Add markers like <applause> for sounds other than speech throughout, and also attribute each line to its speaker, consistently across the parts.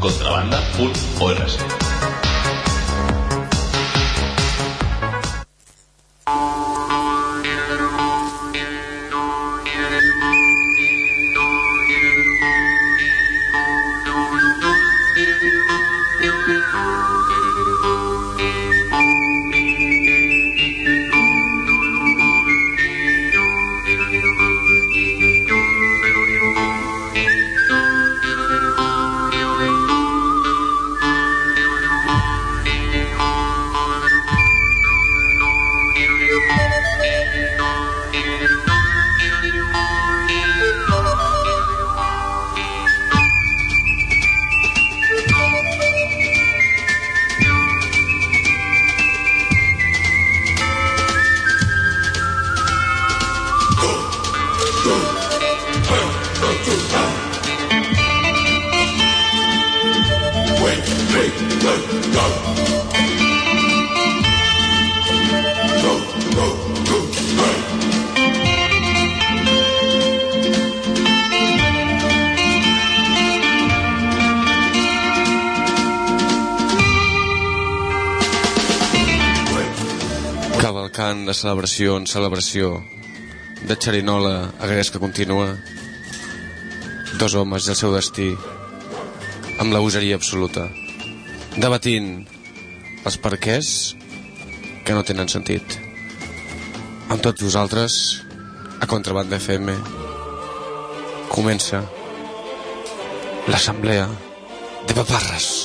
Speaker 1: contrabanda.org.
Speaker 2: celebració en celebració de xerinola a gres que continua dos homes i el seu destí amb la useria absoluta. Debatint els perquès que no tenen sentit. Amb tots vosaltres a Contrabanda FM comença l'assemblea de paparres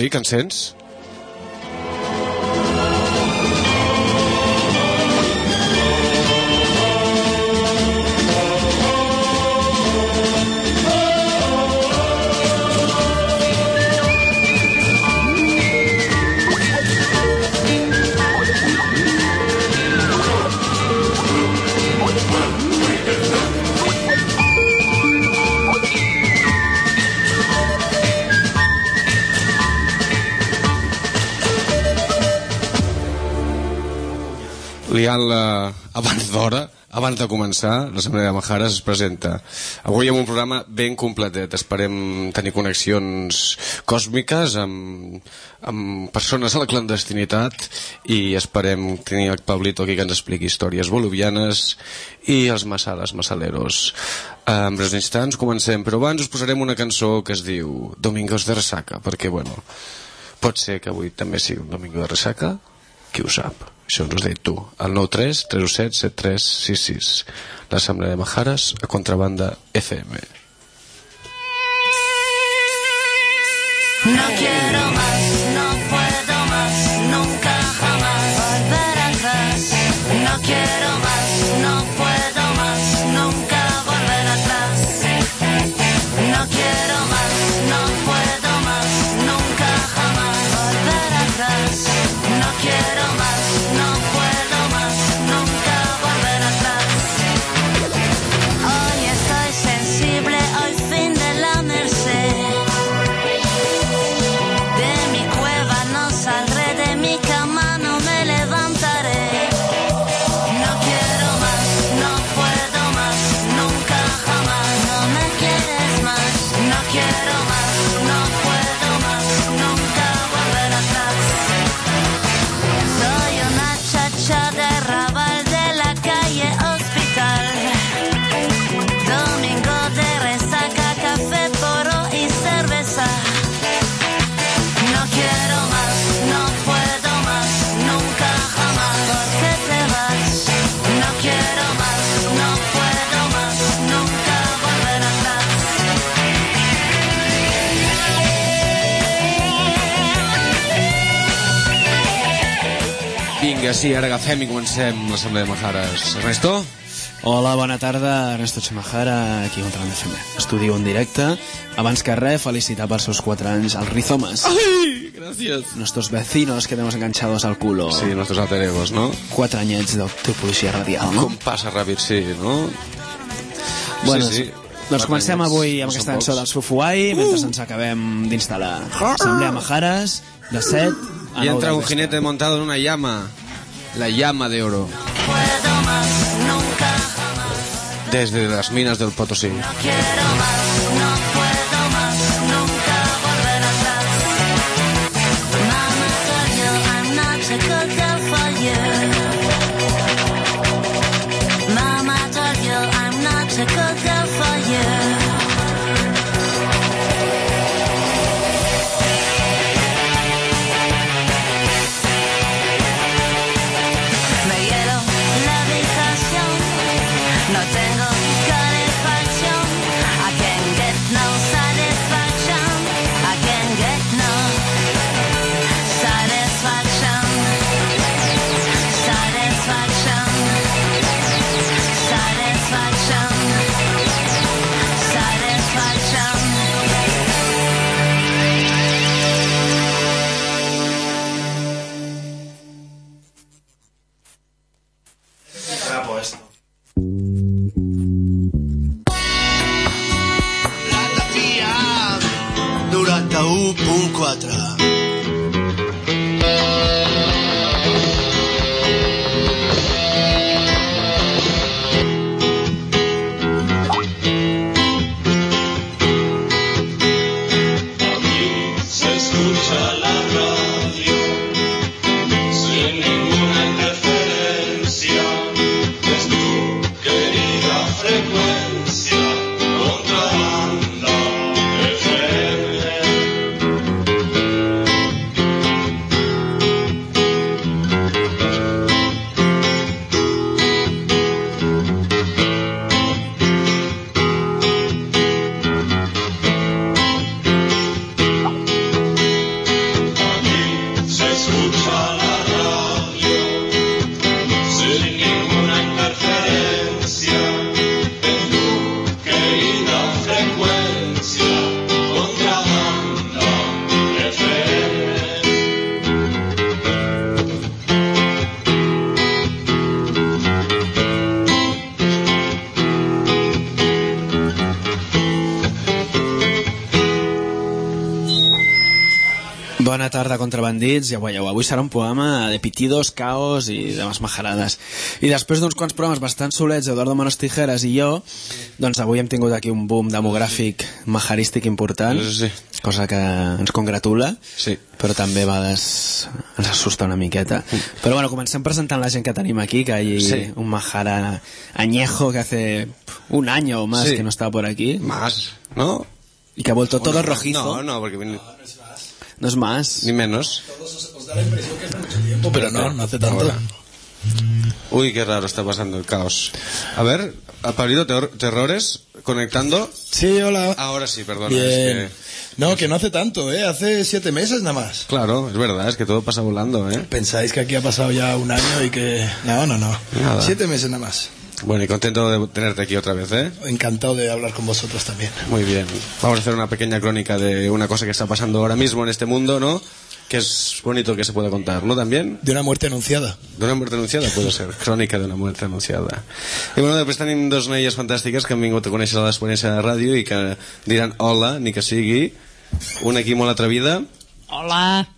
Speaker 2: Enric, encens? Liant-la abans d'hora, abans de començar, l'Assemblea de Majares es presenta. Avui amb un programa ben completet. Esperem tenir connexions còsmiques amb, amb persones a la clandestinitat i esperem tenir el Pablito aquí que ens expliqui històries bolivianes i els massales, massaleros. En breus instants comencem, però abans us posarem una cançó que es diu Domingos de Resaca, perquè, bueno, pot ser que avui també sigui un Domingo de Resaca, qui ho sap. Això ens ho has dit tu. El 93 307 7366. L'Assemblea de Majares a Contrabanda FM.
Speaker 3: No quiero más,
Speaker 2: Vinga, sí, ara agafem i comencem l'Assemblea de Majares. Ernesto?
Speaker 1: Hola, bona tarda, Ernesto Chamajara, aquí contra l'FM. Estudio en directe. Abans que res, felicitar per seus 4 anys als Rizomas,
Speaker 2: ¡Ay! Gracias.
Speaker 1: nuestros vecinos que tenemos enganchados al culo.
Speaker 2: Sí, nuestros alter egos, ¿no?
Speaker 1: 4 anyets policia radial, no?
Speaker 2: Com passa ràpid, sí, no?
Speaker 1: Bueno,
Speaker 2: sí, sí.
Speaker 1: Doncs comencem avui amb aquesta cançó dels Fufuai, mentre ens acabem d'instal·lar. Assemblea Majares, de 7 a
Speaker 2: Y
Speaker 1: 9
Speaker 2: entra
Speaker 1: del
Speaker 2: un jinete montado en una llama. La llama de oro.
Speaker 3: puedo más, nunca jamás.
Speaker 2: Desde las minas del Potosí.
Speaker 1: Contrabandits. Ja ho veieu, avui serà un programa de pitidos, caos i de les majarades. I després d'uns quants programes bastant solets, Eduardo Manos Tijeras i jo, doncs avui hem tingut aquí un boom demogràfic majarístic important,
Speaker 2: Sí.
Speaker 1: cosa que ens congratula,
Speaker 2: Sí.
Speaker 1: però també a vegades ens assusta una miqueta. Però bueno, comencem presentant la gent que tenim aquí, que hay
Speaker 2: Sí.
Speaker 1: un majara añejo que hace un año o más
Speaker 2: Sí.
Speaker 1: que no está por aquí,
Speaker 2: Más, ¿no?
Speaker 1: y que ha vuelto todo
Speaker 2: Bueno,
Speaker 1: rojizo.
Speaker 2: No, no, porque viene-
Speaker 1: No es más.
Speaker 2: ni menos.
Speaker 4: Pero no, no hace tanto.
Speaker 2: Ahora. Uy, qué raro está pasando el caos. A ver, ha parido ter- terrores conectando.
Speaker 4: Sí, hola.
Speaker 2: Ahora sí, perdona.
Speaker 4: Bien.
Speaker 2: es que-
Speaker 4: No, que no hace tanto, ¿eh? Hace siete meses nada más.
Speaker 2: Claro, es verdad, es que todo pasa volando, ¿eh?
Speaker 4: ¿Pensáis que aquí ha pasado ya un año y que...? No, no, no.
Speaker 2: Nada.
Speaker 4: Siete meses nada más.
Speaker 2: Bueno, y contento de tenerte aquí otra vez, ¿eh?
Speaker 4: Encantado de hablar con vosotros también.
Speaker 2: Muy bien. Vamos a hacer una pequeña crónica de una cosa que está pasando ahora mismo en este mundo, ¿no? Que es bonito que se pueda contar, ¿no? También.
Speaker 4: De una muerte anunciada.
Speaker 2: De una muerte anunciada, puede ser. <laughs> Crònica d'una muerte anunciada. I bueno, després tenim dos noies fantàstiques que han vingut a conèixer l'experiència de ràdio i que diran hola, ni que sigui. Una aquí molt atrevida
Speaker 5: Hola.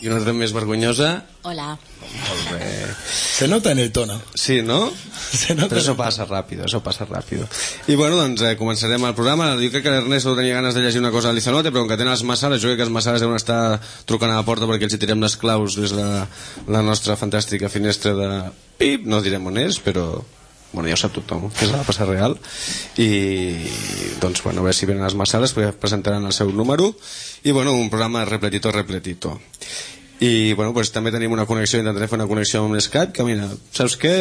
Speaker 2: i una altra més vergonyosa.
Speaker 5: Hola.
Speaker 2: Molt bé.
Speaker 4: Se nota en el tono.
Speaker 2: Sí, no? <laughs>
Speaker 4: Se nota
Speaker 2: Però això passa ràpid, això passa ràpid. I bueno, doncs eh, començarem el programa. Jo crec que l'Ernesto tenia ganes de llegir una cosa a l'Izanote, però com que tenen les massales, jo crec que els massales deuen estar trucant a la porta perquè els hi tirem les claus des de la nostra fantàstica finestra de... Pip, no direm on és, però bueno, ja ho sap tothom, que és la passa real i doncs bueno, a veure si venen les massales perquè presentaran el seu número i bueno, un programa repletito, repletito I, bueno, pues, també tenim una connexió entre telèfon, una connexió amb Skype, que mira, saps què?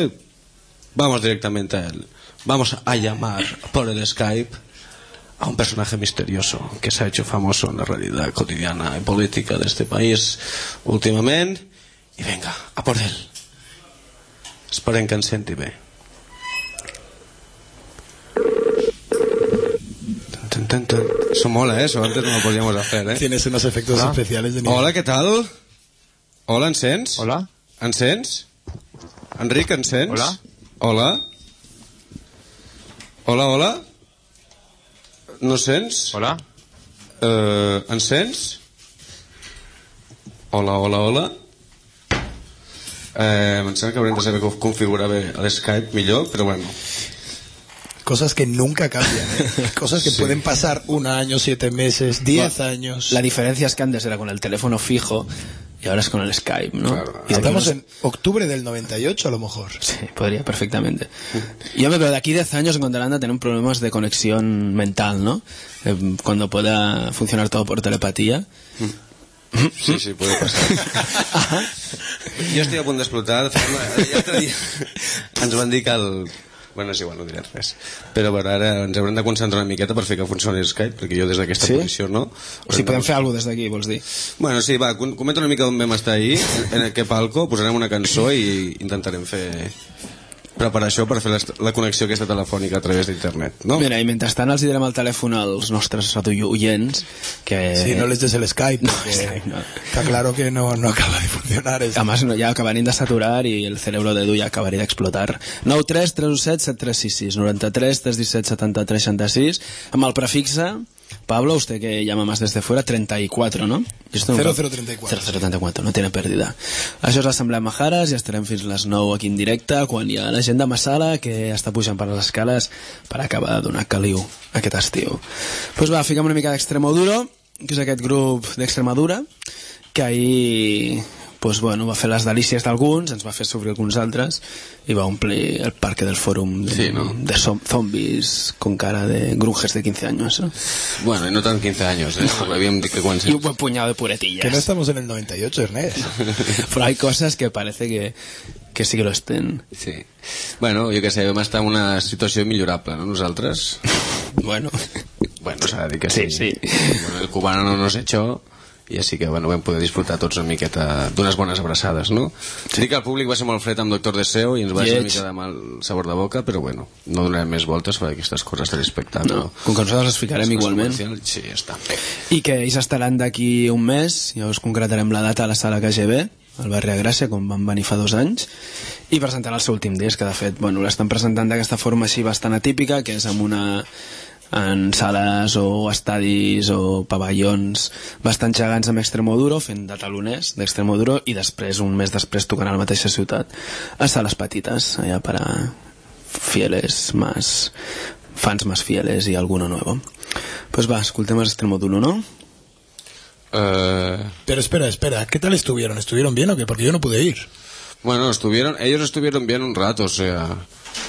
Speaker 2: Vamos directament a él. Vamos a llamar por el Skype a un personaje misterioso que se ha hecho famoso en la realidad cotidiana y política de este país últimamente. Y venga, a por él. Esperem que ens senti bé. Eso mola. ¿eh? Eso antes no lo podíamos hacer, ¿eh?
Speaker 4: Tienes unos efectos
Speaker 5: ¿Ah?
Speaker 4: especiales de nivel.
Speaker 2: Hola, ¿qué tal? Hola, ens sents?
Speaker 5: Hola?
Speaker 2: Ens sents? Enric, ens sents?
Speaker 5: Hola?
Speaker 2: Hola? Hola, hola? No sents?
Speaker 5: Hola?
Speaker 2: Uh, ens sents? Hola, hola, hola? Eh, em sembla que haurem de saber configurar bé l'Skype millor, però bueno.
Speaker 4: Cosas que nunca cambian. ¿eh? <laughs> Cosas que pueden pasar un año, siete meses, diez años.
Speaker 1: La diferencia es que antes era con el teléfono fijo y ahora es con el Skype, ¿no?
Speaker 2: Claro.
Speaker 1: Y
Speaker 4: Estamos en octubre del 98 a lo mejor.
Speaker 1: Sí, podría perfectamente. Yo me veo de aquí 10 años encontrarán a tener problemas de conexión mental, ¿no? Eh, cuando pueda funcionar todo por telepatía.
Speaker 2: Sí, sí, puede passar. <laughs> jo estic a punt d'explotar. L'altre dia <laughs> ens van dir que el... Bueno, és igual, no diré res. Però bueno, ara ens haurem de concentrar una miqueta per fer que funcioni Skype, perquè jo des d'aquesta
Speaker 1: Sí?
Speaker 2: posició no.
Speaker 1: O si podem fer alguna des d'aquí, vols dir?
Speaker 2: Bueno, sí, va, com- comenta una mica on vam estar ahir, en, en què palco, posarem una cançó i intentarem fer preparar això per fer la, la connexió aquesta telefònica a través d'internet, no?
Speaker 1: Mira, i mentrestant els direm al telèfon als nostres oients que...
Speaker 4: Si no les des el Skype, porque
Speaker 1: Skype, no.
Speaker 4: está claro que no, no acaba de funcionar. esto.
Speaker 1: Además no, ya acabarían de saturar y el cerebro de Edu ya acabaría de explotar. 93 317 7366 93 317 73 66 amb el prefixe Pablo, usted que llama más desde fuera, 34, ¿no? I esto no-
Speaker 4: 0034.
Speaker 1: 0034, no tiene pérdida. Això és l'Assemblea Majares, ja estarem fins les 9 aquí en directe, quan hi ha la gent de Massala que està pujant per les escales per acabar de donar caliu aquest estiu. Doncs pues va, fiquem una mica d'Extremoduro, que és aquest grup d'Extremadura, que ahir pues, bueno, va fer les delícies d'alguns, ens va fer sobre alguns altres, i va omplir el parque del fòrum de,
Speaker 2: Sí, no?
Speaker 1: de zombies con cara de grunges de 15 años. ¿no?
Speaker 2: Bueno, y no tan 15 años, ¿eh? Havíem dit que quan...
Speaker 1: Y un buen puñado de puretillas.
Speaker 4: Que no estamos en el 98, Ernest. <laughs>
Speaker 1: Pero hay cosas que parece que, que sí que lo estén.
Speaker 2: Sí. Bueno, jo que sé, vam estar en una situació millorable, no, nosaltres? <laughs>
Speaker 1: Bueno,
Speaker 2: Bueno, s'ha de dir que sí.
Speaker 1: Sí, sí.
Speaker 2: Bueno, el cubano no nos echó i així que bueno, vam poder disfrutar tots una miqueta d'unes bones abraçades, no? Sí. Dic que el públic va ser molt fred amb Doctor Deseo i ens va deixar una mica de mal sabor de boca, però bueno, no donarem més voltes per aquestes coses de l'espectacle.
Speaker 1: no. Com que nosaltres les ficarem igualment.
Speaker 2: Sí, ja està.
Speaker 1: I que ells estaran d'aquí un mes, ja us concretarem la data a la sala KGB, al barri de Gràcia, com van venir fa dos anys, i presentaran el seu últim disc, que de fet, bueno, l'estan presentant d'aquesta forma així bastant atípica, que és amb una en sales o estadis o pavellons bastant gegants amb Extremoduro fent de taloners d'Extremoduro i després, un mes després tocant a la mateixa ciutat a sales petites allà per a fieles más fans más fieles y alguno nuevo pues va, escoltem Extremoduro, ¿no?
Speaker 2: Eh,
Speaker 4: Pero espera, espera, ¿qué tal estuvieron? ¿Estuvieron bien o qué? Porque yo no pude ir.
Speaker 2: bueno, estuvieron, ellos estuvieron bien un rato, o sea...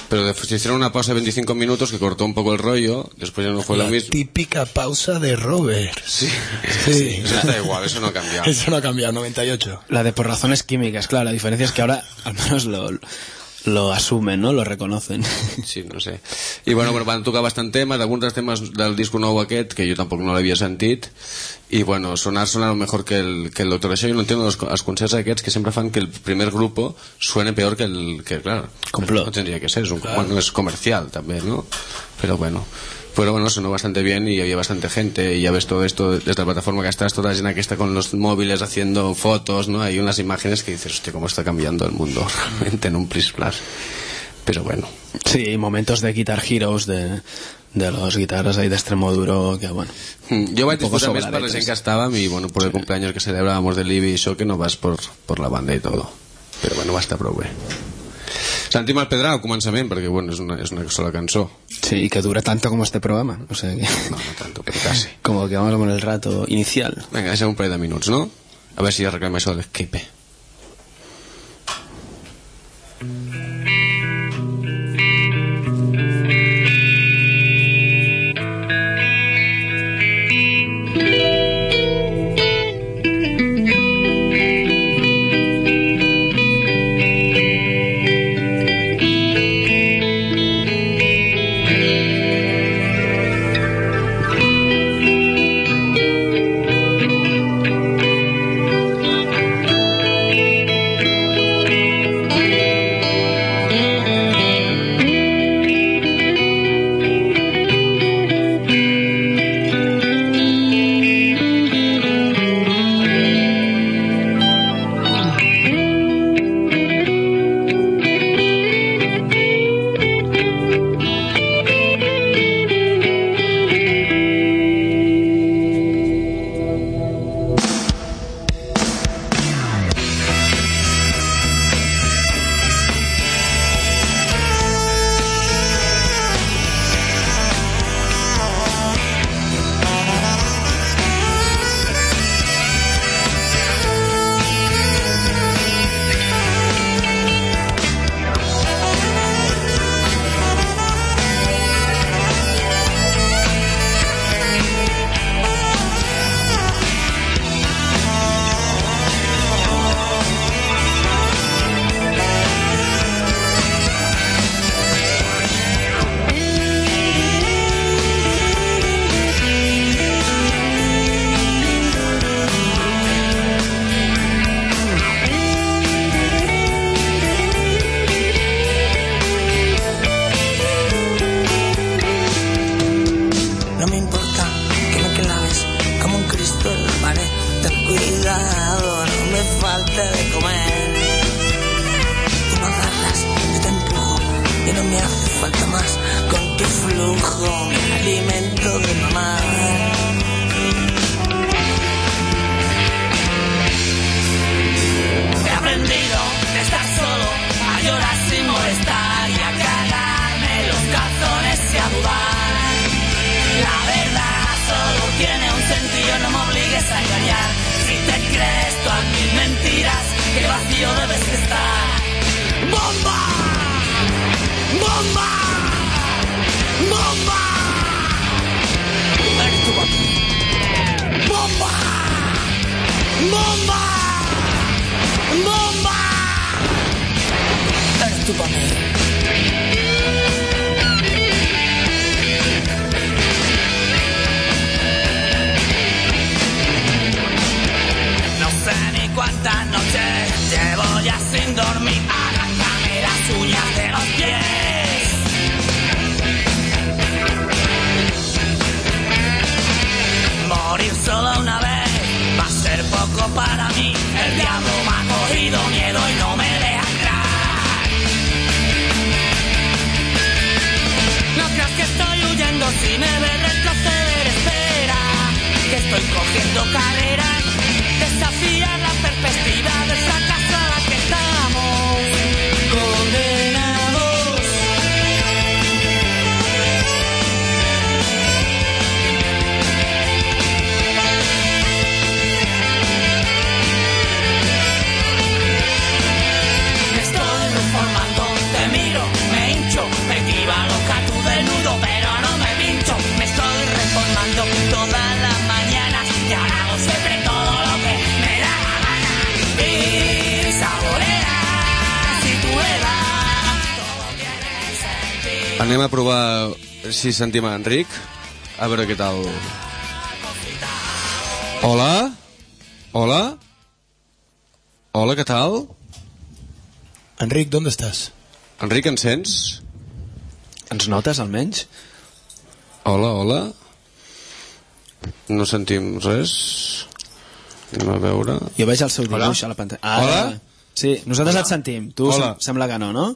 Speaker 2: Pero se hicieron una pausa de 25 minutos que cortó un poco el rollo, después ya no fue
Speaker 4: la
Speaker 2: lo mismo.
Speaker 4: típica pausa de Robert.
Speaker 2: Sí,
Speaker 4: Sí.
Speaker 2: eso está igual, eso no ha cambiado.
Speaker 4: Eso no ha cambiado, 98.
Speaker 1: La de por razones químicas, claro, la diferencia es que ahora al menos lo, lo asumen, ¿no? Lo reconocen. <laughs>
Speaker 2: Sí, no sé. I bueno, bueno, van tocar bastant temes, alguns dels temes del disco nou aquest, que jo tampoc no l'havia sentit, i bueno, sonar sona lo mejor que el, que el Doctor Això, jo no entiendo los, els concerts aquests que sempre fan que el primer grupo suene peor que el... que claro,
Speaker 1: Complot.
Speaker 2: no tendría que ser, es, un, bueno, es comercial también, ¿no? Pero bueno, pero bueno, sonó bastante bien y había bastante gente y ya ves todo esto desde la plataforma que estás toda llena que está con los móviles haciendo fotos, ¿no? Hay unas imágenes que dices, hostia, cómo está cambiando el mundo <laughs> realmente en un plis plas. Pero bueno,
Speaker 1: Sí, momentos de Guitar Heroes de, de los guitarras ahí de extremo duro, que bueno.
Speaker 2: Mm, Jo vaig disfrutar més per la gent que estàvem i bueno, por el cumpleaños que celebrábamos del Ibi i això que no vas por, por la banda i todo però bueno, va estar prou bé sentim el Pedra al començament perquè bueno, és, una, és una sola cançó
Speaker 1: Sí, y que dura tanto como este programa. O sea que...
Speaker 2: no, no tanto, però quasi <laughs>
Speaker 1: Como que vamos con el rato inicial.
Speaker 2: vinga, deixem un parell de minuts, no? a veure si arreglem això de l'escape
Speaker 3: si
Speaker 2: sentim a Enric. A veure què tal. Hola? Hola? Hola, què tal?
Speaker 4: Enric, ¿dónde estás?
Speaker 2: Enric, ens sents?
Speaker 1: Ens notes, almenys?
Speaker 2: Hola, hola? No sentim res? Anem a veure...
Speaker 1: Jo veig el seu dibuix a la pantalla. Ah,
Speaker 2: Hola?
Speaker 1: Sí, nosaltres et sentim. Tu
Speaker 2: Hola.
Speaker 1: sem sembla que no, no?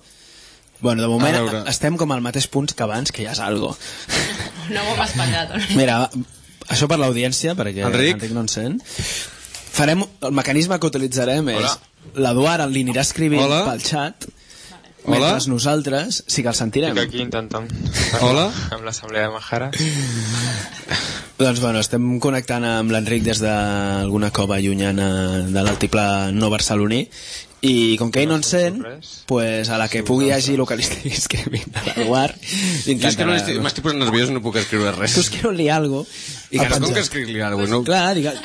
Speaker 1: Bueno, de moment estem com al mateix punt que abans, que ja és algo. <laughs>
Speaker 5: No m'ho has espatllat.
Speaker 1: Mira, això per l'audiència, perquè
Speaker 2: Enric?
Speaker 1: Enric no ens sent. Farem, el mecanisme que utilitzarem és l'Eduard li anirà escrivint
Speaker 2: Hola?
Speaker 1: pel xat
Speaker 2: Hola?
Speaker 1: mentre nosaltres sí que el sentirem.
Speaker 6: Estic aquí intentant
Speaker 2: Hola?
Speaker 6: amb l'assemblea de Majares.
Speaker 1: Doncs bueno, estem connectant amb l'Enric des d'alguna cova llunyana de l'altiplà no barceloní i com que ell no ens sent, pues a la que pugui hagi el que li estigui escrivint a l'Eduard <laughs>
Speaker 2: Jo és que no estic- m'estic posant nerviós i no puc escriure res.
Speaker 1: Tu escriu-li alguna cosa i que
Speaker 2: com que escric-li alguna cosa? No?
Speaker 1: Clar, digue...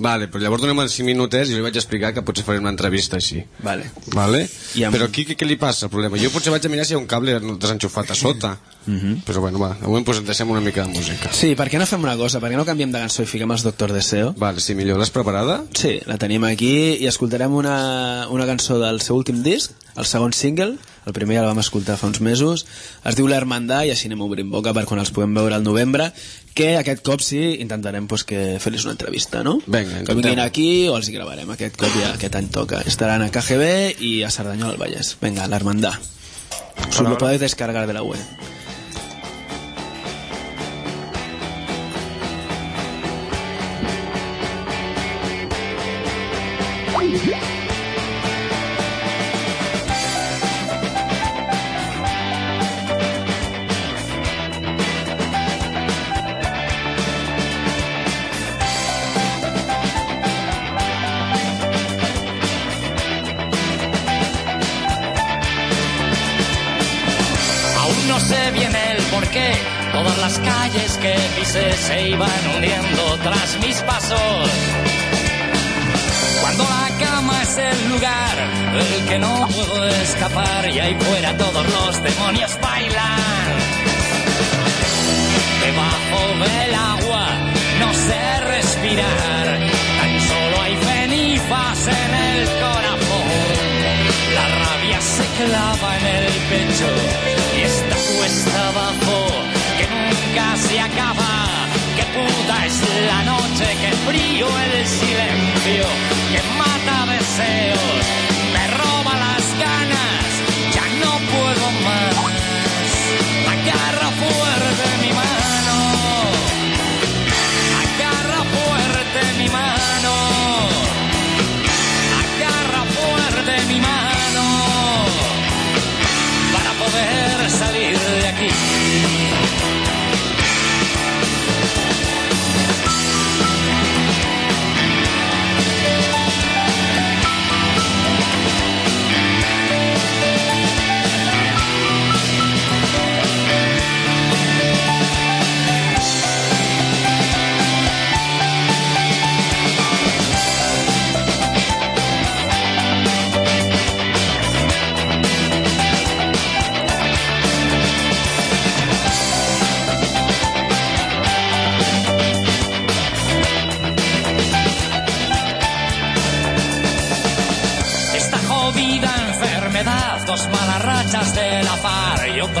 Speaker 2: Vale, però llavors donem 5 minutets i li vaig explicar que potser farem una entrevista així.
Speaker 1: Vale.
Speaker 2: Vale?
Speaker 1: I amb-
Speaker 2: Però aquí què, què li passa el problema? Jo potser vaig a mirar si hi ha un cable desenxufat a sota. Però bueno, va, moment pues, deixem una mica de música.
Speaker 1: Sí, per què no fem una cosa? Per què no canviem de cançó i fiquem els Doctor Deseo?
Speaker 2: Vale, sí, millor. L'has preparada?
Speaker 1: Sí, la tenim aquí i escoltarem una, una cançó del seu últim disc, el segon single, el primer ja el vam escoltar fa uns mesos, es diu L'Hermandà i així anem obrint boca per quan els puguem veure al novembre, que aquest cop sí intentarem pues, que fer-los una entrevista, no?
Speaker 2: Vinga,
Speaker 1: que vinguin aquí o els hi gravarem, aquest cop ja aquest any toca. Estaran a KGB i a Cerdanyola del Vallès. Venga, L'Hermandà. Us lo podeu descargar de la web.
Speaker 7: Demonios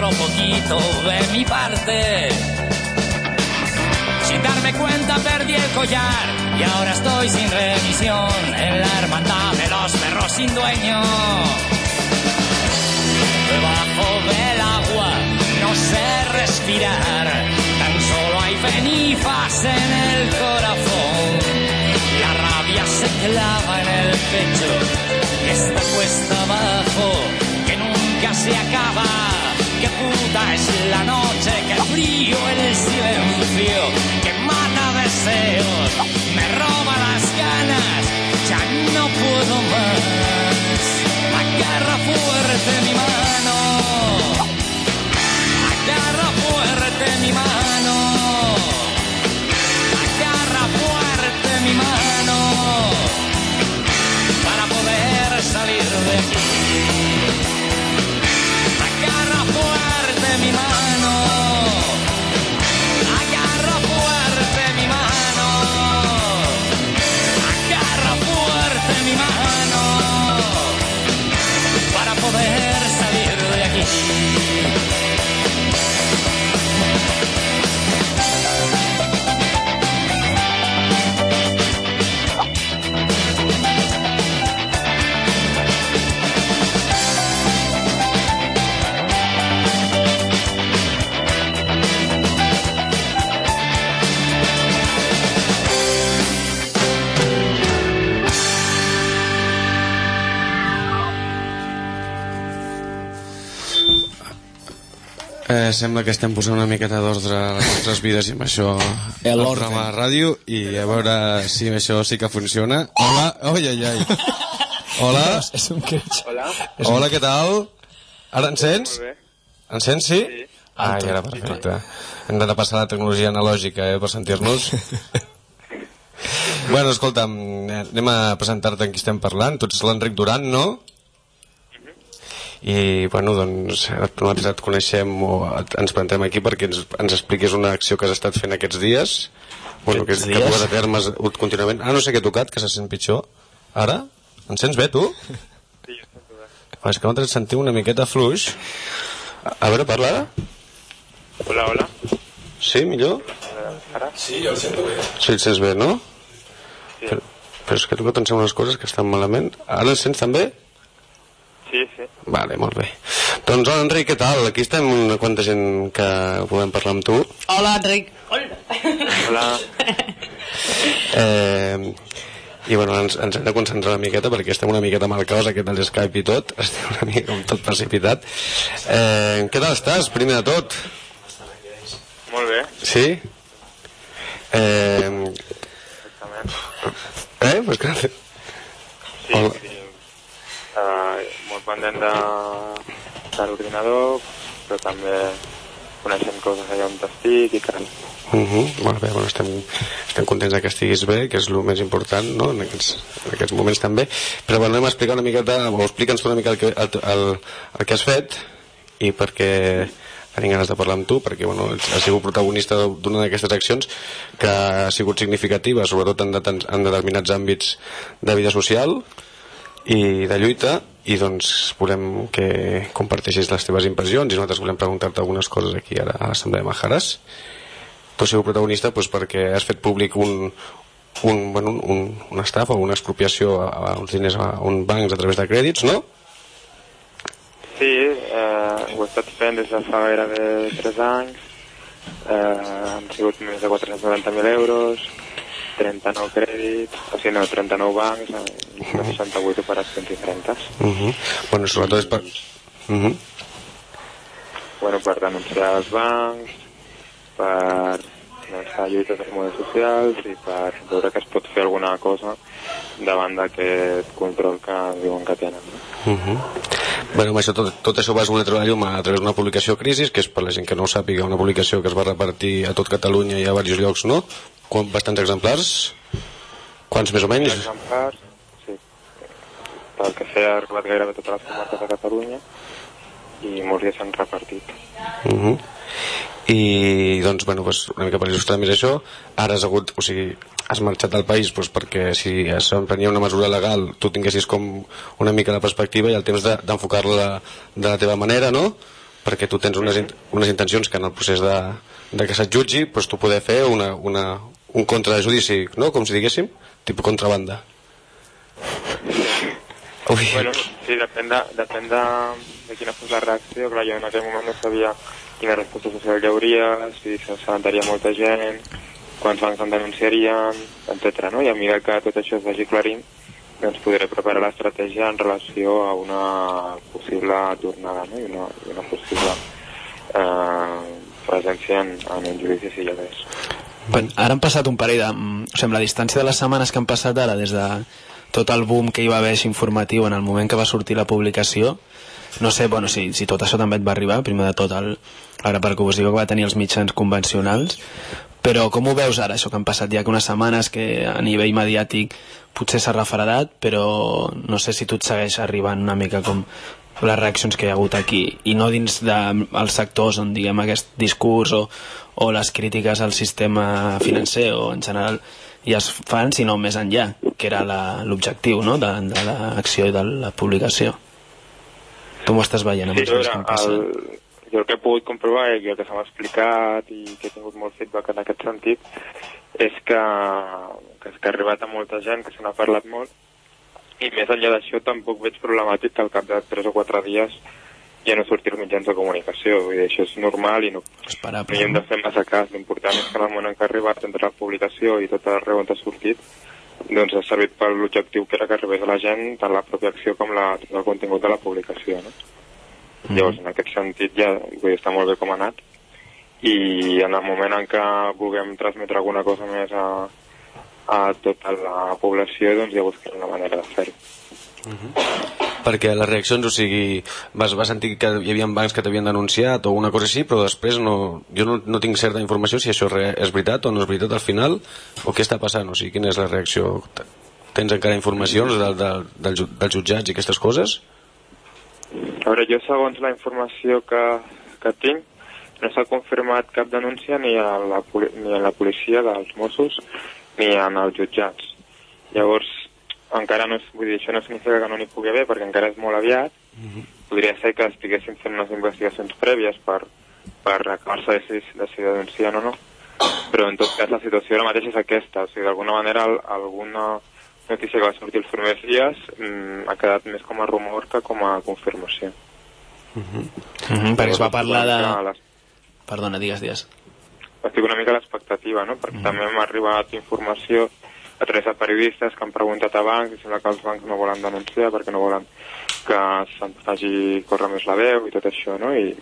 Speaker 7: otro poquito de mi parte. Sin darme cuenta perdí el collar y ahora estoy sin remisión en la hermandad de los perros sin dueño. Debajo del agua no sé respirar, tan solo hay cenizas en el corazón. La rabia se clava en el pecho y está cuesta abajo que nunca se acaba. Es la noche, qué frío el silencio que mata deseos, me roba las ganas, ya no puedo más. Agarra fuerte mi mano, agarra fuerte mi mano. Agarra fuerte mi mano para poder salir de aquí. Agarra fuerte mi mano.
Speaker 2: Sembla que estem posant una miqueta d'ordre a les nostres vides i amb això
Speaker 1: El
Speaker 2: programa de ràdio i a veure si això sí que funciona. Hola, oi, ai, ai. Hola,
Speaker 4: És un queix.
Speaker 2: hola, què tal? Ara em sents? Em sents, sí? sí. Ah, ja era perfecte. Hem de passar a la tecnologia analògica, eh, per sentir-nos. <laughs> bueno, escolta'm, anem a presentar-te en qui estem parlant. Tu ets l'Enric Duran, no? I bueno, doncs nosaltres et coneixem o et, ens presentem aquí perquè ens, ens expliquis una acció que has estat fent aquests dies bueno, que,
Speaker 1: Aquests
Speaker 2: que
Speaker 1: dies?
Speaker 2: dues a termes contínuament ah, no sé què he tocat, que se sent pitjor ara? Em sents bé, tu?
Speaker 6: Sí, jo sento bé.
Speaker 2: Ah, és que nosaltres et sentim una miqueta fluix a, veure, parla ara
Speaker 6: Hola, hola.
Speaker 2: sí, millor?
Speaker 6: Ara?
Speaker 2: sí, et sents bé, no?
Speaker 6: Sí.
Speaker 2: Però, però és que tu que t'ensem unes coses que estan malament ara ens sents també?
Speaker 6: Sí, sí.
Speaker 2: Vale, molt bé. Doncs hola Enric, què tal? Aquí estem una quanta gent que podem parlar amb tu.
Speaker 5: Hola, Enric.
Speaker 6: Hola. <laughs>
Speaker 2: Eh, I bueno, ens, ens hem de concentrar una miqueta perquè estem una miqueta mal caos aquest del Skype i tot, <laughs> estem una mica com tot precipitat. Eh, què tal estàs, primer de tot?
Speaker 6: Molt bé.
Speaker 2: Sí? Eh,
Speaker 6: Exactament.
Speaker 2: eh? Pues que...
Speaker 6: Sí,
Speaker 2: Hola.
Speaker 6: sí. Uh, molt pendent de, de l'ordinador, però també coneixent coses allà on estic i tal.
Speaker 2: Uh -huh. Molt bé, bueno, estem, estem contents de que estiguis bé, que és el més important no? en, aquests, en aquests moments també. Però bueno, anem a explicar una miqueta, o explica'ns una mica el que, el, el, el que has fet i perquè tenim ganes de parlar amb tu, perquè bueno, has sigut protagonista d'una d'aquestes accions que ha sigut significativa, sobretot en, det- en determinats àmbits de vida social i de lluita i doncs volem que comparteixis les teves impressions i nosaltres volem preguntar-te algunes coses aquí ara a l'Assemblea de Majares tu has sigut protagonista doncs, perquè has fet públic un, un, bueno, un, un, una estafa o una expropiació a, a uns diners a, a uns bancs a través de crèdits, no?
Speaker 6: Sí, eh, ho he estat fent des de fa gairebé 3 anys. Eh, han sigut més de 490.000 euros, 39 crèdits, o sigui, no, 39 bancs, eh, i 68 operacions diferents.
Speaker 2: Uh -huh. Bueno, sobretot és per... Uh -huh.
Speaker 6: Bueno, per denunciar els bancs, per començar lluites dels models socials i per veure que es pot fer alguna cosa davant d'aquest control que diuen que tenen. No?
Speaker 2: Uh -huh. Bueno, amb això, tot, tot això vas voler treballar a través d'una publicació Crisis, que és per la gent que no ho sàpiga, una publicació que es va repartir a tot Catalunya i a diversos llocs, no? Quan, bastants exemplars? Quants més o menys?
Speaker 6: exemplars, sí. Pel que sé, ha arribat gairebé totes les comarques de Catalunya i molts ja s'han repartit.
Speaker 2: Uh -huh. I doncs, bueno, pues, una mica per il·lustrar més això, ara has hagut, o sigui, has marxat del país pues, perquè si s'emprenia una mesura legal tu tinguessis com una mica la perspectiva i el temps de- d'enfocar-la de, de la teva manera, no? Perquè tu tens unes, in- unes intencions que en el procés de, de que se't jutgi pues, tu poder fer una, una, un contrajudici, no? Com si diguéssim, tipus contrabanda. Ui.
Speaker 6: Bueno, sí, depèn de, depèn de, de quina fos la reacció. Clar, jo en aquell moment no sabia quina resposta social hi hauria, si s'assabentaria molta gent, quants bancs em denunciarien, etc. No? I a mesura que tot això es vagi clarint, doncs podré preparar l'estratègia en relació a una possible tornada no? I, una, i una possible eh, presència en, en un judici si hi hagués.
Speaker 1: Ara han passat un parell de... mm, O sigui, la distància de les setmanes que han passat ara des de tot el boom que hi va haver informatiu en el moment que va sortir la publicació no sé, bueno, si, si tot això també et va arribar primer de tot el, la repercussió que va tenir els mitjans convencionals però com ho veus ara, això que han passat ja que unes setmanes que a nivell mediàtic potser s'ha refredat, però no sé si tu et segueix arribant una mica com les reaccions que hi ha hagut aquí i no dins dels de, sectors on diguem aquest discurs o, o les crítiques al sistema financer o en general ja es fan, sinó més enllà, que era l'objectiu no? de, de l'acció i de la publicació. Tu m'ho estàs veient amb
Speaker 6: Sí,
Speaker 1: els
Speaker 6: veure,
Speaker 1: que han passat.
Speaker 6: el, jo el que he pogut comprovar i el que se m'ha explicat i que he tingut molt feedback en aquest sentit és que, que, que ha arribat a molta gent, que se n'ha parlat molt i més enllà d'això tampoc veig problemàtic que al cap de 3 o 4 dies ja no surti als mitjans de comunicació, vull dir, això és normal i no, no hi hem de fer massa cas. L'important és que en el moment en què ha arribat entre la publicació i tot arreu on ha sortit, doncs ha servit per l'objectiu que era que arribés a la gent tant la pròpia acció com la, tot el contingut de la publicació, no? Llavors, en aquest sentit, ja vull dir, està molt bé com ha anat. I en el moment en què vulguem transmetre alguna cosa més a, a tota la població, doncs ja buscarem una manera de fer-ho.
Speaker 2: Perquè les reaccions, o sigui, vas, vas sentir que hi havia bancs que t'havien denunciat o una cosa així, però després no, jo no, no tinc certa informació si això re, és veritat o no és veritat al final, o què està passant, o sigui, quina és la reacció? Tens encara informacions del, del, del, dels jutjats i aquestes coses?
Speaker 6: A veure, jo segons la informació que, que tinc, no s'ha confirmat cap denúncia ni a, la, ni a la policia dels Mossos ni en els jutjats. Llavors, encara no, és, vull dir, això no significa que no n'hi pugui haver, perquè encara és molt aviat. Podria ser que estiguessin fent unes investigacions prèvies per, per acabar-se de si, de si denuncien o no. Però en tot cas la situació ara mateix és aquesta, o sigui, d'alguna manera al- alguna notícia que va sortir els primers dies mm, ha quedat més com a rumor que com a confirmació.
Speaker 1: Mm -hmm, perquè es va parlar de... Perdona, digues, digues.
Speaker 6: A l'estic una mica a l'expectativa, no? Perquè també m'ha arribat informació a través de periodistes que han preguntat a bancs i sembla que els bancs no volen denunciar perquè no volen que se'n faci córrer més la veu i tot això, no? I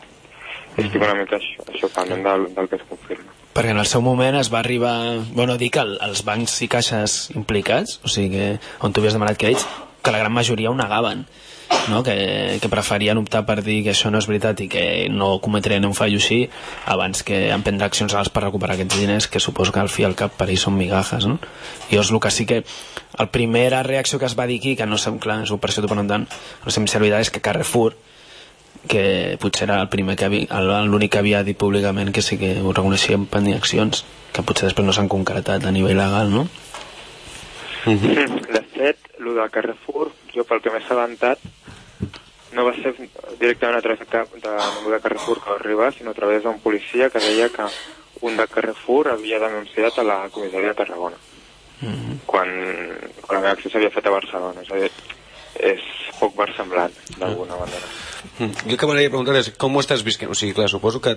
Speaker 6: estic una mica això, això pendent del, del que es confirma.
Speaker 1: Perquè en el seu moment es va arribar... Bueno, dir que el, els bancs i caixes implicats, o sigui, que, on tu havies demanat crèdits, que la gran majoria ho negaven, no? que, que preferien optar per dir que això no és veritat i que no cometrien un fallo així abans que emprendre accions legals per recuperar aquests diners que suposo que al fi al cap per ells són migajes no? i llavors el que sí que la primera reacció que es va dir aquí que no sé, clar, és per això t'ho preguntant no sé, servirà és que Carrefour que potser era el primer que havia, el- l'únic que havia dit públicament que sí que ho reconeixia en prendre accions que potser després no s'han concretat a nivell legal no?
Speaker 6: De fet, el de Carrefour, jo pel que m'he assabentat, no va ser directament a través de, de de Carrefour que va arribar, sinó a través d'un policia que deia que un de Carrefour havia denunciat a la comissaria de Tarragona. quan, quan la meva acció s'havia fet a Barcelona. És a dir, és poc versemblant, d'alguna manera.
Speaker 2: Mm. Jo el que m'agradaria preguntar és com ho estàs visquent? O sigui, clar, suposo que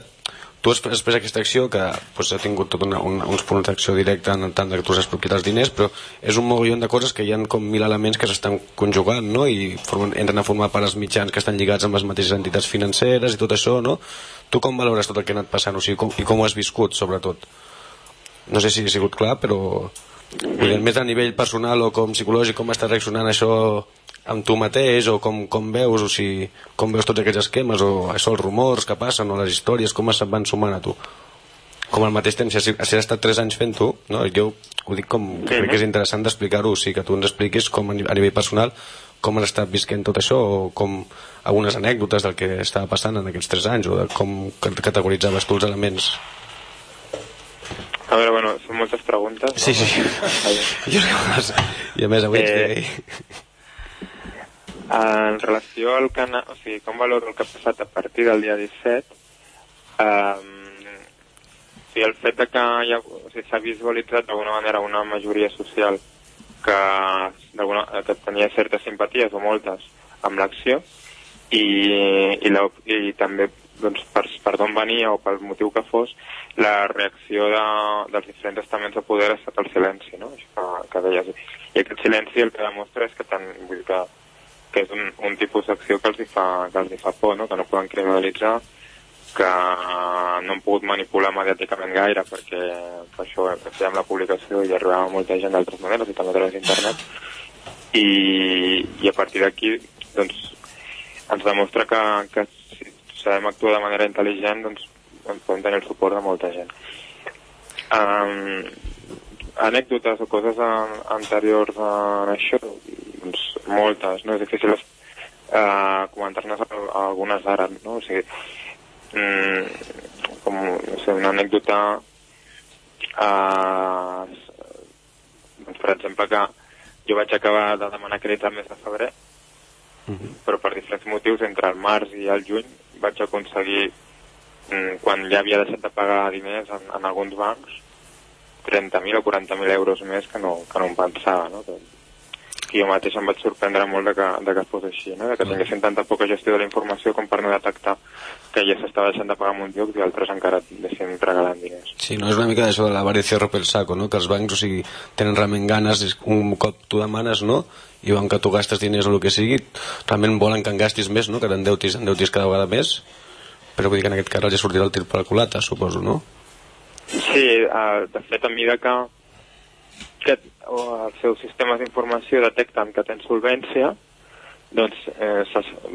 Speaker 2: tu has després aquesta acció que pues, ha tingut tot una, una, uns punts d'acció directa en tant que tu has explicat els diners, però és un mogollon de coses que hi ha com mil elements que s'estan conjugant, no? I formen, entren a formar part els mitjans que estan lligats amb les mateixes entitats financeres i tot això, no? Tu com valores tot el que ha anat passant? O sigui, com, I com ho has viscut, sobretot? No sé si ha sigut clar, però dir, més a nivell personal o com psicològic, com estàs reaccionant això amb tu mateix o com, com veus o si, com veus tots aquests esquemes o això, els rumors que passen o les històries com es van sumant a tu com al mateix temps, si has, si has estat 3 anys fent-ho no? jo ho dic com que crec que és interessant d'explicar-ho, o sigui, que tu ens expliquis com a ni- a nivell personal com has estat visquent tot això o com algunes anècdotes del que estava passant en aquests 3 anys o de com categoritzaves tu els elements
Speaker 6: A veure, bueno, són moltes preguntes.
Speaker 2: Sí, sí. <laughs> jo, i a més avui
Speaker 6: Eh,
Speaker 2: eh...
Speaker 6: En relació al que, o sigui, com valoro el que ha passat a partir del dia 17, um, o sigui, el fet de que ha- o sigui, s'ha visualitzat d'alguna manera una majoria social que, que tenia certes simpaties o moltes amb l'acció i, i, la, i també doncs, per, per d'on venia o pel motiu que fos la reacció de, dels diferents estaments de poder ha estat el silenci no? Això que, que deies. i aquest silenci el que demostra és que, tant, vull dir que, que és un, un tipus d'acció que els hi fa, que els hi fa por, no? que no poden criminalitzar que no han pogut manipular mediàticament gaire perquè per això fèiem la publicació i arribava molta gent d'altres maneres i també a través d'internet i, i a partir d'aquí doncs, ens demostra que, que si sabem actuar de manera intel·ligent doncs, doncs podem tenir el suport de molta gent um, anècdotes o coses an anteriors a això doncs moltes, no? és difícil uh, comentar-ne algunes ara no? o sigui, mm, com no sé, una anècdota uh, doncs, per exemple que jo vaig acabar de demanar crèdit al mes de febrer però per diferents motius entre el març i el juny vaig aconseguir mm, quan ja havia deixat de pagar diners en, en alguns bancs 30.000 o 40.000 euros més que no, que no em pensava no? que, que jo mateix em vaig sorprendre molt de que, de que fos així no? de que tinguessin tanta poca gestió de la informació com per no detectar que ja s'estava deixant de pagar en un lloc i altres encara et deixin regalant diners
Speaker 2: Sí, no és una mica d'això de la variació rompe el saco, no? Que els bancs, o sigui, tenen realment ganes, un cop tu demanes, no? I veuen que tu gastes diners o el que sigui, realment volen que en gastis més, no? Que t'endeutis, endeutis cada vegada més, però vull dir que en aquest cas ja sortirà el tir per la culata, suposo, no?
Speaker 6: Sí, uh, de fet, a mesura que, que els seus sistemes d'informació detecten que tens solvència, doncs eh,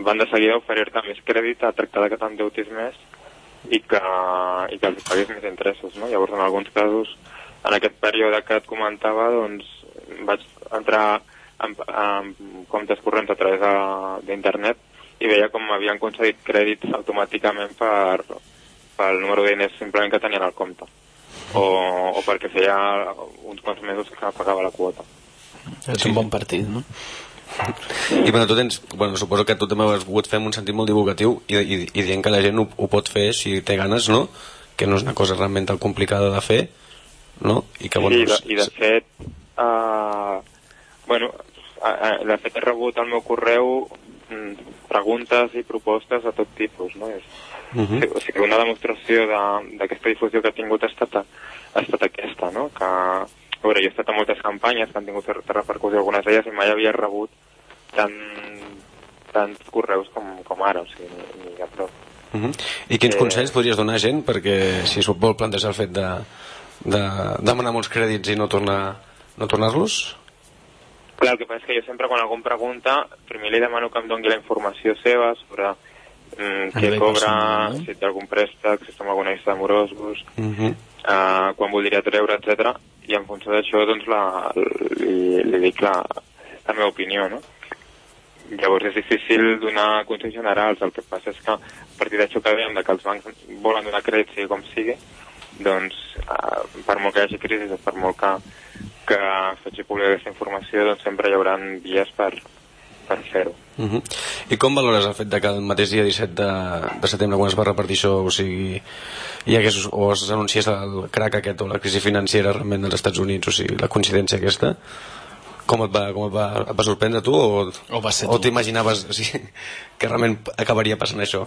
Speaker 6: van de seguida oferir-te més crèdit a tractar de que t'endeutis més i que, i que els paguis més interessos, no? Llavors, en alguns casos, en aquest període que et comentava, doncs, vaig entrar en, en comptes corrents a través d'internet i veia com m'havien concedit crèdits automàticament per, pel número de diners simplement que tenien al compte o, o perquè feia uns quants mesos que pagava la quota.
Speaker 1: És un bon partit, no?
Speaker 2: I bueno, tu tens, bueno, suposo que tu també ho has pogut fer en un sentit molt divulgatiu i, i, i dient que la gent ho, ho pot fer si té ganes, no? Que no és una cosa realment tan complicada de fer, no? I que, bueno,
Speaker 6: sí, i de, i de fet, uh, bueno, uh, de fet he rebut al meu correu preguntes i propostes de tot tipus, no? És,
Speaker 2: Mhm.
Speaker 6: O sigui, una demostració de- d'aquesta difusió que ha tingut ha estat, ha estat aquesta, no? Que, a veure, jo he estat a moltes campanyes que han tingut certa repercussió, algunes d'elles, i mai havia rebut tant, tants correus com, com ara, o sigui, ni, ni a prop.
Speaker 2: Uh -huh. I quins
Speaker 6: Eh,
Speaker 2: consells podries donar a gent perquè si s'ho vol plantejar el fet de, de demanar molts crèdits i no tornar no tornar-los?
Speaker 6: Clar, el que passa és que jo sempre quan algú em pregunta, primer li demano que em doni la informació seva sobre mm, què
Speaker 1: nivell
Speaker 6: cobra,
Speaker 1: personal,
Speaker 6: si té algun préstec, si està amb alguna llista d'amorosos,
Speaker 2: Uh -huh.
Speaker 6: uh, quan voldria treure, etc. I en funció d'això, doncs, la, li, li dic la, la meva opinió, no? Llavors és difícil donar consells generals, el que passa és que a partir d'això que de que els bancs volen donar crèdit sigui com sigui, doncs uh, per molt que hi hagi crisi per molt que, que faci pública aquesta informació, doncs sempre hi haurà vies per, per fer-ho.
Speaker 2: Uh -huh. I com valores el fet de que el mateix dia 17 de, de setembre, quan es va repartir això, o sigui, hi hagués, o es anunciés el crac aquest o la crisi financera realment dels Estats Units, o sigui, la coincidència aquesta, com et va, com et va, et va sorprendre tu o,
Speaker 1: O va ser
Speaker 2: o t'imaginaves o sigui, <laughs> que realment acabaria passant això?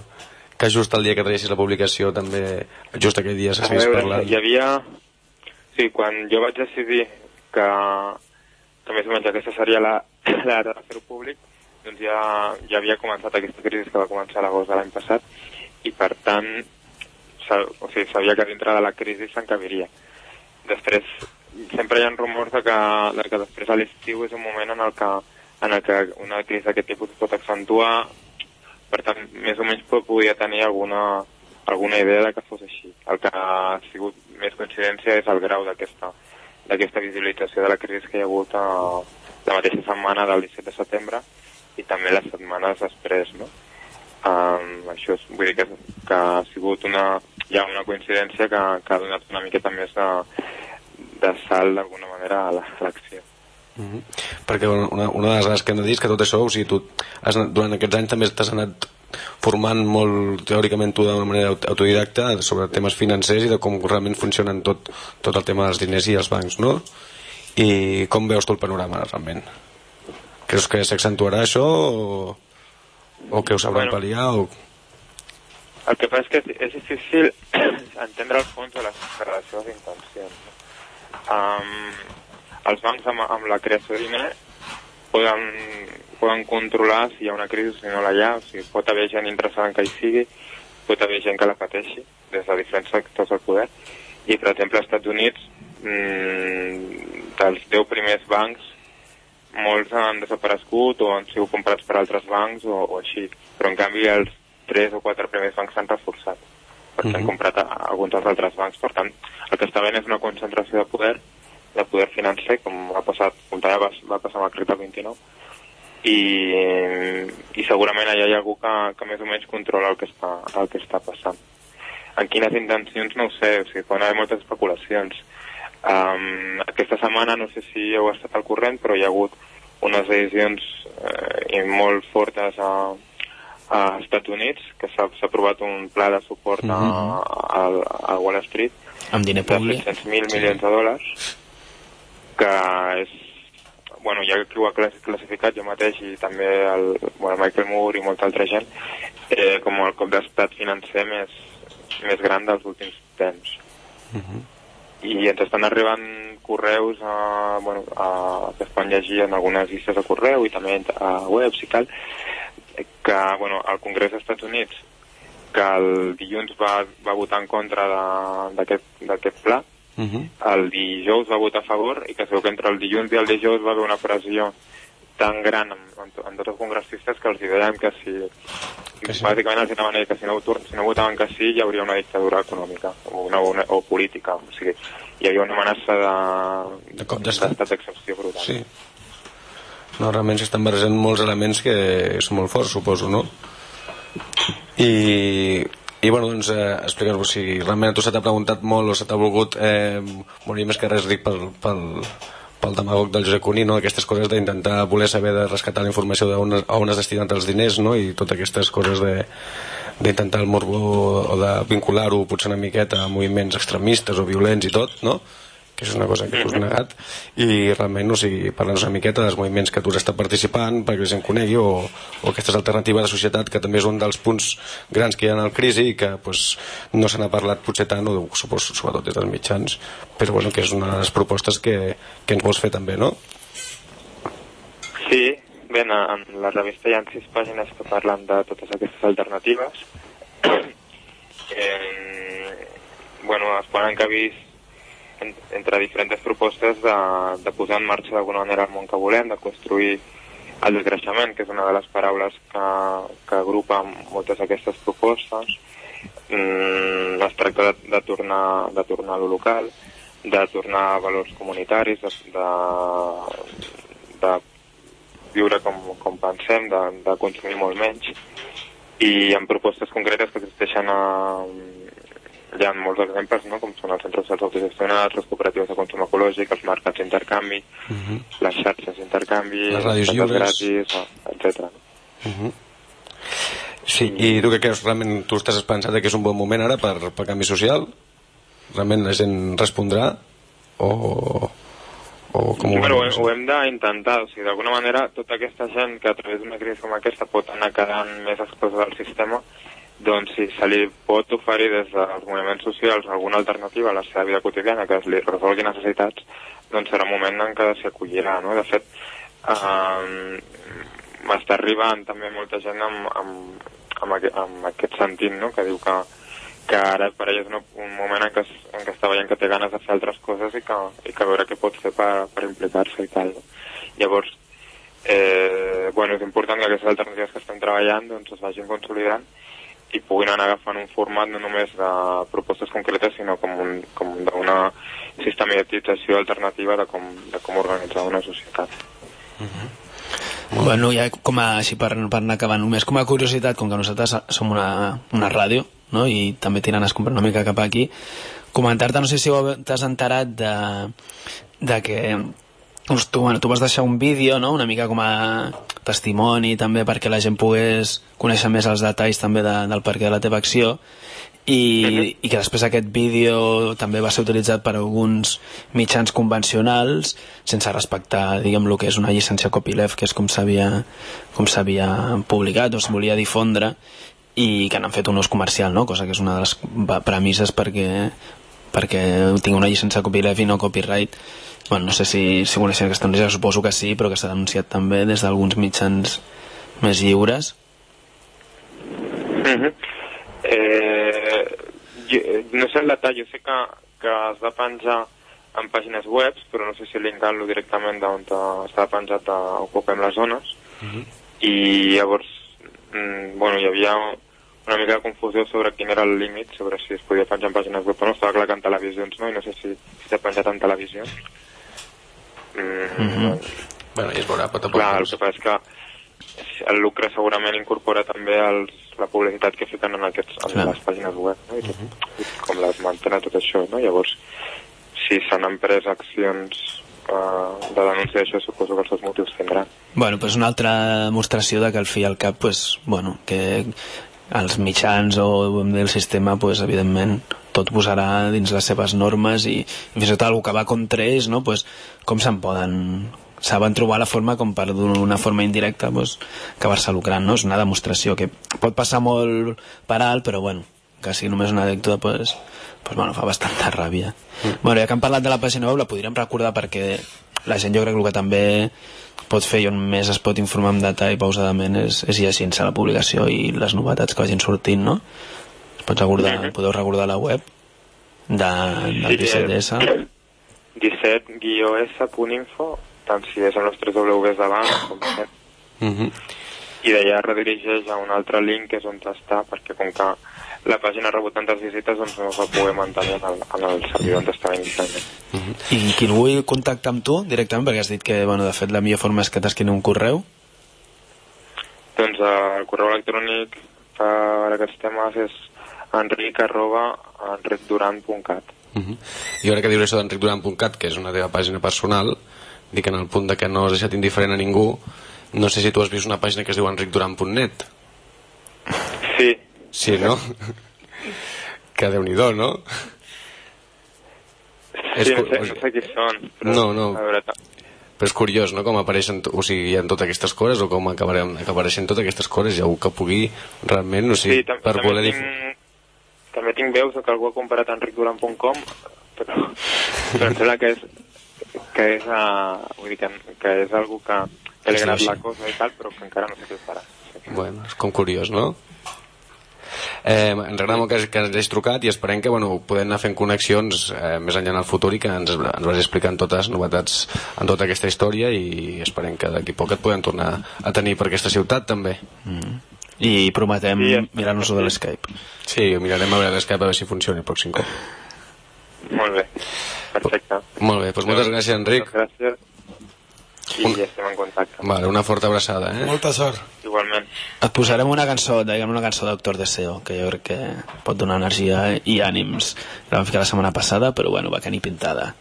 Speaker 2: Que just el dia que traguessis la publicació també, just aquell dia
Speaker 6: A
Speaker 2: s'hagués
Speaker 6: veure,
Speaker 2: parlat.
Speaker 6: hi havia... Sí, quan jo vaig decidir que, més o menys aquesta seria la, la data de fer-ho públic, doncs ja, ja havia començat aquesta crisi que va començar l'agost de l'any passat i per tant o sigui, sabia que dintre de la crisi s'encabiria. Després, sempre hi ha rumors de que, de que després a l'estiu és un moment en el que, en el que una crisi d'aquest tipus es pot accentuar per tant, més o menys po- podia tenir alguna, alguna idea de que fos així. El que ha sigut més coincidència és el grau d'aquesta d'aquesta visibilització de la crisi que hi ha hagut a, la mateixa setmana del 17 de setembre i també les setmanes després, no? Um, això és, vull dir que, que ha sigut una, hi ha una coincidència que, que ha donat una miqueta més de, de salt d'alguna manera a la- a l'acció.
Speaker 2: Mhm. Perquè una, una de les dades que hem de dir és que tot això, o sigui, tu has durant aquests anys també t'has anat formant molt teòricament tu d'una manera aut- autodidacta sobre temes financers i de com realment funcionen tot, tot el tema dels diners i els bancs, no? I com veus tu el panorama realment? Creus que s'accentuarà això o, o que ho sabran
Speaker 6: Bueno.
Speaker 2: pal·liar o...
Speaker 6: El que passa és que és difícil <clears throat> entendre el fons de les, de les seves intencions. Um, els bancs amb, amb la creació de diner poden, poden controlar si hi ha una crisi o si no la hi ha, o sigui, pot haver gent interessada en que hi sigui, pot haver gent que la pateixi des de diferents sectors del poder, i per exemple als Estats Units mmm, dels 10 primers bancs molts han desaparegut o han sigut comprats per altres bancs o, o així, però en canvi els 3 o 4 primers bancs s'han reforçat perquè han
Speaker 2: Mhm.
Speaker 6: comprat a, a alguns dels altres bancs. Per tant, el que està veient és una concentració de poder, de poder financer, com ha passat, com també va, va passar amb el CRIT 29, i, i segurament allà hi ha algú que, que més o menys controla el que està, el que està passant. En quines intencions no ho sé, o sigui, poden haver moltes especulacions. Um, aquesta setmana, no sé si heu estat al corrent, però hi ha hagut unes decisions eh, molt fortes a, a Estats Units, que s'ha aprovat un pla de suport a, a, a Wall Street
Speaker 1: Amb diner
Speaker 6: de
Speaker 1: públic.
Speaker 6: 700.000 milions de dòlars, que és bueno, hi ha qui ho ha classi- classificat, jo mateix i també el, bueno, Michael Moore i molta altra gent, eh, com el cop d'estat financer més, més gran dels últims temps. I ens estan arribant correus a, bueno, a, que es poden llegir en algunes llistes de correu i també a webs i tal, que bueno, el Congrés dels Estats Units que el dilluns va, va votar en contra d'aquest d'aquest pla,
Speaker 2: Mhm.
Speaker 6: el dijous va votar a favor i que veu que entre el dilluns i el dijous va haver una pressió tan gran en, en, to- en tots els congressistes que els deien que si,
Speaker 2: Que sí.
Speaker 6: bàsicament els anaven a dir que si no, si no votaven que sí hi hauria una dictadura econòmica o, una, una, o política, o sigui, hi havia una amenaça de,
Speaker 2: De cop d'estat.
Speaker 6: d'estat d'excepció brutal.
Speaker 2: Sí. No, realment s'estan barrejant molts elements que són molt forts, suposo, no? I, i bueno, doncs, eh, explica'ns-vos si realment tu se t'ha preguntat molt o se t'ha volgut eh, morir més que res dic pel, pel, pel demagog del Josep Cuní, no? aquestes coses d'intentar voler saber de rescatar la informació d'on on has destinat els diners no? i totes aquestes coses de d'intentar el morbo o de vincular-ho potser una miqueta a moviments extremistes o violents i tot, no? Que és una cosa que us he negat i realment, o sigui, parla'ns una miqueta dels moviments que tu has estat participant perquè la gent conegui o, o aquestes alternatives de societat que també és un dels punts grans que hi ha en el crisi i que pues, no se n'ha parlat potser tant o suposo, sobretot des dels mitjans però bueno, que és una de les propostes que, que ens vols fer també, no?
Speaker 6: Sí, bé, en, la revista hi ha sis pàgines que parlen de totes aquestes alternatives. <clears throat> eh, bueno, es poden encabir en, entre diferents propostes de, de posar en marxa d'alguna manera el món que volem, de construir el desgreixament, que és una de les paraules que, que agrupa moltes d'aquestes propostes. Mm, es tracta de, de, tornar, de tornar a lo local, de tornar a valors comunitaris, de, de, de viure com, com pensem, de, de consumir molt menys i amb propostes concretes que existeixen a, hi ha molts exemples, no? com són els centres socials autogestionats, les cooperatives de consum ecològic, els mercats d'intercanvi, les xarxes d'intercanvi,
Speaker 2: Les ràdios lliures.
Speaker 6: gratis, etc.
Speaker 2: Sí, i tu què creus? Realment tu estàs pensant que és un bon moment ara per, per canvi social? Realment la gent respondrà? O, o com ho
Speaker 6: Bueno, ho, ho hem d'intentar, o sigui, d'alguna manera tota aquesta gent que a través d'una crisi com aquesta pot anar quedant més exclosa del sistema, doncs si se li pot oferir des dels moviments socials alguna alternativa a la seva vida quotidiana que es li resolgui necessitats, doncs serà un moment en què s'hi acollirà, no? De fet, eh, m'està arribant també molta gent amb, amb, amb, aquest, amb aquest sentit, no? Que diu que, que ara per ell és una, un moment en què, en què està veient que té ganes de fer altres coses i que, i que veure què pot fer per, per implicar-se i tal. Llavors, eh, bueno, és important que aquestes alternatives que estem treballant doncs, es vagin consolidant i puguin anar agafant un format no només de propostes concretes, sinó com, un, com d'una sistematització alternativa de com, de com organitzar una societat.
Speaker 1: Bueno, ja com a, així per, per anar acabant, només com a curiositat, com que nosaltres som una, una ràdio, no? i també tirant es comprar una mica cap aquí, comentar-te, no sé si t'has enterat de, de que doncs tu, bueno, tu vas deixar un vídeo, no? una mica com a testimoni també perquè la gent pogués conèixer més els detalls també de, del perquè de la teva acció i, i que després aquest vídeo també va ser utilitzat per alguns mitjans convencionals sense respectar, diguem, el que és una llicència copyleft, que és com s'havia com s'havia publicat o es volia difondre i que n'han fet un ús comercial, no? cosa que és una de les premisses perquè, perquè tingui una llicència copyleft i no copyright bueno, no sé si, si coneixen aquesta notícia, suposo que sí, però que s'ha denunciat també des d'alguns mitjans més lliures.
Speaker 6: Mhm. eh, jo, no sé el detall, jo sé que, que es va penjar en pàgines web, però no sé si linkant-lo directament d'on estava penjat a Ocupem les Zones. I llavors, mm, bueno, hi havia una mica de confusió sobre quin era el límit, sobre si es podia penjar en pàgines web o no. Estava clar que en televisions no, i no sé si si s'ha penjat en televisions. Mm,
Speaker 1: Mhm.
Speaker 2: Bueno, ja es veurà, pot a poc.
Speaker 6: Clar, el que passa és que el lucre segurament incorpora també els, la publicitat que fiquen en, aquests, en
Speaker 1: Clar.
Speaker 6: les pàgines web, no? I tot, i com les mantenen tot això, no? Llavors, si s'han emprès accions uh, de denúncia d'això, suposo que els seus motius tindran.
Speaker 1: Bueno, pues una altra demostració de que al fi i al cap, pues, bueno, que els mitjans o el sistema, pues, evidentment, tot posarà dins les seves normes i, fins i tot algú que va contra ells, no? pues, com se'n poden saben trobar la forma com per d'una forma indirecta pues, acabar-se lucrant, no? És una demostració que pot passar molt per alt, però bueno, que sigui només una anècdota, pues, pues bueno, fa bastanta ràbia. Mm. Bueno, ja que hem parlat de la pàgina web, la podríem recordar perquè la gent jo crec que el que també pot fer i on més es pot informar amb detall pausadament és, és llegint-se la publicació i les novetats que vagin sortint, no? Es pot recordar, podeu recordar la web de, del 17S.
Speaker 6: 17-s.info, <clears throat> tant si és els 3 Ws davant com sempre.
Speaker 2: Mhm.
Speaker 6: i d'allà redirigeix a un altre link que és on està, perquè com que la pàgina ha rebut tantes visites doncs no es va poder mantenir en el, en el servidor on estava inicialment.
Speaker 1: I qui vull contactar amb tu directament, perquè has dit que, bueno, de fet, la millor forma és que t'escrini un correu.
Speaker 6: Doncs eh, el correu electrònic per aquests temes és enric arroba enricdurant.cat
Speaker 2: Mhm. I ara que dius això d'enricduran.cat, que és una teva pàgina personal, dic en el punt de que no has deixat indiferent a ningú, no sé si tu has vist una pàgina que es diu enricduran.net.
Speaker 6: Sí,
Speaker 2: Sí, no? que déu nhi no? És
Speaker 6: sí no,
Speaker 2: cu-
Speaker 6: sé, no sé qui són. Però,
Speaker 2: No, no. Però és curiós, no?, com apareixen, o sigui, hi ha totes aquestes coses, o com acabarem, que apareixen totes aquestes coses, hi ha algú que pugui realment, o
Speaker 6: sí,
Speaker 2: sigui,
Speaker 6: tam
Speaker 2: per voler...
Speaker 6: tinc, també tinc veus que algú ha comparat enricdurant.com però, però em sembla que és que és, uh, vull dir que, que és algú que, que li ha agradat la cosa i tal, però que encara no sé què farà.
Speaker 2: Bueno, és com curiós, no? Eh, ens agrada molt que, que ens hagis trucat i esperem que bueno, podem anar fent connexions eh, més enllà en el futur i que ens, ens vas explicant totes les novetats en tota aquesta història i esperem que d'aquí a poc et podem tornar a tenir per aquesta ciutat també.
Speaker 1: I prometem
Speaker 6: Sí, ja.
Speaker 1: mirar-nos-ho de l'Skype.
Speaker 2: Sí, ho mirarem a veure l'Skype a veure si funciona el pròxim cop.
Speaker 6: Molt bé, perfecte.
Speaker 2: Molt bé, doncs moltes gràcies, Enric.
Speaker 6: Moltes gràcies i ja estem en contacte.
Speaker 2: Vale, una forta abraçada, eh?
Speaker 4: Molta sort.
Speaker 6: Igualment.
Speaker 1: Et posarem una cançó, diguem una cançó de Doctor Deseo, que jo crec que pot donar energia i ànims. La vam ficar la setmana passada, però bueno, va tenir pintada.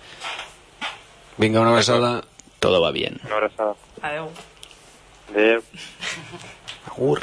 Speaker 2: Vinga, una abraçada.
Speaker 1: Todo va bien.
Speaker 6: Una abraçada.
Speaker 5: Adeu.
Speaker 6: Adéu.
Speaker 7: Agur.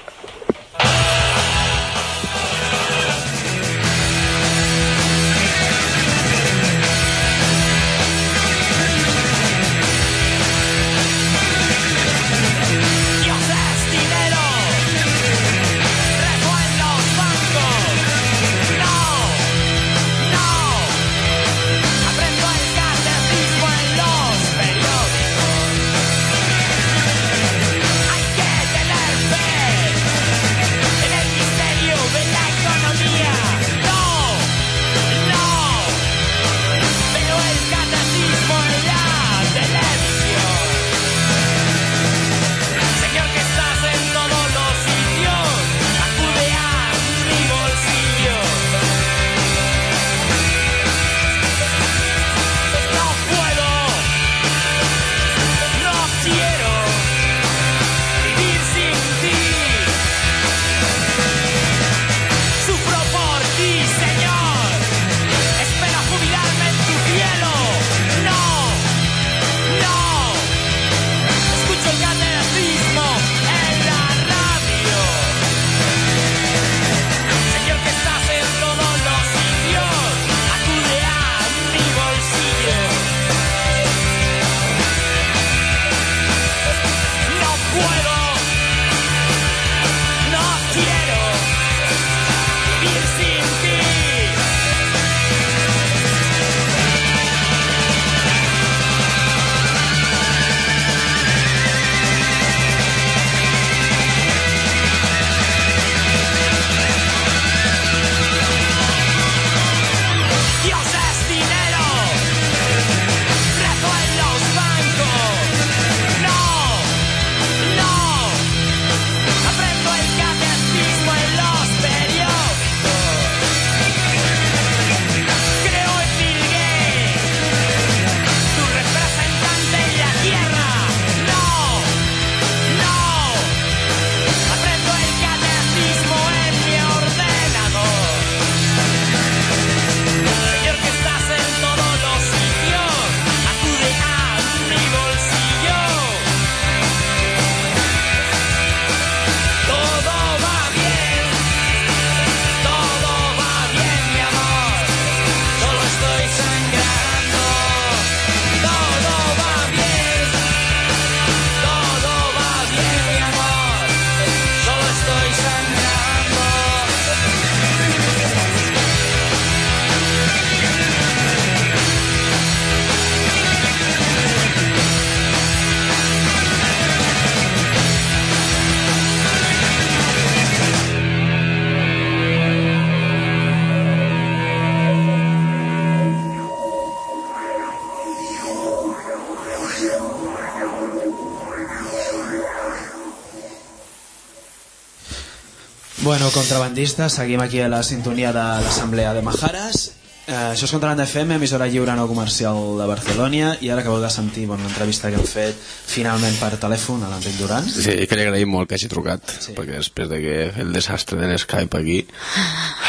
Speaker 1: Bueno, contrabandistes, seguim aquí a la sintonia de l'Assemblea de Majares. Eh, això és Contrabanda FM, emissora lliure no comercial de Barcelona, i ara acabeu de sentir bueno, una entrevista que hem fet finalment per telèfon a l'Enric Duran.
Speaker 2: Sí, que li agraïm molt que hagi trucat, sí. perquè després de que el desastre de l'Skype aquí...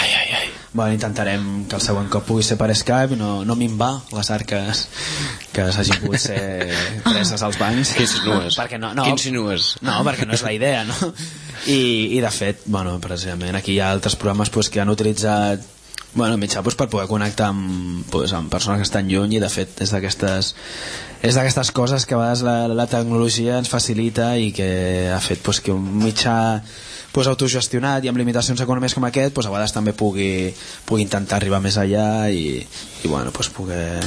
Speaker 2: Ai, ai, ai.
Speaker 1: Bueno, intentarem que el següent cop pugui ser per Skype, no, no minvar les arques que s'hagin pogut ser preses als bancs.
Speaker 2: Què insinues?
Speaker 1: Perquè no, no,
Speaker 2: Què insinues?
Speaker 1: No, perquè no és la idea, no? I, i de fet, bueno, precisament aquí hi ha altres programes pues, que han utilitzat bueno, mitjà pues, per poder connectar amb, pues, amb persones que estan lluny i de fet és d'aquestes és d'aquestes coses que a vegades la, la tecnologia ens facilita i que ha fet pues, que un mitjà pues, autogestionat i amb limitacions econòmiques com aquest pues, a vegades també pugui, pugui intentar arribar més allà i, i bueno, pues, poder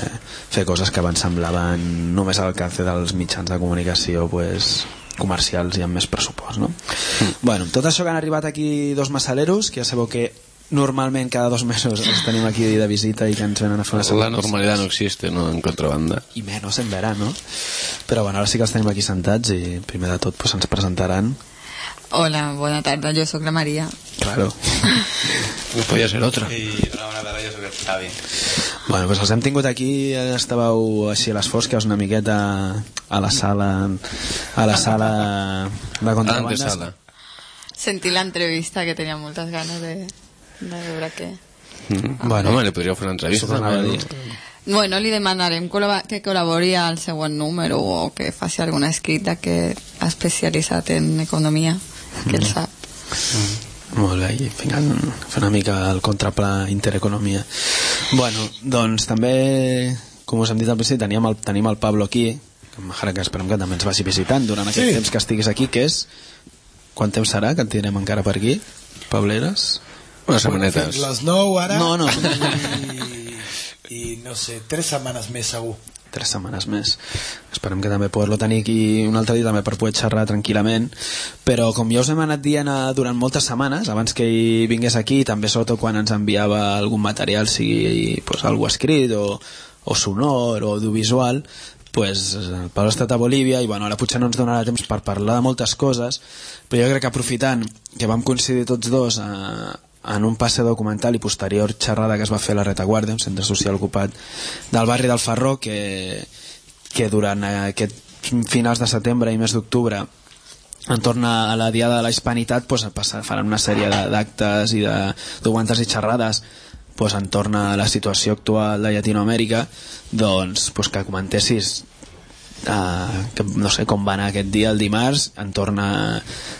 Speaker 1: fer coses que abans semblaven només a l'alcance dels mitjans de comunicació pues, comercials i amb més pressupost no? Mm. bueno, tot això que han arribat aquí dos massaleros que ja sabeu que normalment cada dos mesos els tenim aquí de visita i que ens venen a fer una
Speaker 2: La
Speaker 1: segona
Speaker 2: normalidad no existe, ¿no? En contrabanda.
Speaker 1: i menys en verano però bueno, ara sí que els tenim aquí sentats i primer de tot pues, ens presentaran
Speaker 8: Hola, bona tarda, jo sóc la Maria.
Speaker 1: claro <laughs>
Speaker 2: No podia ser otra.
Speaker 9: I hola, bona tarda, jo sóc el Xavi.
Speaker 1: Bueno, doncs els hem tingut aquí, estàveu així a les fosques una miqueta a la sala a la sala de contrabandes.
Speaker 2: Antesala.
Speaker 8: Sentí l'entrevista que tenia moltes ganes de, de veure què.
Speaker 2: Mm. Bueno, Home, li podríeu fer una entrevista.
Speaker 8: Bueno, li demanarem que col·labori al següent número o que faci alguna escrita que ha especialitzat en economia, que el sap.
Speaker 1: Molt bé, i ficant, fent una mica el contrapla intereconomia. Bueno, doncs també, com us hem dit al principi, teníem el, tenim el Pablo aquí, que que esperem que també ens vagi visitant durant aquest
Speaker 4: Sí.
Speaker 1: temps que estiguis aquí, que és... Quant temps serà que et tindrem encara per aquí? Pableres?
Speaker 2: Unes setmanetes.
Speaker 4: Les 9 ara
Speaker 1: No, no.
Speaker 4: i, i no sé, 3 setmanes més segur
Speaker 1: tres setmanes més. Esperem que també poder-lo tenir aquí un altre dia també per poder xerrar tranquil·lament, però com ja us hem anat dient eh, durant moltes setmanes, abans que hi vingués aquí, també sobretot quan ens enviava algun material, sigui pues, algo escrit o, o sonor o audiovisual, pues, el Pablo ha estat a Bolívia i bueno, ara potser no ens donarà temps per parlar de moltes coses, però jo crec que aprofitant que vam coincidir tots dos eh, en un passe documental i posterior xerrada que es va fer a la Retaguardia, un centre social ocupat del barri del Ferró, que, que durant aquest finals de setembre i mes d'octubre entorn a la Diada de la Hispanitat pues, passar, faran una sèrie d'actes i de documentals i xerrades pues, entorn a la situació actual de Llatinoamèrica doncs, pues, que comentessis uh, que, no sé com va anar aquest dia el dimarts entorn a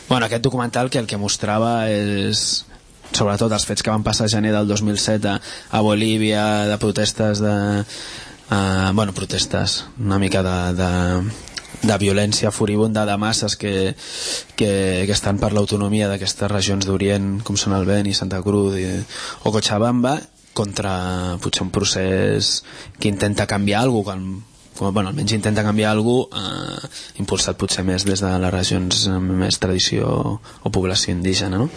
Speaker 1: bueno, aquest documental que el que mostrava és sobretot els fets que van passar a gener del 2007 a, a Bolívia de protestes de uh, bueno, protestes una mica de, de, de violència furibunda de masses que, que, que estan per l'autonomia d'aquestes regions d'Orient com són el Beni, Santa Cruz i, o Cochabamba contra potser un procés que intenta canviar alguna cosa com, bueno, almenys intenta canviar alguna cosa eh, impulsat potser més des de les regions amb més tradició o població indígena no?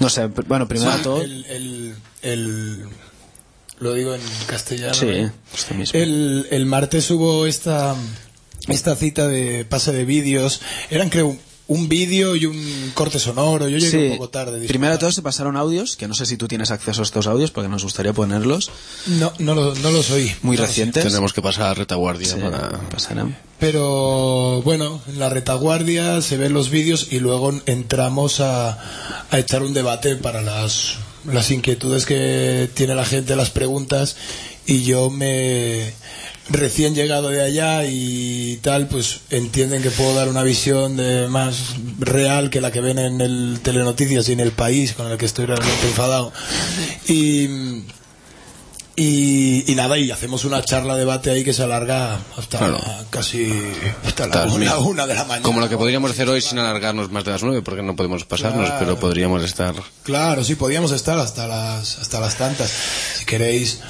Speaker 1: no sé, bueno, primer de tot
Speaker 4: el, el, el- lo digo en castellano
Speaker 1: sí,
Speaker 4: ¿eh?
Speaker 1: mismo
Speaker 4: El, el martes hubo esta, esta cita de pase de vídeos. Eran, creo, un vídeo y un corte sonoro. Yo llegué un poco tarde. disculpa.
Speaker 1: Primero de todo se pasaron audios, que no sé si tú tienes acceso a estos audios porque nos gustaría ponerlos.
Speaker 4: No, no, lo- no los oí.
Speaker 1: Muy
Speaker 4: No
Speaker 1: recientes.
Speaker 2: Tenemos que pasar a retaguardia
Speaker 1: Sí,
Speaker 2: para...
Speaker 1: pasarán.
Speaker 4: Pero bueno, en la retaguardia se ven los vídeos y luego entramos a, a echar un debate para las, las inquietudes que tiene la gente, las preguntas. Y yo me recién llegado de allá y tal, pues entienden que puedo dar una visión de más real que la que ven en el Telenoticias y en el país, con el que estoy realmente enfadado. Y, y, y nada, y hacemos una charla debate ahí que se alarga hasta
Speaker 2: Claro.
Speaker 4: casi hasta la,
Speaker 2: Hasta
Speaker 4: una, de la mañana.
Speaker 2: Como lo que podríamos hacer hoy sin alargarnos más de las nueve, porque no podemos pasarnos,
Speaker 4: Claro.
Speaker 2: pero podríamos estar...
Speaker 4: Claro, sí, podíamos estar hasta las, hasta las tantas. Si queréis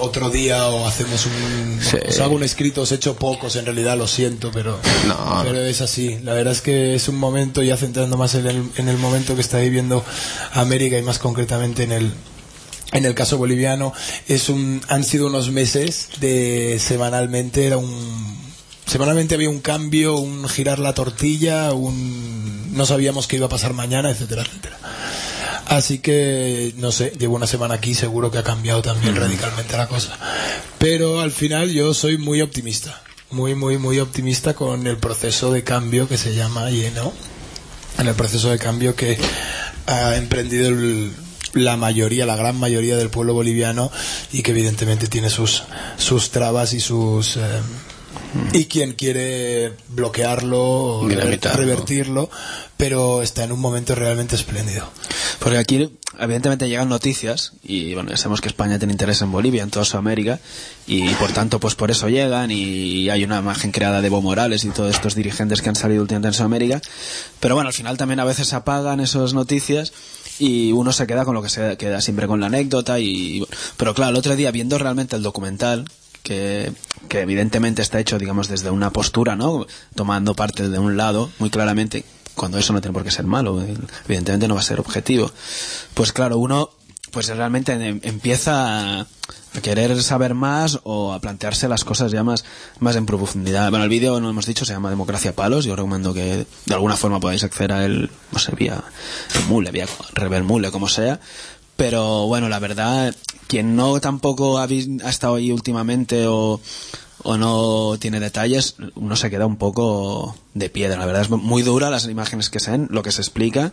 Speaker 4: otro día o hacemos un...
Speaker 2: Sí.
Speaker 4: Os hago un escrito, os he hecho pocos, en realidad lo siento, pero,
Speaker 2: No.
Speaker 4: pero es así. La verdad es que es un momento, ya centrando más en el, en el momento que está viviendo América y más concretamente en el, en el caso boliviano, es un, han sido unos meses de semanalmente, era un... Semanalmente había un cambio, un girar la tortilla, un no sabíamos qué iba a pasar mañana, etcétera, etcétera. Así que, no sé, llevo una semana aquí, seguro que ha cambiado también radicalmente la cosa. Pero al final yo soy muy optimista, muy, muy, muy optimista con el proceso de cambio que se llama lleno, en el proceso de cambio que ha emprendido el- la mayoría, la gran mayoría del pueblo boliviano y que evidentemente tiene sus, sus trabas y sus... eh, y quien quiere bloquearlo o revertirlo, pero está en un momento realmente espléndido.
Speaker 1: Porque aquí, evidentemente, llegan noticias y, bueno, ya sabemos que España tiene interés en Bolivia, en toda Sudamérica, y por tanto, pues por eso llegan y hay una imagen creada de Evo Morales y todos estos dirigentes que han salido últimamente en Sudamérica. Pero bueno, al final también a veces apagan esas noticias y uno se queda con lo que se queda siempre con la anécdota y pero claro el otro día viendo realmente el documental que, que evidentemente está hecho digamos desde una postura no tomando parte de un lado muy claramente cuando eso no tiene por qué ser malo eh, evidentemente no va a ser objetivo pues claro uno pues realmente em- empieza a, querer saber más o a plantearse las cosas ya más, más en profundidad. Bueno, el vídeo, no hemos dicho, se llama Democracia Palos. Yo recomiendo que de alguna forma podáis acceder a él, no sé, vía Mule, vía Rebel Mule, como sea. Pero bueno, la verdad, quien no tampoco ha, ha estado ahí últimamente o, o no tiene detalles, uno se queda un poco de piedra. La verdad es muy dura las imágenes que se ven, lo que se explica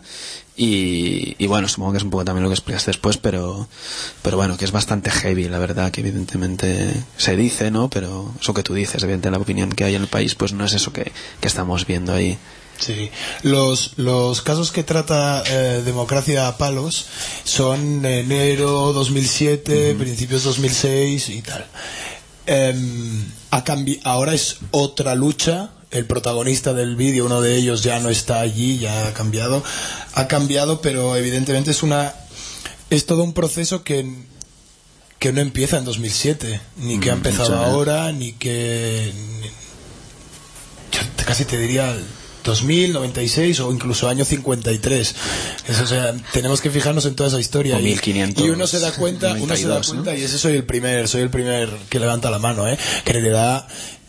Speaker 1: y, y bueno, supongo que es un poco también lo que explicas después, pero, pero bueno, que es bastante heavy, la verdad, que evidentemente se dice, ¿no? Pero eso que tú dices, evidentemente la opinión que hay en el país, pues no es eso que, que estamos viendo ahí.
Speaker 4: Sí, los, los casos que trata eh, Democracia a Palos son enero 2007, principios 2006 y tal. Ha cambi- ahora es otra lucha. El protagonista del vídeo, uno de ellos ya no está allí, ya ha cambiado. Ha cambiado, pero evidentemente es una es todo un proceso que que no empieza en 2007, ni que ha
Speaker 1: Mm,
Speaker 4: empezado
Speaker 1: ¿eh?
Speaker 4: ahora, ni que yo casi te diría 2000, 96 o incluso año 53. Es, o sea, tenemos que fijarnos en toda esa historia.
Speaker 1: O
Speaker 4: y-
Speaker 1: 1500,
Speaker 4: y uno se da cuenta, uno se da
Speaker 1: 92, ¿no?
Speaker 4: cuenta y ese soy el primer, soy el primer que levanta la mano, ¿eh? Que en realidad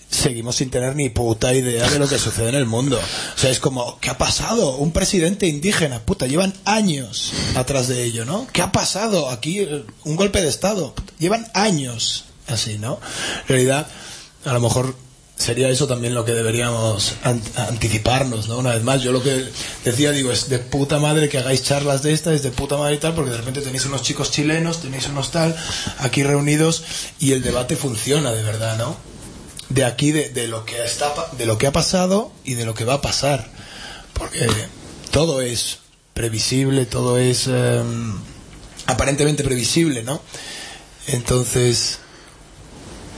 Speaker 4: seguimos sin tener ni puta idea de lo que sucede en el mundo. O sea, es como, ¿qué ha pasado? Un presidente indígena, puta, llevan años atrás de ello, ¿no? ¿Qué ha pasado? Aquí un golpe de Estado, puta, llevan años así, ¿no? En realidad, a lo mejor sería eso también lo que deberíamos an- anticiparnos, ¿no? Una vez más, yo lo que decía, digo, es de puta madre que hagáis charlas de estas, es de puta madre y tal, porque de repente tenéis unos chicos chilenos, tenéis unos tal, aquí reunidos, y el debate funciona de verdad, ¿no? De aquí, de, de lo que está, de lo que ha pasado y de lo que va a pasar, porque todo es previsible, todo es eh, aparentemente previsible, ¿no? Entonces,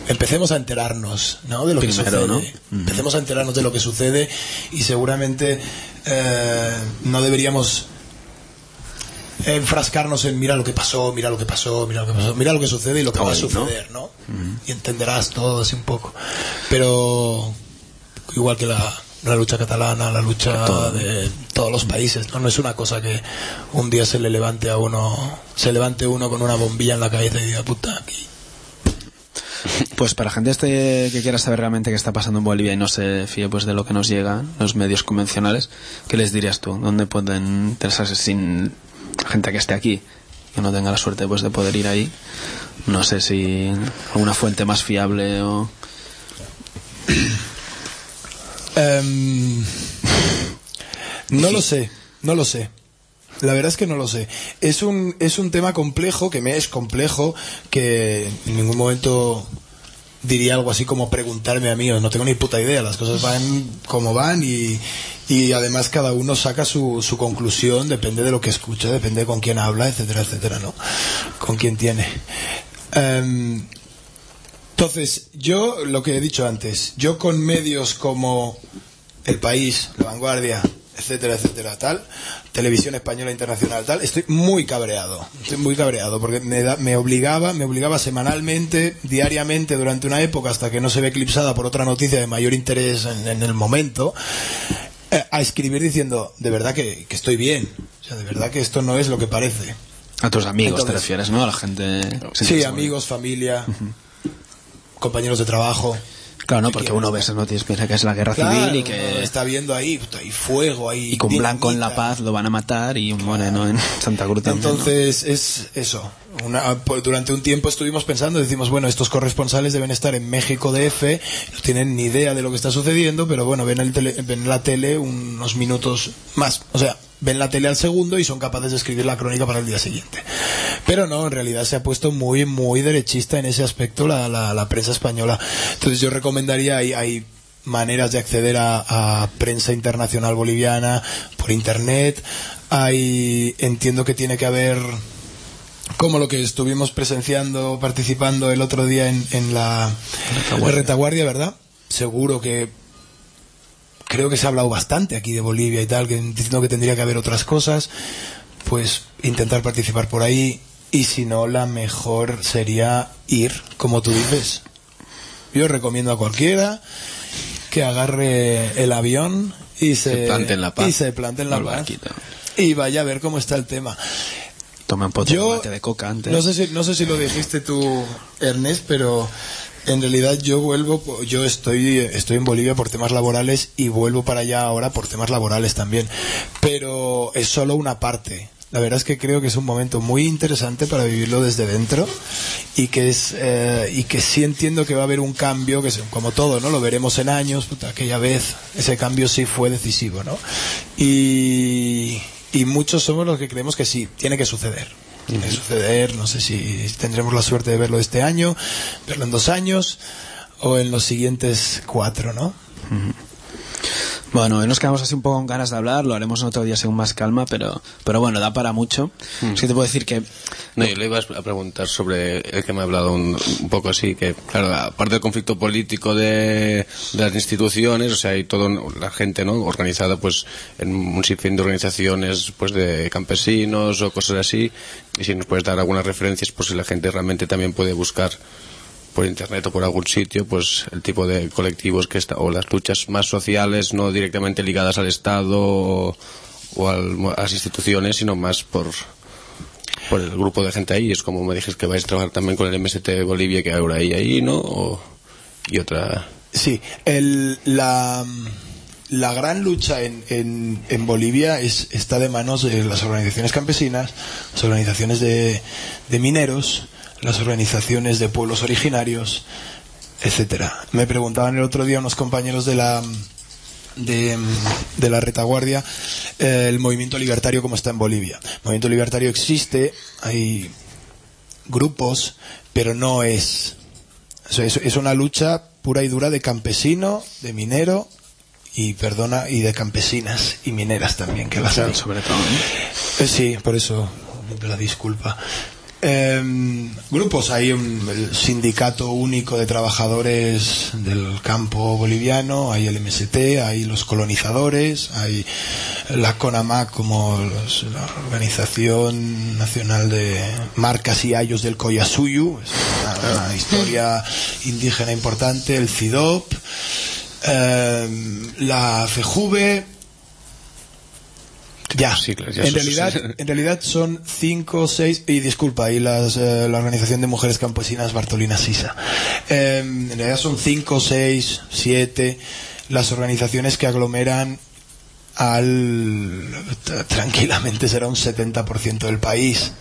Speaker 4: empecemos a enterarnos ¿no? de lo que sucede.
Speaker 1: ¿no?
Speaker 4: Empecemos a enterarnos de lo que sucede y seguramente eh, no deberíamos enfrascarnos en mira lo que pasó, mira lo que pasó, mira lo que pasó, mira lo que sucede y lo que va a suceder, ¿no? Y entenderás todo así un poco. Pero igual que la, la lucha catalana, la lucha
Speaker 1: Todo.
Speaker 4: de todos los países, ¿no? No es una cosa que un día se le levante a uno, se levante uno con una bombilla en la cabeza y diga, puta, aquí
Speaker 1: Pues para gente este que quiera saber realmente qué está pasando en Bolivia y no se fíe pues de lo que nos llega, los medios convencionales, ¿qué les dirías tú? ¿Dónde pueden interesarse sin gente que esté aquí, que no tenga la suerte pues de poder ir ahí? No sé si alguna fuente más fiable o...
Speaker 4: Em, no lo sé, no lo sé. La verdad es que no lo sé. Es un, es un tema complejo, que me es complejo, que en ningún momento diría algo así como preguntarme a mí, o no tengo ni puta idea, las cosas van como van y, y además cada uno saca su, su conclusión, depende de lo que escucha, depende con quién habla, etcétera, etcétera, ¿no? Con quién tiene. Em, entonces, yo lo que he dicho antes, yo con medios como El País, La Vanguardia, etcétera, etcétera, tal, televisión española internacional, tal, estoy muy cabreado, estoy muy cabreado porque me, da- me obligaba, me obligaba semanalmente, diariamente durante una época hasta que no se ve eclipsada por otra noticia de mayor interés en, en el momento, eh, a escribir diciendo, de verdad que, que estoy bien, o sea, de verdad que esto no es lo que parece.
Speaker 1: A tus amigos te refieres, ¿no? A la gente...
Speaker 4: Sí, amigos, familia, compañeros de trabajo.
Speaker 1: Claro, no,
Speaker 4: que
Speaker 1: porque uno ve esas noticias, piensa que es la guerra
Speaker 4: Claro,
Speaker 1: civil y que...
Speaker 4: está viendo ahí, hay fuego, hay
Speaker 1: Y con Blanco en La. Paz lo van a matar y un moreno en Santa Cruz también, ¿no?
Speaker 4: Entonces, es eso. Una- por- durante un tiempo estuvimos pensando, decimos, bueno, estos corresponsales deben estar en México DF, no tienen ni idea de lo que está sucediendo, pero bueno, ven, el tele- ven la tele unos minutos más. O sea, ven la tele al segundo y son capaces de escribir la crónica para el día siguiente. Pero no, en realidad se ha puesto muy, muy derechista en ese aspecto la, la, la prensa española. Entonces yo recomendaría, hay, hay maneras de acceder a, a prensa internacional boliviana por internet. Hay, entiendo que tiene que haber como lo que estuvimos presenciando, participando el otro día en, en la
Speaker 1: Retaguardia.
Speaker 4: retaguardia, ¿verdad? Seguro que creo que se ha hablado bastante aquí de Bolivia y tal, que diciendo que tendría que haber otras cosas, pues intentar participar por ahí y si no, la mejor sería ir, como tú dices. Yo recomiendo a cualquiera que agarre el avión y se,
Speaker 1: Se plante en La Paz.
Speaker 4: y se plante en La Paz y vaya a ver cómo está el tema.
Speaker 1: Toma un poco de coca antes.
Speaker 4: No sé si, no sé si lo dijiste tú, Ernest, pero en realidad yo vuelvo, yo estoy, estoy en Bolivia por temas laborales y vuelvo para allá ahora por temas laborales también. Pero es solo una parte La verdad es que creo que es un momento muy interesante para vivirlo desde dentro y que es eh, y que sí entiendo que va a haber un cambio que es como todo, ¿no? Lo veremos en años. puta, aquella vez ese cambio sí fue decisivo, ¿no? Y y muchos somos los que creemos que sí tiene que suceder. Tiene que suceder. No sé si tendremos la suerte de verlo este año, verlo en dos años o en los siguientes cuatro, ¿no?
Speaker 1: Bueno, hoy nos quedamos así un poco con ganas de hablar, lo haremos otro día según más calma, pero, pero bueno, da para mucho. Sí te puedo decir que
Speaker 2: No, yo le iba a preguntar sobre el que me ha hablado un, un poco así, que claro, aparte del conflicto político de, de las instituciones, o sea, hay toda la gente, ¿no? Organizada, pues, en un sinfín de organizaciones, pues, de campesinos o cosas así, y si nos puedes dar algunas referencias, pues, si la gente realmente también puede buscar por internet o por algún sitio, pues, el tipo de colectivos que está, o las luchas más sociales, no directamente ligadas al Estado o, o al- a las instituciones, sino más por, por el grupo de gente ahí. Es como me dijiste que vais a trabajar también con el MST de Bolivia, que ahora hay ahí, ¿no? O- y otra.
Speaker 4: Sí, el, la, la gran lucha en, en, en Bolivia es, está de manos de las organizaciones campesinas, las organizaciones de, de mineros, las organizaciones de pueblos originarios, etcétera. Me preguntaban el otro día unos compañeros de la de, de la retaguardia eh, el movimiento libertario como está en Bolivia. El movimiento libertario existe, hay grupos, pero no es o sea, es, es una lucha pura y dura de campesino, de minero y perdona y de campesinas y mineras también que las hay.
Speaker 1: sobre todo,
Speaker 4: Eh, sí, por eso la disculpa. Em, grupos, hay un, el sindicato único de trabajadores del campo boliviano, hay el MST, hay los colonizadores, hay la CONAMAC como la Organización Nacional de Marcas y Ayos del Coyasuyu, es una, una historia indígena importante, el CIDOP, em, la FEJUVE, ya,
Speaker 2: ya
Speaker 4: en realidad, en realidad son cinco seis, y disculpa, y las, eh, la Organización de Mujeres Campesinas Bartolina Sisa. Eh, en realidad son cinco, seis, siete las organizaciones que aglomeran al tranquilamente será un 70% del país.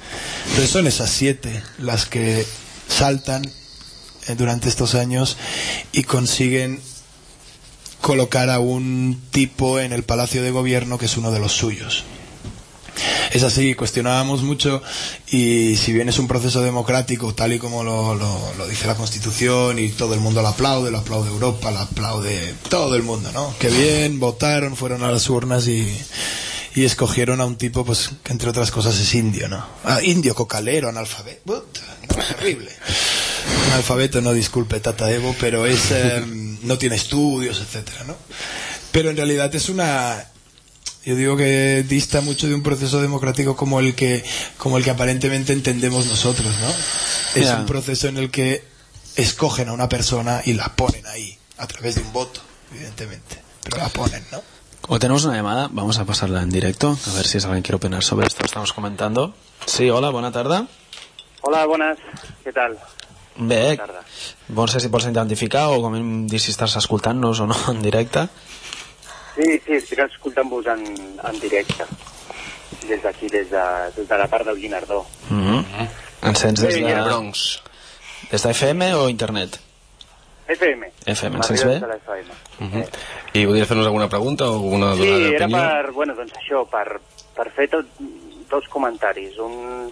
Speaker 4: Entonces son esas siete las que saltan eh, durante estos años y consiguen colocar a un tipo en el Palacio de Gobierno que es uno de los suyos. Es así, cuestionábamos mucho y si bien es un proceso democrático tal y como lo, lo- dice la Constitución y todo el mundo lo aplaude, lo aplaude Europa, lo aplaude todo el mundo, ¿no? Que bien, votaron, fueron a las urnas y, y escogieron a un tipo pues que entre otras cosas es indio, ¿no? Ah, indio, cocalero, analfabeto, terrible. Analfabeto, no disculpe Tata Evo, pero es <laughs> eh, no tiene estudios, etcétera, ¿no? Pero en realidad es una yo digo que dista mucho de un proceso democrático como el que como el que aparentemente entendemos nosotros, ¿no? Es
Speaker 1: Ya.
Speaker 4: un proceso en el que escogen a una persona y la ponen ahí a través de un voto, evidentemente, pero la ponen, ¿no?
Speaker 1: Como tenemos una llamada, vamos a pasarla en directo, a ver si alguien quiere opinar sobre esto que estamos comentando. Sí, hola, bona tarda.
Speaker 10: Hola, bones. Què tal?
Speaker 1: Bé, no sé si pots identificar o com hem dit si estàs escoltant-nos o no en directe.
Speaker 10: Sí, sí, estic escoltant-vos en, en directe. Des d'aquí, des, de, des de la part del Guinardó.
Speaker 1: Mm -hmm. Ens sents des
Speaker 10: Sí,
Speaker 1: de...
Speaker 2: Bronx.
Speaker 1: Des de FM o internet?
Speaker 10: FM.
Speaker 1: FM, ens
Speaker 10: M'arriba
Speaker 1: sents bé?
Speaker 10: FM.
Speaker 2: Uh -huh. I volies fer-nos alguna pregunta o alguna
Speaker 10: Sí,
Speaker 2: donada
Speaker 10: era
Speaker 2: d'opinió?
Speaker 10: per, bueno, doncs això, per, per fer tot, dos comentaris. Un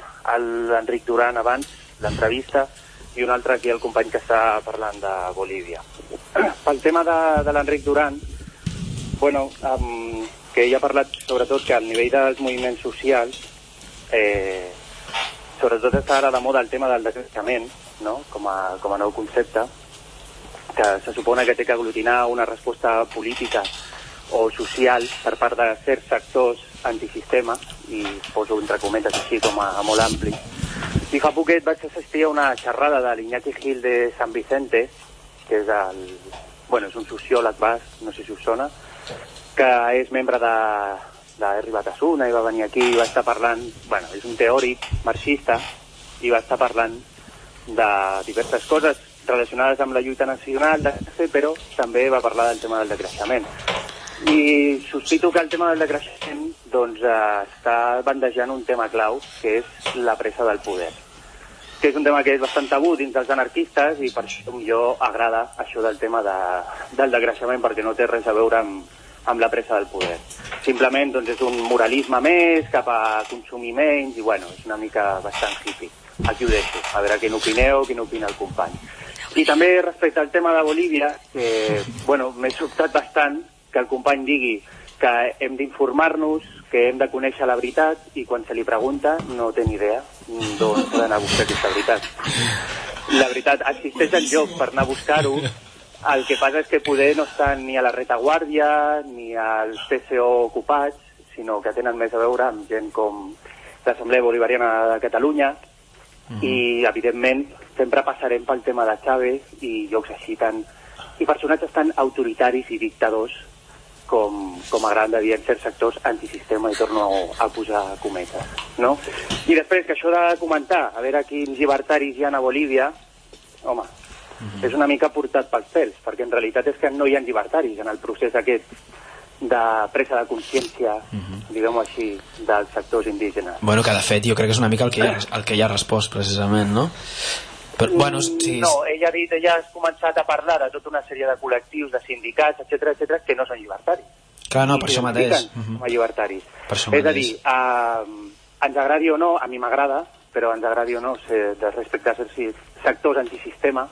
Speaker 10: l'Enric Duran abans, l'entrevista, i un altre aquí el company que està parlant de Bolívia. <clears throat> Pel tema de, de l'Enric Duran, bueno, um, que ell ha parlat sobretot que al nivell dels moviments socials eh, sobretot està ara de moda el tema del decreixement no? com, a, com a nou concepte que se supone que té que aglutinar una resposta política o social per part de certs sectors antisistema i poso entre cometes així com a, a molt ampli i fa poquet vaig assistir a una xerrada de l'Iñaki Gil de San Vicente que és el, bueno, és un sociòleg basc, no sé si us sona que és membre de, de R. Batasuna i va venir aquí i va estar parlant, bueno, és un teòric marxista i va estar parlant de diverses coses relacionades amb la lluita nacional, però també va parlar del tema del decreixement. I sospito que el tema del decreixement doncs, eh, està bandejant un tema clau, que és la pressa del poder que és un tema que és bastant tabú dins dels anarquistes i per això millor agrada això del tema de, del degreixament perquè no té res a veure amb, amb la pressa del poder. Simplement doncs, és un moralisme més cap a consumir menys i bueno, és una mica bastant hippie. Aquí ho deixo, a veure què n'opineu, què n'opina el company. I també respecte al tema de Bolívia, que bueno, m'he sobtat bastant que el company digui que hem d'informar-nos, que hem de conèixer la veritat i quan se li pregunta no té ni idea d'on s'ha d'anar a buscar aquesta veritat. La veritat, existeix el lloc per anar a buscar-ho, el que passa és que poder no estan ni a la retaguardia ni als TCO ocupats, sinó que tenen més a veure amb gent com l'Assemblea Bolivariana de Catalunya. I, evidentment, sempre passarem pel tema de Chávez i llocs així tan... i personatges tan autoritaris i dictadors com, com agraden de dir en certs sectors antisistema i torno a posar cometes, no? I després que això de comentar, a veure quins llibertaris hi ha a Bolívia, home, és una mica portat pels pèls, perquè en realitat és que no hi ha llibertaris en el procés aquest de presa de consciència, diguem-ho així, dels sectors indígenes.
Speaker 1: Bueno, que de fet jo crec que és una mica el que hi ha, el que hi ha respost precisament, no? Però, bueno, sí,
Speaker 10: No, ella ha dit, ella ha començat a parlar de tota una sèrie de col·lectius, de sindicats, etc etc que no són llibertaris.
Speaker 1: clar, no,
Speaker 10: I
Speaker 1: per això mateix. Mhm.
Speaker 10: Com a llibertaris.
Speaker 1: Per això
Speaker 10: és a
Speaker 1: mateix.
Speaker 10: dir, eh, ens agradi o no, a mi m'agrada, però ens agradi o no, ser, de respecte a sectors antisistema,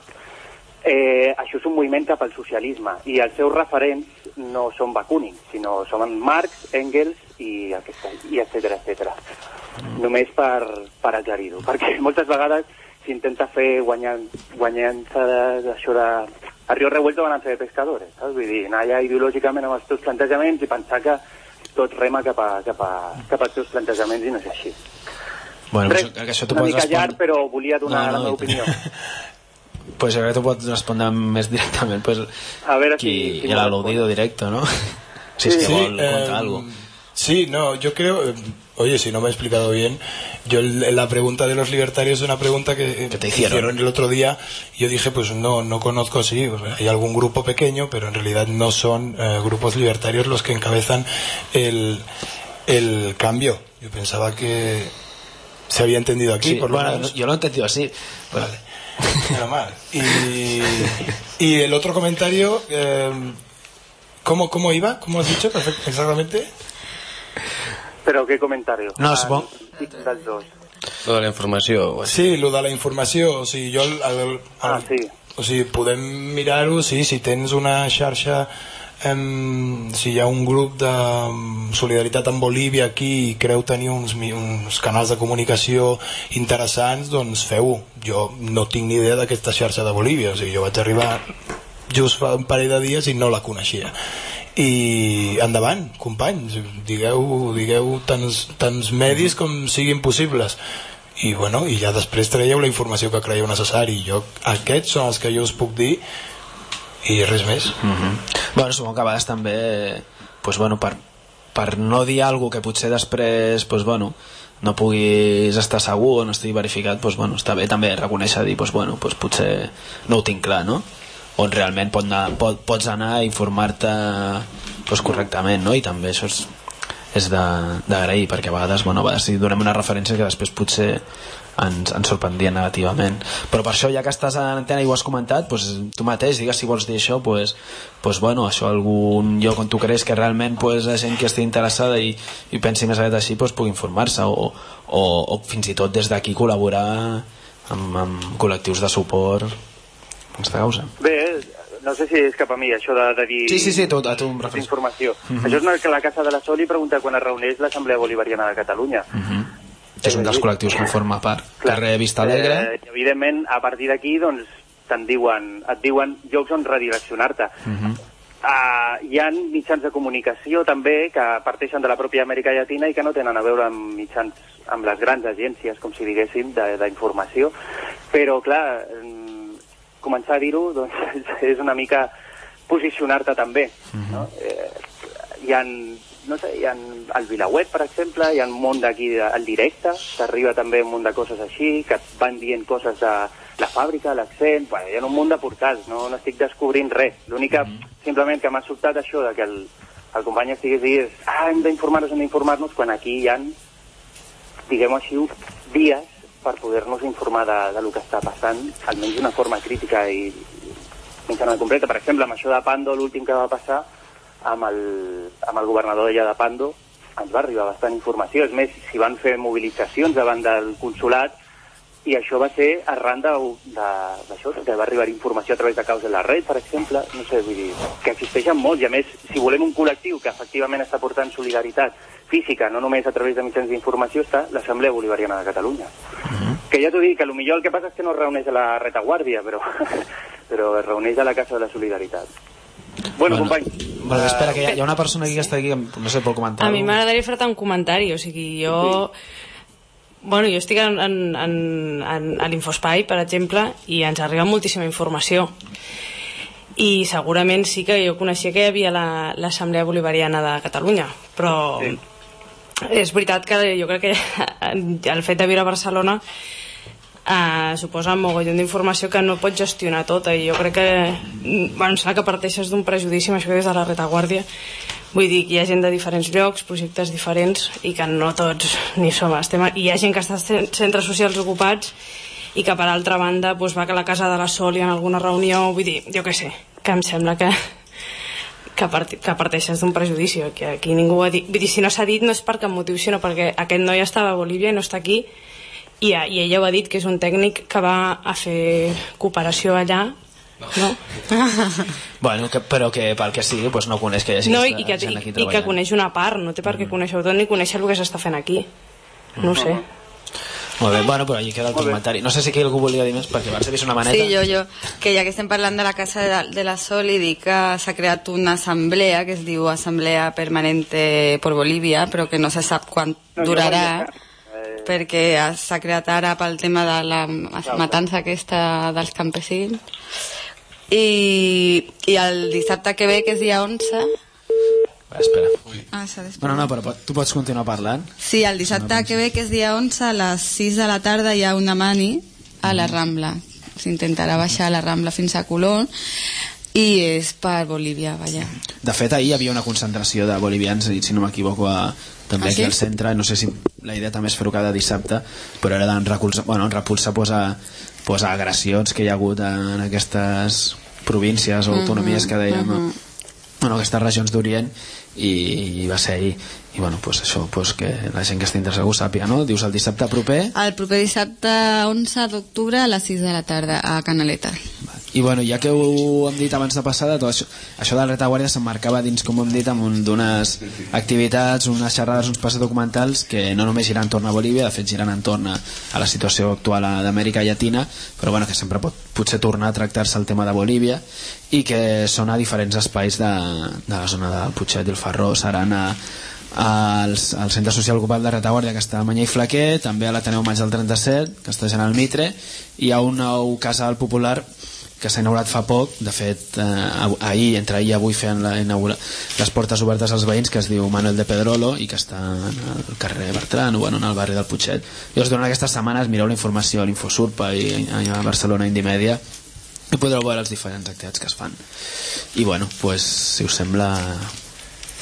Speaker 10: eh, això és un moviment cap al socialisme i els seus referents no són Bakunin, sinó són Marx, Engels i, i etc etc. Només per, per aclarir-ho, perquè <laughs> moltes vegades s'intenta fer guanyant, guanyant-se de- d'això de... A Rio Revuelto van a fer pescadores, saps? Vull dir, anar allà ideològicament amb els teus plantejaments i pensar que tot rema cap, a, cap, a, cap als teus plantejaments i no és així.
Speaker 1: Bueno,
Speaker 10: Res,
Speaker 1: que això t'ho
Speaker 10: una
Speaker 1: pots
Speaker 10: mica
Speaker 1: respondre...
Speaker 10: llarg, però volia donar
Speaker 1: No, no,
Speaker 10: la meva opinió. <laughs>
Speaker 1: Pues crec que t'ho pots respondre més directament pues,
Speaker 10: A veure
Speaker 1: qui,
Speaker 10: si- si
Speaker 1: el aludido directo, ¿no? si es que vol
Speaker 4: eh,
Speaker 1: contar algo.
Speaker 4: Sí, no, yo creo, eh, oye, si no me he explicado bien, yo el- la pregunta de los libertarios es una pregunta que, eh,
Speaker 1: te hicieron.
Speaker 4: el otro día. Yo dije, pues no, no conozco, sí, pues, hay algún grupo pequeño, pero en realidad no son eh, grupos libertarios los que encabezan el, el cambio. Yo pensaba que se había entendido aquí,
Speaker 1: Sí,
Speaker 4: por lo
Speaker 1: bueno,
Speaker 4: menos.
Speaker 1: yo lo he entendido así. Pues,
Speaker 4: Menos mal. Y, y el otro comentario, eh, ¿cómo, ¿cómo iba? ¿Cómo has dicho exactamente?
Speaker 10: Però què comentario?
Speaker 1: No, supongo-
Speaker 10: Dels dos.
Speaker 2: Lo de la informació...
Speaker 4: Sí, lo de la informació, o sigui, jo... El, el, el,
Speaker 10: Ah, sí.
Speaker 4: O sigui, podem mirar-ho, sí, si tens una xarxa, em, si hi ha un grup de solidaritat amb Bolívia aquí i creu tenir uns, uns canals de comunicació interessants, doncs feu-ho. Jo no tinc ni idea d'aquesta xarxa de Bolívia, o sigui, jo vaig arribar just fa un parell de dies i no la coneixia i endavant, companys digueu, digueu tants, tants medis com siguin possibles i, bueno, i ja després traieu la informació que creieu necessari jo, aquests són els que jo us puc dir i res més
Speaker 1: Mhm. Bueno, supongo que a vegades també pues, bueno, per, per no dir alguna que potser després pues, bueno, no puguis estar segur o no estigui verificat pues, bueno, està bé també reconèixer dir pues, bueno, pues, potser no ho tinc clar no? On realment pot anar, pot, pots anar a informar-te pues, correctament no? i també això és, és d'agrair perquè a vegades, bueno, a vegades si donem una referència que després potser ens, ens sorprendria negativament però per això ja que estàs a l'antena i ho has comentat pues, tu mateix digues si vols dir això pues, pues, bueno, això algun lloc on tu creus que realment pues, la gent que estigui interessada i, i pensi més aviat així pues, pugui informar-se o, o, o fins i tot des d'aquí col·laborar amb, amb col·lectius de suport aquesta causa
Speaker 10: Bé, no sé si és cap a mi, això de, de dir...
Speaker 1: Sí, sí, sí, tu, a tu em refereixo.
Speaker 10: Informació.
Speaker 1: Mhm.
Speaker 10: Això és una, que la Casa de la Sol i pregunta quan es reuneix l'Assemblea Bolivariana de Catalunya.
Speaker 1: que és un dels col·lectius que en forma part carrer Vista Alegre
Speaker 10: Eh, evidentment, a partir d'aquí, doncs, te'n diuen, et diuen llocs on redireccionar-te.
Speaker 1: Mhm.
Speaker 10: Uh, hi ha mitjans de comunicació també que parteixen de la pròpia Amèrica Llatina i que no tenen a veure amb mitjans amb les grans agències, com si diguéssim, de- d'informació. Però, clar, mm, començar a dir-ho doncs, <laughs> és una mica posicionar-te també. No? Eh, hi ha, no sé, hi ha el Vilaweb, per exemple, hi ha un munt d'aquí al directe, t'arriba també un munt de coses així, que et van dient coses de la fàbrica, l'accent, bueno, hi ha un munt de portals, no, no estic descobrint res. L'únic que, simplement, que m'ha sobtat això de que el, el company estigués dient ah, hem d'informar-nos, hem d'informar-nos, quan aquí hi ha, diguem-ho així, dies per poder-nos informar de, de lo que està passant, almenys d'una forma crítica i mitjanament completa. Per exemple, amb això de Pando, l'últim que va passar, amb el, amb el governador d'allà de Pando, ens va arribar bastant informació. És més, s'hi van fer mobilitzacions davant del consulat i això va ser arran de- de- d'això, que va arribar informació a través de Caus de la Red, per exemple, no sé, vull dir, que existeixen molts, i a més, si volem un col·lectiu que efectivament està portant solidaritat física, no només a través de mitjans d'informació, està l'Assemblea Bolivariana de Catalunya. Que ja t'ho dic, que potser el que passa és que no es reuneix a la retaguardia, però, <laughs> però es reuneix a la Casa de la Solidaritat. Bueno, bueno company.
Speaker 1: Bueno, espera, que hi ha, hi ha una persona aquí que està aquí que no sé, vol comentar
Speaker 5: A mi m'agradaria fer-te un comentari, o sigui, jo... Bueno, jo estic en, en, en, en, a l'Infospai, per exemple, i ens arriba moltíssima informació. I segurament sí que jo coneixia que hi havia la- l'Assemblea Bolivariana de Catalunya, però sí. és veritat que jo crec que <laughs> el fet de viure a Barcelona eh, suposa un mogollon d'informació que no pots gestionar tota i jo crec que mm, bueno, em sembla que parteixes d'un prejudici amb això que des de la retaguardia vull dir que hi ha gent de diferents llocs projectes diferents i que no tots ni som estem, hi ha gent que està en centres socials ocupats i que per altra banda doncs, va a la casa de la Sol i en alguna reunió vull dir, jo què sé, que em sembla que que, part, que parteixes d'un prejudici que aquí ningú ha dit, vull dir, si no s'ha dit no és per cap motiu, sinó perquè aquest noi estava a Bolívia i no està aquí i, i ella ho ha dit que és un tècnic que va a fer cooperació allà no? <laughs>
Speaker 1: Bueno, que, però que pel que sigui doncs no coneix que hi hagi
Speaker 5: no, i, que,
Speaker 1: gent
Speaker 5: i,
Speaker 1: aquí
Speaker 5: i que coneix una part no té per què conèixer-ho tot ni conèixer el que s'està fent aquí no ho sé
Speaker 1: Molt bé, bueno, però allí queda el comentari. No sé si aquí algú volia dir més, perquè abans he vist una maneta.
Speaker 8: Sí, jo, jo, que ja que estem parlant de la Casa de, de la Sol i dic que s'ha creat una assemblea que es diu Assemblea Permanente por Bolívia, però que no se sap quan
Speaker 10: No,
Speaker 8: durarà,
Speaker 10: vaig
Speaker 8: perquè ha- s'ha creat ara pel tema de la matança aquesta dels campesins. I, I el dissabte que ve, que és dia 11...
Speaker 1: Espera.
Speaker 8: Ah, s'ha d'esperar.
Speaker 1: Bueno, no, però pot- tu pots continuar parlant.
Speaker 8: Sí, el dissabte que ve, que és dia 11, a les 6 de la tarda hi ha una mani a la Rambla. S'intentarà baixar la Rambla fins a Colón i és per Bolívia, vaja.
Speaker 1: De fet, ahir hi havia una concentració de bolivians, si no m'equivoco, a- també
Speaker 8: Ah,
Speaker 1: aquí al centre. No sé si la idea també és fer-ho cada dissabte, però era d'en recolzar, bueno, en repulsar pues, a, pues, agressions que hi ha hagut en aquestes províncies o autonomies que dèiem,
Speaker 8: mhm.
Speaker 1: bueno, aquestes regions d'Orient, i, i va ser ahir. I bueno, pues això, pues que la gent que està interessada ho sàpiga, no? Dius el dissabte proper,
Speaker 8: El proper dissabte 11 d'octubre a les 6 de la tarda a Canaleta.
Speaker 1: I bueno, ja que ho hem dit abans de passada, tot això, això del retaguardia s'emmarcava dins, com hem dit, amb un- d'unes activitats, unes xerrades, uns passos documentals que no només giren entorn a Bolívia, de fet giren entorn a, a la situació actual a- d'Amèrica Llatina, però bueno, que sempre pot potser tornar a tractar-se el tema de Bolívia i que són a diferents espais de, de la zona del Puigset i el Ferró, seran a, als, al centre social ocupat de Retaguardia que està a Manyà i Flaquer, també a l'Ateneu Maig del 37 que està a General Mitre i ha un nou casal popular que s'ha inaugurat fa poc, de fet eh, ahir, entre ahir i avui feien la inaugura, les portes obertes als veïns que es diu Manuel de Pedrolo i que està al carrer Bertran o bueno, en el barri del Putxet. Llavors durant aquestes setmanes mireu la informació a l'Infosurpa i a Barcelona Indimèdia i podreu veure els diferents activitats que es fan. I bueno, pues, si us sembla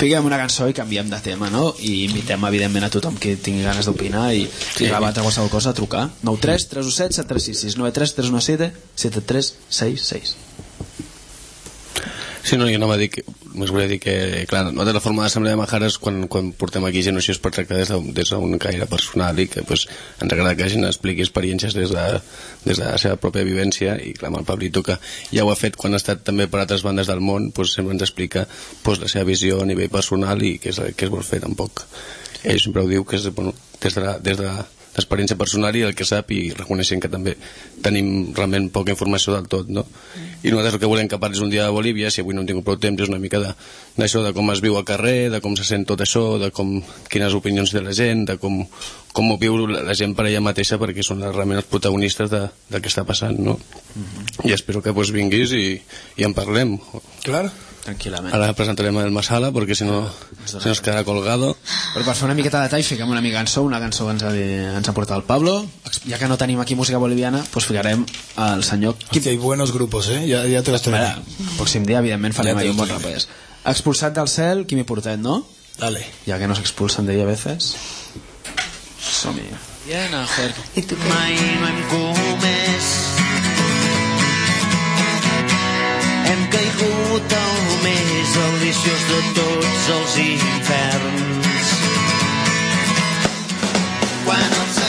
Speaker 1: fiquem una cançó i canviem de tema no? i invitem evidentment a tothom que tingui ganes d'opinar i, i rebatre qualsevol cosa a trucar. 93 317 736 93 317 7366
Speaker 2: Sí, no, jo no dit que, més volia dir que, clar, nosaltres la forma d'assemblea de Majares, quan, quan portem aquí gent així és per tractar des d'un de, caire personal i que pues, ens agrada que la gent expliqui experiències des de, des de la seva pròpia vivència i clar, amb el Pablito que ja ho ha fet quan ha estat també per altres bandes del món, pues, sempre ens explica pues, la seva visió a nivell personal i què és, que es vol fer tampoc. Ell sempre ho diu que és bueno, des de la, des de l'experiència personal i el que sap i reconeixent que també tenim realment poca informació del tot no? i nosaltres el que volem que parlis un dia de Bolívia si avui no hem tingut prou temps és una mica de- d'això de, de com es viu al carrer, de com se sent tot això de com, quines opinions té la gent de com, com ho viu la gent per ella mateixa perquè són realment els protagonistes de, del que està passant no? i espero que pues, vinguis i, i en parlem
Speaker 4: Clar.
Speaker 1: Tranquil·lament
Speaker 2: ara presentarem el Masala perquè si no, si no es quedarà colgado
Speaker 1: però per fer una miqueta de tall fiquem una mica cançó una cançó que ens ha, de- ens ha portat el Pablo ja que no tenim aquí música boliviana pues ficarem el senyor
Speaker 4: Hostia, hay buenos grupos, ¿eh? Ya, ya te.
Speaker 1: Espera, el pròxim dia evidentment farem
Speaker 4: Ja
Speaker 1: un bon repàs Expulsat del cel, Quimi Portet, no?
Speaker 4: Dale.
Speaker 1: Ya que nos expulsan de a veces. Som-hi. Bien, Ajer.
Speaker 11: Mai no hem comès Hem caigut al més deliciós de tots els inferns. Quan els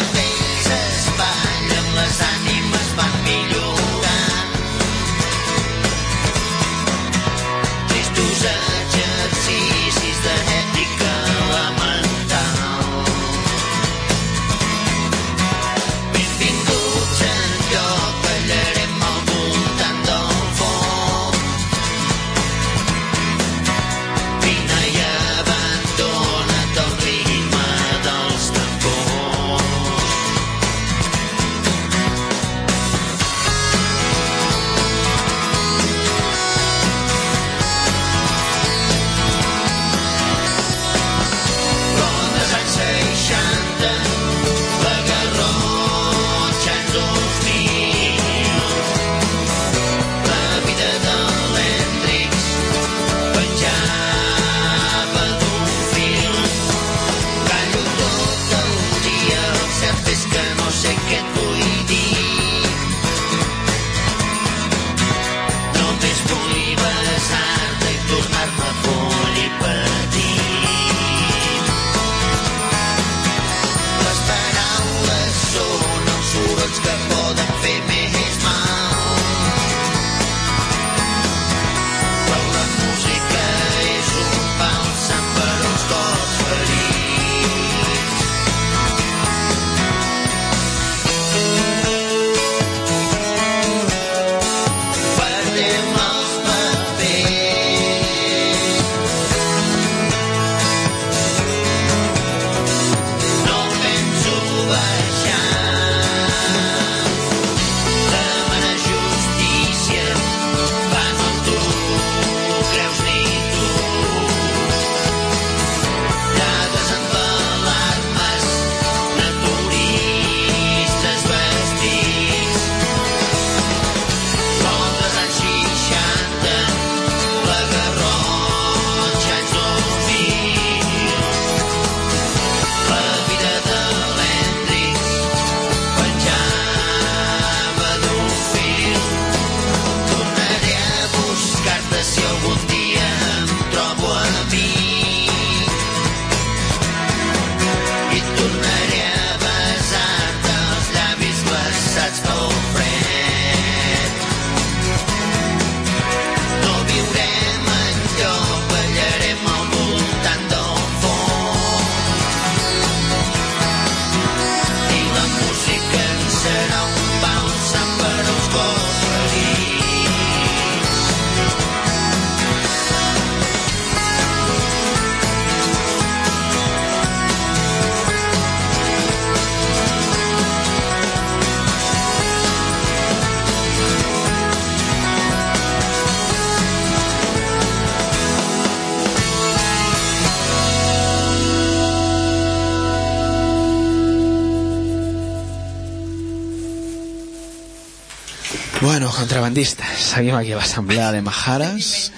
Speaker 1: contrabandistes, seguim aquí a l'assemblea de Majares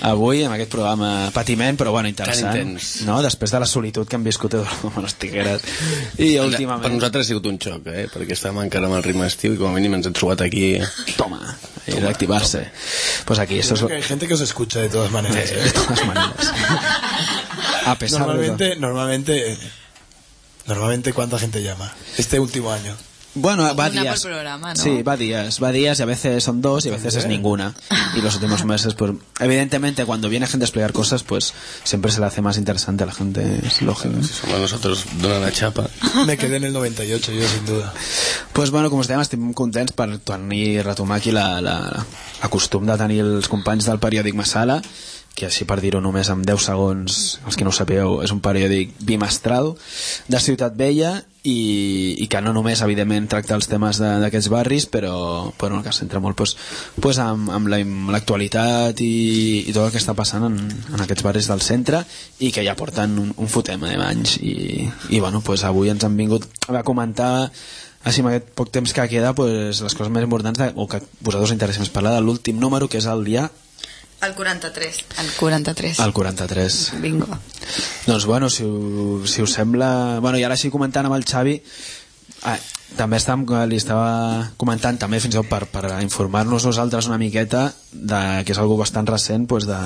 Speaker 1: avui amb aquest programa patiment però bueno, interessant, no? després de la solitud que hem viscut amb les tigueres i últimament
Speaker 2: Per nosaltres ha sigut un xoc, eh? perquè estàvem encara amb el ritme estiu i com a mínim ens hem trobat aquí...
Speaker 1: Toma, y de activarse. Pues aquí, eso es
Speaker 4: que hay gente que os escucha de todas maneras. ¿eh?
Speaker 1: De todas maneras. A pesar
Speaker 4: normalmente,
Speaker 1: de todo.
Speaker 4: normalmente, normalmente, ¿cuánta gente llama? Este último año.
Speaker 1: Bueno, va
Speaker 8: Una
Speaker 1: días.
Speaker 8: por programa, ¿no?
Speaker 1: Sí, va días, va días y a veces son dos y a veces es ninguna. Y los últimos meses, pues, evidentemente, cuando viene gente a explicar cosas, pues siempre se le hace más interesante a la gente, es lógico. ¿eh?
Speaker 2: Som a nosaltres donant la xapa.
Speaker 4: Me quedé en el 98, yo sin duda.
Speaker 1: Pues bueno, com dèiem, estem contents per tenir, retomar aquí la, la, la costum de tenir els companys del periòdic Massala, que així per dir-ho només en 10 segons, els que no ho sapeu, és un periòdic bimestral de Ciutat Vella i, i que no només, evidentment, tracta els temes de- d'aquests barris, però, però que es centra molt pues, pues amb, amb la- l'actualitat i, i tot el que està passant en, en aquests barris del centre i que ja porten un, un fotem eh, d'anys i, i bueno, pues avui ens han vingut a comentar així amb aquest poc temps que queda pues, les coses més importants de, o que vosaltres us interessa més parlar de l'últim número que és el dia
Speaker 8: El 43. El 43.
Speaker 1: El 43.
Speaker 8: Bingo.
Speaker 1: Doncs bueno, si, si us sembla... Bueno, i ara així comentant amb el Xavi, ah, també estàvem, li estava comentant també fins i tot per, per informar-nos nosaltres una miqueta de, que és algo bastant recent pues, de-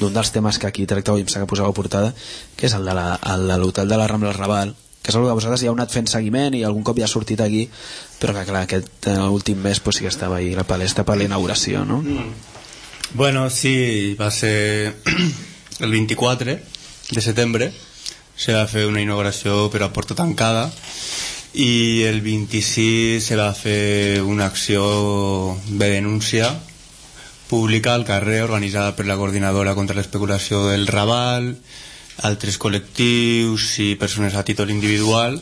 Speaker 1: d'un dels temes que aquí tracteu i em sembla que posava a portada que és el de la- el de l'hotel de la Rambla Raval que és una que vosaltres ja heu anat fent seguiment i algun cop ja ha sortit aquí però que clar, aquest eh, últim mes pues, sí que estava ahí a la palestra per la inauguració no?
Speaker 9: Bueno, sí, va ser el 24 de setembre, se va fer una inauguració però a porta tancada. I el 26 se va fer una acció de denúncia pública al carrer organitzada per la coordinadora contra l'especulació del Raval, altres col·lectius i persones a títol individual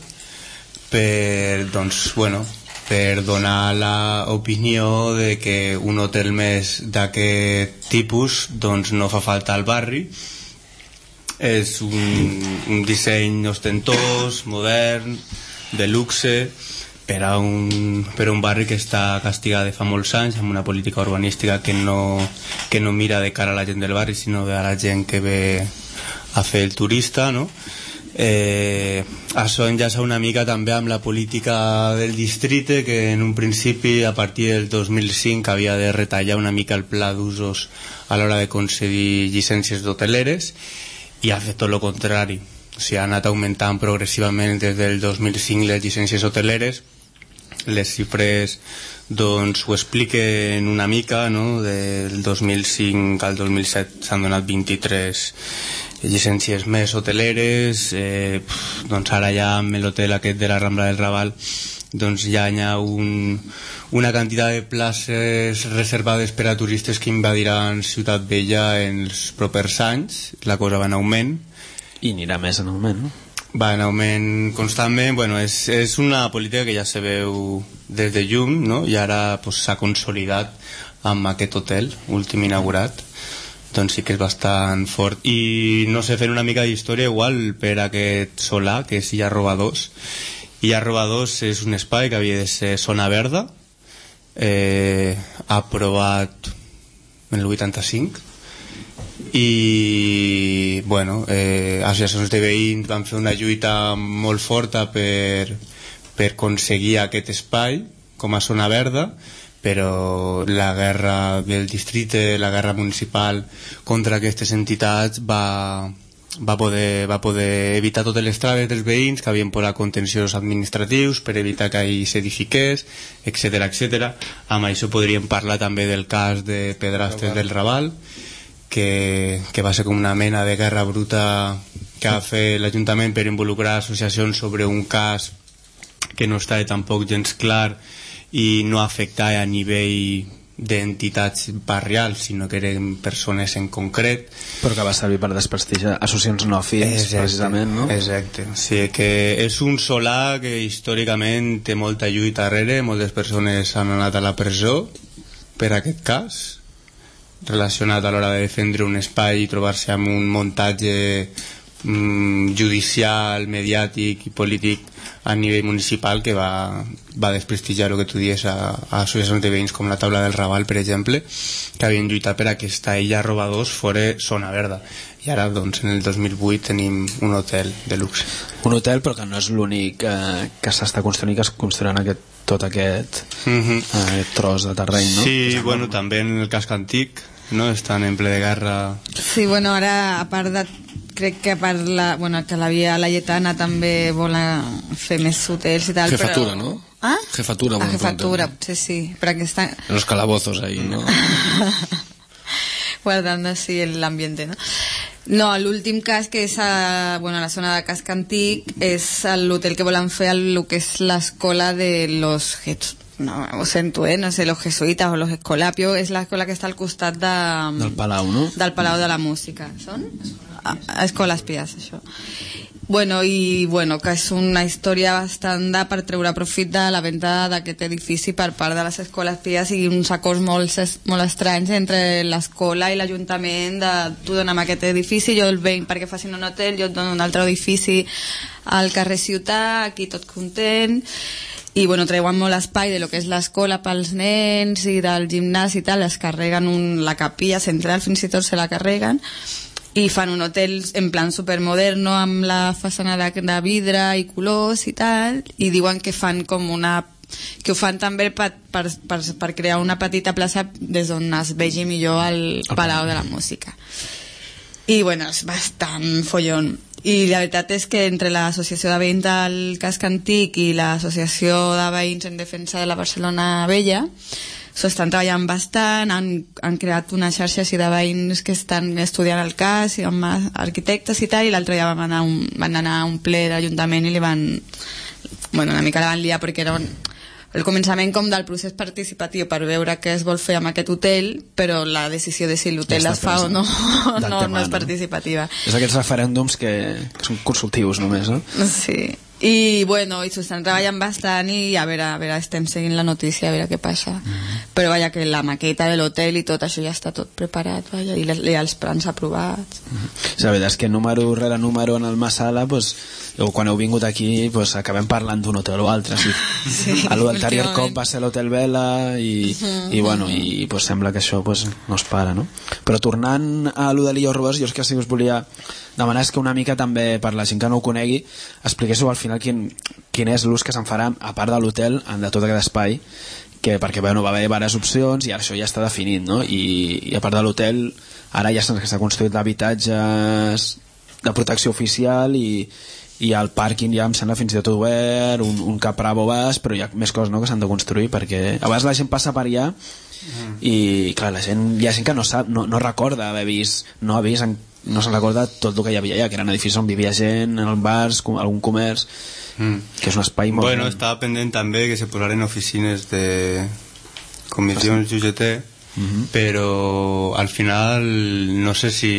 Speaker 9: per, doncs, bueno, per donar l'opinió de que un hotel més d'aquest tipus doncs, no fa falta al barri és un, un disseny ostentós, modern, de luxe per a, un, per a un barri que està castigat de fa molts anys amb una política urbanística que no, que no mira de cara a la gent del barri sinó de la gent que ve a fer el turista no? Eh, això enllaça una mica també amb la política del districte que en un principi a partir del 2005 havia de retallar una mica el pla d'usos a l'hora de concedir llicències d'hoteleres i ha fet tot el contrari o sigui, ha anat augmentant progressivament des del 2005 les llicències hoteleres les xifres doncs ho expliquen una mica no? del 2005 al 2007 s'han donat 23 llicències més hoteleres eh, pf, doncs ara ja amb l'hotel aquest de la Rambla del Raval doncs ja hi ha un, una quantitat de places reservades per a turistes que invadiran Ciutat Vella en els propers anys la cosa va en augment
Speaker 1: i anirà més en augment no?
Speaker 9: va en augment constantment bueno, és, és una política que ja se veu des de llum no? i ara pues, s'ha consolidat amb aquest hotel últim inaugurat doncs sí que és bastant fort. I no sé, fent una mica d'història igual per aquest solar que és Illa Robadors Illa Robadors és un espai que havia de ser zona verda eh, aprovat en el 85 i bueno, eh, associacions de veïns van fer una lluita molt forta per, per aconseguir aquest espai com a zona verda però la guerra del districte, la guerra municipal contra aquestes entitats va, va, poder, va poder evitar totes les traves dels veïns que havien posat contenciosos administratius per evitar que ahir s'edifiqués, etc etc. Amb això podríem parlar també del cas de Pedrastes del Raval, que, que va ser com una mena de guerra bruta que va fer l'Ajuntament per involucrar associacions sobre un cas que no estava tampoc gens clar i no afectava a nivell d'entitats barrials, sinó que eren persones en concret.
Speaker 1: però que va servir per desprestigiar associacions no afins precisament no?
Speaker 9: Exacte, o sigui que és un solar que històricament té molta lluita darrere, moltes persones han anat a la presó per aquest cas, relacionat a l'hora de defendre un espai i trobar-se amb un muntatge mm, judicial, mediàtic i polític a nivell municipal que va, va desprestigiar el que tu dies a, a associacions de veïns com la taula del Raval, per exemple, que havien lluitat per aquesta illa robadors fora zona verda. I ara, doncs, en el 2008 tenim un hotel de luxe.
Speaker 1: un hotel però que no és l'únic eh, que s'està construint que es construirà aquest, tot aquest,
Speaker 9: Mhm.
Speaker 1: eh, aquest tros de terreny no?
Speaker 9: Sí, bueno, també en el casc antic, no? Estan en ple de guerra...
Speaker 8: Sí, bueno, ara, a part de... Crec que a part la, bueno, que la via Laietana també vol fer més hotels i tal,
Speaker 2: Jefatura,
Speaker 8: però...
Speaker 2: ¿no?
Speaker 8: Ah?
Speaker 2: Jefatura.
Speaker 8: A
Speaker 2: bueno,
Speaker 8: jefatura, potser sí, però aquesta...
Speaker 2: En los calabozos ahí, ¿no? <laughs>
Speaker 8: guardando así el ambiente, ¿no? No, l'últim cas que és a, bueno, a la zona de casc antic és l'hotel que volen fer el, el que és l'escola de los jes- no, ho sento, eh? no sé, los jesuitas o los escolapios, és l'escola que està al costat de,
Speaker 1: del Palau, no?
Speaker 8: del Palau de la Música. Són? Escoles Pies, això. Bueno, i bueno, que és una història bastant de per treure profit de la venda d'aquest edifici per part de les escoles pies i uns acords molt, molt estranys entre l'escola i l'Ajuntament de tu dona'm aquest edifici, jo el venc perquè facin un hotel, jo et dono un altre edifici al carrer Ciutat, aquí tot content i bueno, treuen molt espai de lo que és l'escola pels nens i del gimnàs i tal, es carreguen un, la capilla central fins i tot se la carreguen i fan un hotel en plan supermoderno amb la façana de, de vidre i colors i tal i diuen que fan com una que ho fan també per, per, per, per crear una petita plaça des d'on es vegi millor el Palau de la Música. I bueno, és bastant follon i la veritat és que entre l'associació de veïns del casc antic i l'associació de veïns en defensa de la Barcelona Vella s'ho estan treballant bastant, han, han creat una xarxa així de veïns que estan estudiant el cas, i amb arquitectes i tal, i l'altre dia vam anar, un, van anar a un ple d'Ajuntament i li van bueno, una mica la van liar perquè era un, el començament com del procés participatiu per veure què es vol fer amb aquest hotel, però la decisió de si l'hotel
Speaker 1: Ja
Speaker 8: es fa o no, <laughs> no,
Speaker 1: D'antemano.
Speaker 8: no és participativa.
Speaker 1: És aquests referèndums que, que són consultius només, no?
Speaker 8: Sí. I bueno, i s'ho estan treballant bastant i a veure, a veure, estem seguint la notícia a veure què passa. Però vaja, que la maqueta de l'hotel i tot això ja està tot preparat, vaja, i, les, i els plans aprovats.
Speaker 1: Sí, la veritat és que número rere número en el Massala, pues, o quan heu vingut aquí, pues, acabem parlant d'un hotel o altre. Sí. <laughs>
Speaker 8: Sí,
Speaker 1: l'anterior cop va ser l'Hotel Vela i,
Speaker 8: Mhm.
Speaker 1: i, bueno, i pues, sembla que això pues, no es para, no? Però tornant a lo de l'Io Robes, jo és que que us volia demanar és que una mica també, per la gent que no ho conegui, expliquéssiu al final quin, quin és l'ús que se'n farà, a part de l'hotel, de tot aquest espai, que perquè bueno, va haver diverses opcions i ara això ja està definit, no? I, i a part de l'hotel, ara ja s'ha s'ha construït habitatges de protecció oficial i, i el pàrquing ja em sembla fins i tot obert, un, un capravo bas, però hi ha més coses no, que s'han de construir perquè a vegades la gent passa per allà i clar, la gent, hi ha gent que no sap no, no recorda haver vist no ha vist en, no se'n recorda tot el que hi havia allà que eren edificis on vivia gent, en bars com, algun comerç que és un espai molt
Speaker 9: Bueno,
Speaker 1: gran.
Speaker 9: estava pendent també que se posaren oficines de comissions UGT, però al final no sé si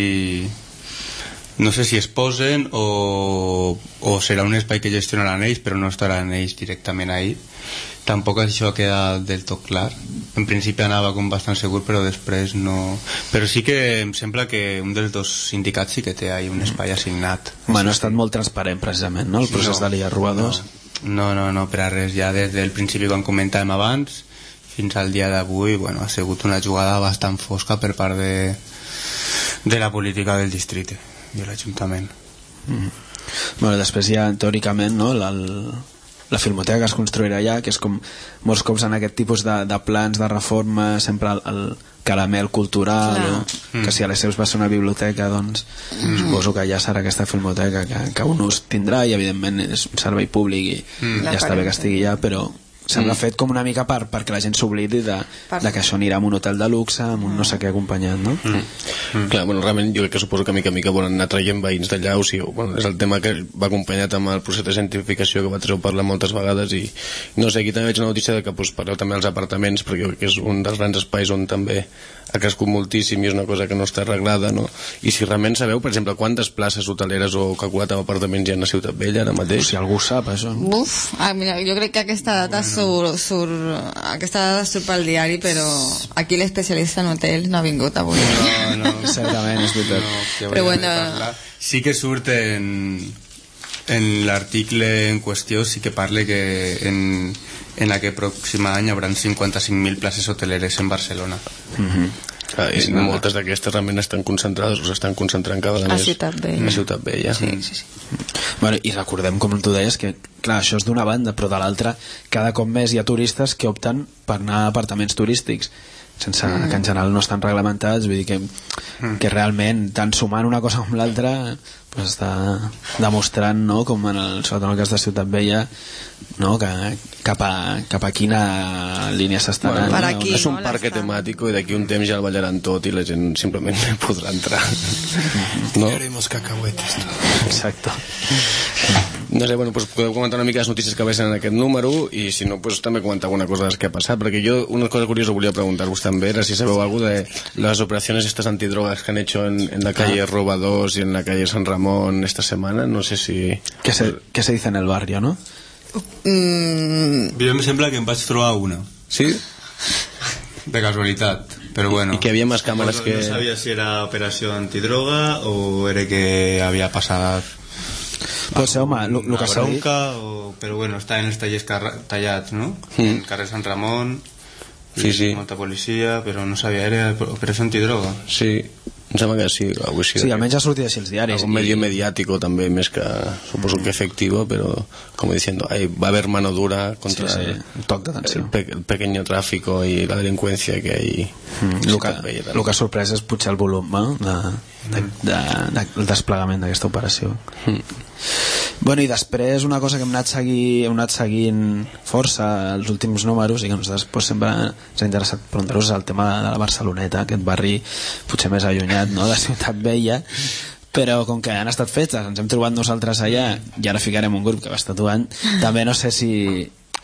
Speaker 9: no sé si es posen o, o serà un espai que gestionaran ells però no estaran ells directament ahí. Tampoc això ha quedat del tot clar. En principi anava com bastant segur però després no. Però sí que em sembla que un dels dos sindicats sí que té ahí un espai assignat.
Speaker 1: Bueno, ha estat molt transparent precisament, no? El procés
Speaker 9: No,
Speaker 1: de l'IA Robadors.
Speaker 9: No, no, no, per a res. Ja des del principi, quan comentàvem abans, fins al dia d'avui, bueno, ha sigut una jugada bastant fosca per part de, de la política del districte i de l'Ajuntament.
Speaker 1: Mm. Bueno, després hi ha, teòricament, no, la, la filmoteca que es construirà allà, que és com molts cops en aquest tipus de, de plans de reforma, sempre el, el caramel cultural,
Speaker 8: Clar.
Speaker 1: o, que si a les seus va ser una biblioteca, doncs
Speaker 9: Mm.
Speaker 1: suposo que allà serà aquesta filmoteca que, que un ús tindrà i evidentment és un servei públic i
Speaker 9: Mm.
Speaker 1: ja està bé que estigui allà, però sembla
Speaker 9: Mm.
Speaker 1: fet com una mica per, perquè la gent s'oblidi de, de que això anirà a un hotel de luxe, amb un no sé què acompanyat, no?
Speaker 2: Mm. Clar, bueno, realment jo crec que suposo que mica en mica volen anar traient veïns d'allà, o sigui, bueno, és el tema que va acompanyat amb el procés de cientificació que vosaltres heu parlat moltes vegades i no sé, aquí també veig una notícia de que pues, parleu també dels apartaments perquè jo crec que és un dels grans espais on també ha crescut moltíssim i és una cosa que no està arreglada, no? I si realment sabeu, per exemple, quantes places hoteleres o calculat amb apartaments hi ha a Ciutat Vella ara mateix?
Speaker 1: Si algú sap, això.
Speaker 8: Uf, ah, mira, jo crec que aquesta data surt, surt, aquesta surt pel diari, però aquí l'especialista en hotels no ha vingut avui.
Speaker 9: No, no,
Speaker 1: Certament, és <laughs> veritat.
Speaker 9: No,
Speaker 8: Però bueno.
Speaker 9: parlar. Sí que surt en, en l'article en qüestió, sí que parla que en, en aquest pròxim any hi haurà 55.000 places hoteleres en Barcelona.
Speaker 1: Mm -hmm.
Speaker 2: Ah, I moltes d'aquestes realment estan concentrades o s'estan concentrant cada vegada
Speaker 8: A
Speaker 2: més
Speaker 8: Ciutat Vella.
Speaker 2: a Ciutat Vella.
Speaker 9: Sí, sí, sí.
Speaker 1: Bueno, I recordem, com tu deies, que clar, això és d'una banda, però de l'altra cada cop més hi ha turistes que opten per anar a apartaments turístics sense, mm. que en general no estan reglamentats vull dir que, que realment tant sumant una cosa com l'altra pues, està demostrant no, com en el, sobretot en el cas de Ciutat Vella no, que cap a, cap a quina línia s'està
Speaker 2: Bueno,
Speaker 1: anant
Speaker 8: Per
Speaker 1: no?
Speaker 8: aquí.
Speaker 2: és un
Speaker 8: no,
Speaker 2: parc temàtic i d'aquí un temps ja el ballaran tot i la gent simplement <laughs> podrà entrar no?
Speaker 4: Haremos cacahuetes.
Speaker 1: exacte
Speaker 2: No sé, bueno, pues podeu comentar una mica les notícies que veixen en aquest número i si no, pues també comentar alguna cosa de què ha passat, perquè jo una cosa curiosa volia preguntar-vos també era si sabeu algo de las operaciones estas antidrogas que han hecho en, en la calle Roba 2 y en la calle San Ramón esta semana, no sé si...
Speaker 1: que se, que se dice en el barrio no?
Speaker 8: Mm,
Speaker 9: Jo em sembla que em vaig trobar una,
Speaker 2: Sí?
Speaker 9: de casualitat, però bueno.
Speaker 2: I que havia més càmeres
Speaker 9: no,
Speaker 2: que...
Speaker 9: No sabia si era operació antidroga o era que havia passat
Speaker 1: Pot ser, home, el
Speaker 9: una
Speaker 1: que s'ha dit...
Speaker 9: o, però bueno, està en els tallers tallats, no?
Speaker 2: Mm.
Speaker 9: En carrer Sant Ramon,
Speaker 2: Sí,
Speaker 9: i
Speaker 2: sí.
Speaker 9: molta policia, però no sabia, era operació antidroga.
Speaker 2: Sí, em sembla que sí, algo així.
Speaker 1: Sí, almenys ha sortit així els diaris.
Speaker 2: Algo medio mediático també, més que suposo que efectivo, pero como diciendo, ahí va a haber mano dura contra
Speaker 1: Sí, sí,
Speaker 2: el,
Speaker 1: toc d'atenció.
Speaker 2: el, pe el pequeño tráfico y la delincuencia que hay.
Speaker 1: Mm, el, que, el que ha sorprès és potser el volum no? de, de, de, de, del desplegament d'aquesta operació
Speaker 2: Mm.
Speaker 1: Bueno, i després una cosa que hem anat, segui, hem anat seguint força els últims números i que nosaltres pues, sempre ens ha interessat preguntar-vos el tema de la Barceloneta aquest barri potser més allunyat no? de Ciutat Vella però com que han estat fetes, ens hem trobat nosaltres allà i ara ficarem un grup que va estar tatuant també no sé si,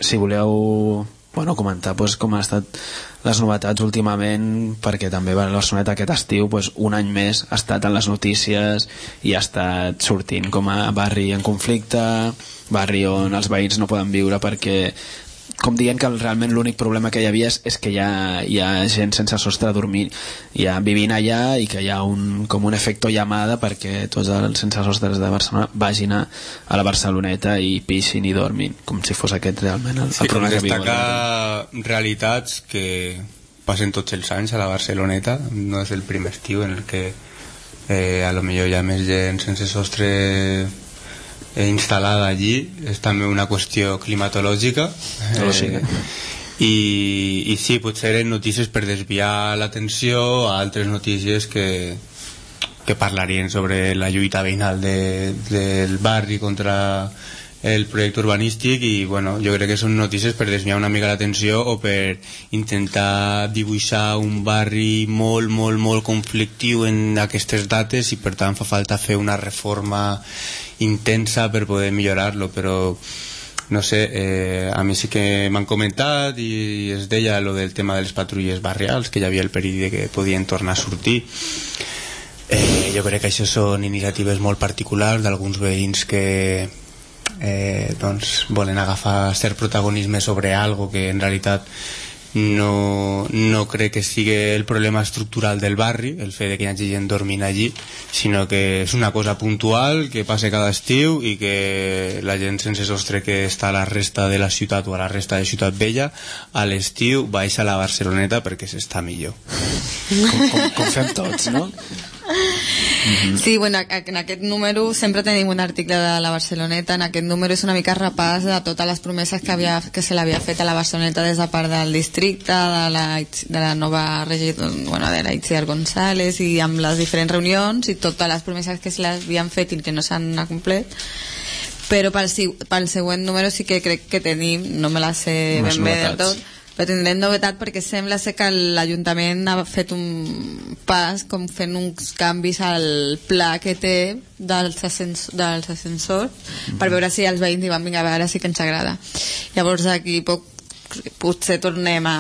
Speaker 1: si voleu bueno, comentar pues, com han estat les novetats últimament perquè també Barceloneta aquest estiu pues, un any més ha estat en les notícies i ha estat sortint com a barri en conflicte barri on els veïns no poden viure perquè com dient que realment l'únic problema que hi havia és, és que hi ha, hi ha gent sense sostre a dormir hi ha vivint allà i que hi ha un, com un efecte llamada perquè tots els sense sostres de Barcelona vagin a, a la Barceloneta i pixin i dormin com si fos aquest realment el,
Speaker 9: Sí,
Speaker 1: el problema que viu
Speaker 9: destacar realitats que passen tots els anys a la Barceloneta. No és el primer estiu en el que eh, a lo millor hi ha més gent sense sostre instal·lada allí és també una qüestió climatològica
Speaker 1: Lògica.
Speaker 9: i, i sí, potser eren notícies per desviar l'atenció a altres notícies que, que parlarien sobre la lluita veïnal de, del barri contra el projecte urbanístic i bueno, jo crec que són notícies per desviar una mica l'atenció o per intentar dibuixar un barri molt, molt, molt conflictiu en aquestes dates i per tant fa falta fer una reforma intensa per poder millorar-lo però no sé, eh, a mi sí que m'han comentat i es deia lo del tema de les patrulles barrials que hi havia el perill de que podien tornar a sortir. Eh, jo crec que això són iniciatives molt particulars d'alguns veïns que eh, doncs volen agafar cert protagonisme sobre algo que en realitat no, no crec que sigui el problema estructural del barri, el fet de que hi hagi gent dormint allí, sinó que és una cosa puntual que passa cada estiu i que la gent sense sostre que està a la resta de la ciutat o a la resta de Ciutat Vella a l'estiu baixa a la Barceloneta perquè s'està millor.
Speaker 1: com, com, com fem tots no? <laughs>
Speaker 8: Sí, bueno, en aquest número sempre tenim un article de la Barceloneta, en aquest número és una mica repàs de totes les promeses que, havia, que se l'havia fet a la Barceloneta des de part del districte, de la, de la nova regidora, bueno, de la Itziar González i amb les diferents reunions i totes les promeses que se les havien fet i que no s'han acomplert però pel, pel següent número sí que crec que tenim, no me la sé ben bé del tot, però tindrem novetat perquè sembla ser que l'Ajuntament ha fet un pas com fent uns canvis al pla que té dels, ascens dels ascensors per veure si els veïns diuen vinga a veure si que ens agrada llavors aquí poc, potser tornem a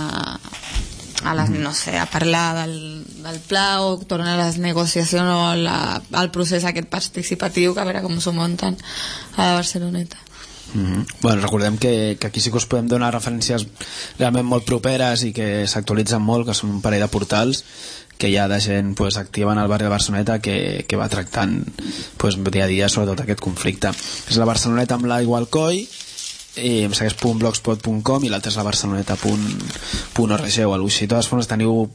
Speaker 8: a les, no sé, a parlar del, del pla o tornar a les negociacions o la, al procés aquest participatiu que a veure com s'ho munten a la Barceloneta
Speaker 1: Mm -hmm. bueno, recordem que, que aquí sí que us podem donar referències realment molt properes i que s'actualitzen molt, que són un parell de portals que hi ha de gent pues, activa en el barri de Barceloneta que, que va tractant pues, dia a dia sobretot aquest conflicte és la Barceloneta amb l'aigua al coll i em segueix .blogspot.com i l'altre és la barceloneta.org o alguna cosa així. Totes formes teniu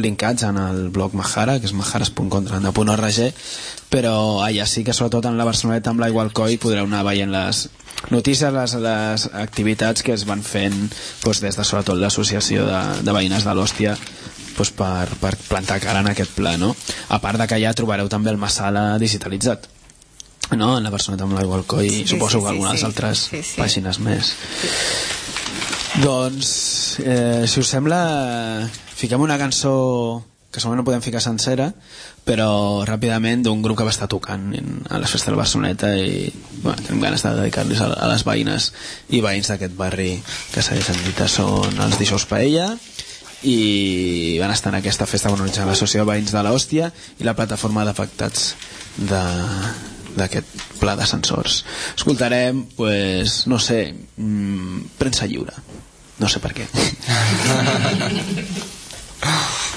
Speaker 1: linkats en el blog Mahara, que és maharas.org, però allà sí que sobretot en la Barceloneta amb l'aigua al coll podreu anar veient les notícies, les, les activitats que es van fent doncs, des de sobretot l'associació de, de veïnes de l'Hòstia doncs, per, per plantar cara en aquest pla, no? A part de que allà trobareu també el Massala digitalitzat no? en la Barceloneta amb l'aigua al coll i
Speaker 8: Sí,
Speaker 1: suposo
Speaker 8: sí,
Speaker 1: que algunes
Speaker 8: sí.
Speaker 1: altres
Speaker 8: Sí, sí.
Speaker 1: pàgines més doncs eh, si us sembla fiquem una cançó que segurament no podem ficar sencera però ràpidament d'un grup que va estar tocant a les festes de la Barceloneta i bueno, tenim ganes de dedicar-los a, les veïnes i veïns d'aquest barri que segueixen dit són els Dijous Paella i van estar en aquesta festa organitzada l'Associació de Veïns de l'Hòstia i la plataforma d'afectats de d'aquest pla d'ascensors escoltarem, pues, no sé mmm, premsa lliure. No sé per què <laughs>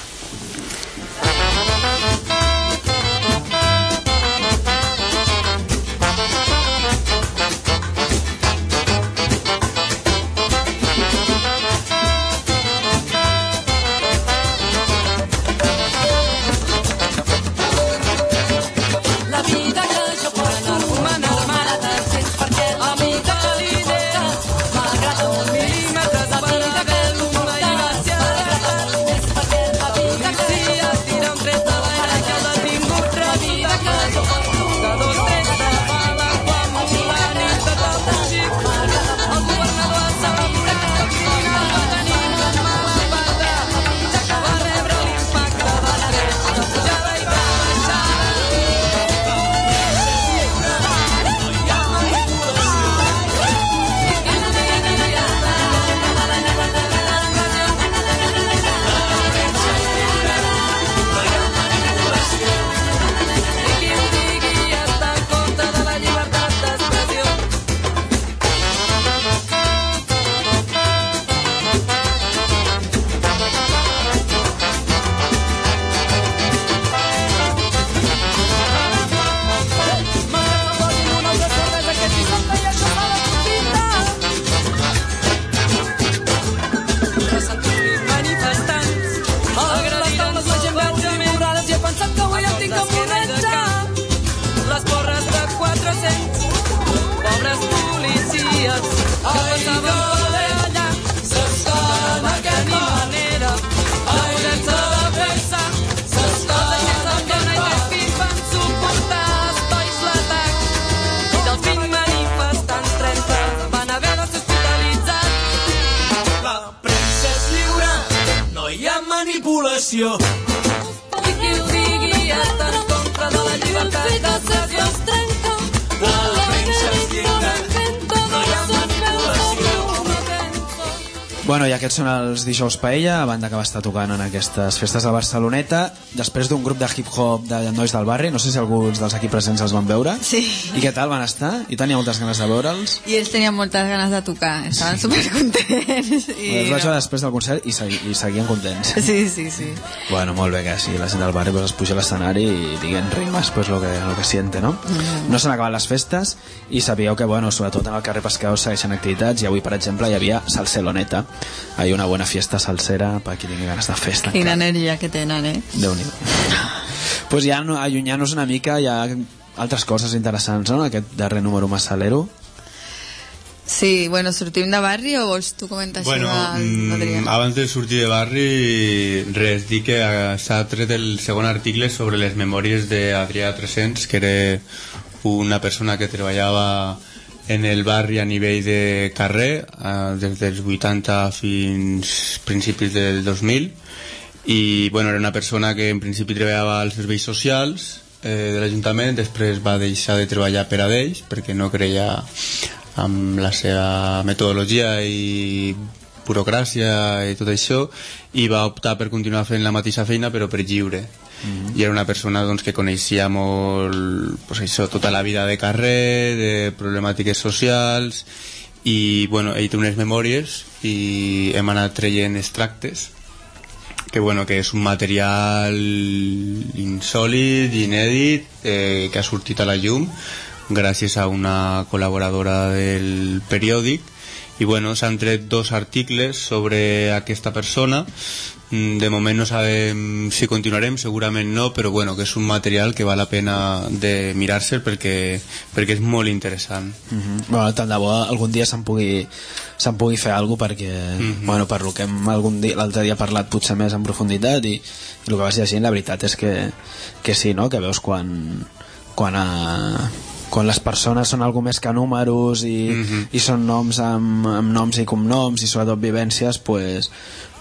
Speaker 1: dijous Paella, banda que va estar tocant en aquestes festes de Barceloneta, després d'un grup de hip-hop de nois del barri, no sé si alguns dels aquí presents els van veure.
Speaker 8: Sí.
Speaker 1: I què tal van estar? I tenia moltes ganes de veure'ls.
Speaker 8: I ells tenien moltes ganes de tocar, estaven supercontents.
Speaker 1: I els vaig veure després del concert i, segui, i seguien contents.
Speaker 8: Sí, sí, sí.
Speaker 1: Bueno, molt bé que sí, la gent del barri pues, es puja a l'escenari i diguen rimes pues, lo, que, lo que siente, no?
Speaker 8: Mm.
Speaker 1: No s'han acabat les festes i sabíeu que, bueno, sobretot en el carrer Pescador segueixen activitats i avui, per exemple, hi havia Salseloneta. Hay una buena fiesta salsera per qui tingui ganes de festa.
Speaker 8: Quina energia que tenen, eh?
Speaker 1: Déu-n'hi-do. pues ja no, allunyant-nos una mica hi ha altres coses interessants, no? Aquest darrer número massalero.
Speaker 8: Sí, bueno, sortim de barri o vols tu comentar
Speaker 9: Bueno,
Speaker 8: això
Speaker 9: mm,
Speaker 8: Adrià?
Speaker 9: abans de sortir de barri, res, dir que s'ha tret el segon article sobre les memòries d'Adrià 300, que era una persona que treballava en el barri a nivell de carrer, eh, des dels 80 fins principis del 2000, i bueno, era una persona que en principi treballava als serveis socials eh, de l'Ajuntament, després va deixar de treballar per a ells perquè no creia amb la seva metodologia i burocràcia i tot això i va optar per continuar fent la mateixa feina però per lliure i era una persona doncs, que coneixia pues, això, tota la vida de carrer, de problemàtiques socials i bueno, ell té unes memòries i hem anat traient extractes que, bueno, que és un material insòlid, inèdit, eh, que ha sortit a la llum gràcies a una col·laboradora del periòdic i bueno, s'han tret dos articles sobre aquesta persona Mm, de moment no sabem si continuarem, segurament no, però bueno, que és un material que val la pena de mirar-se perquè, perquè és molt interessant.
Speaker 1: Mm -hmm. bueno, tant de bo algun dia se'n pugui, se'n pugui fer alguna cosa perquè, mm -hmm. bueno, per lo que hem algun dia, l'altre dia parlat potser més en profunditat i, i el que vas llegint la veritat és que, que sí, no? que veus quan, quan a, quan les persones són algo més que números i, mm -hmm. i són noms amb, amb noms i cognoms i sobretot vivències pues,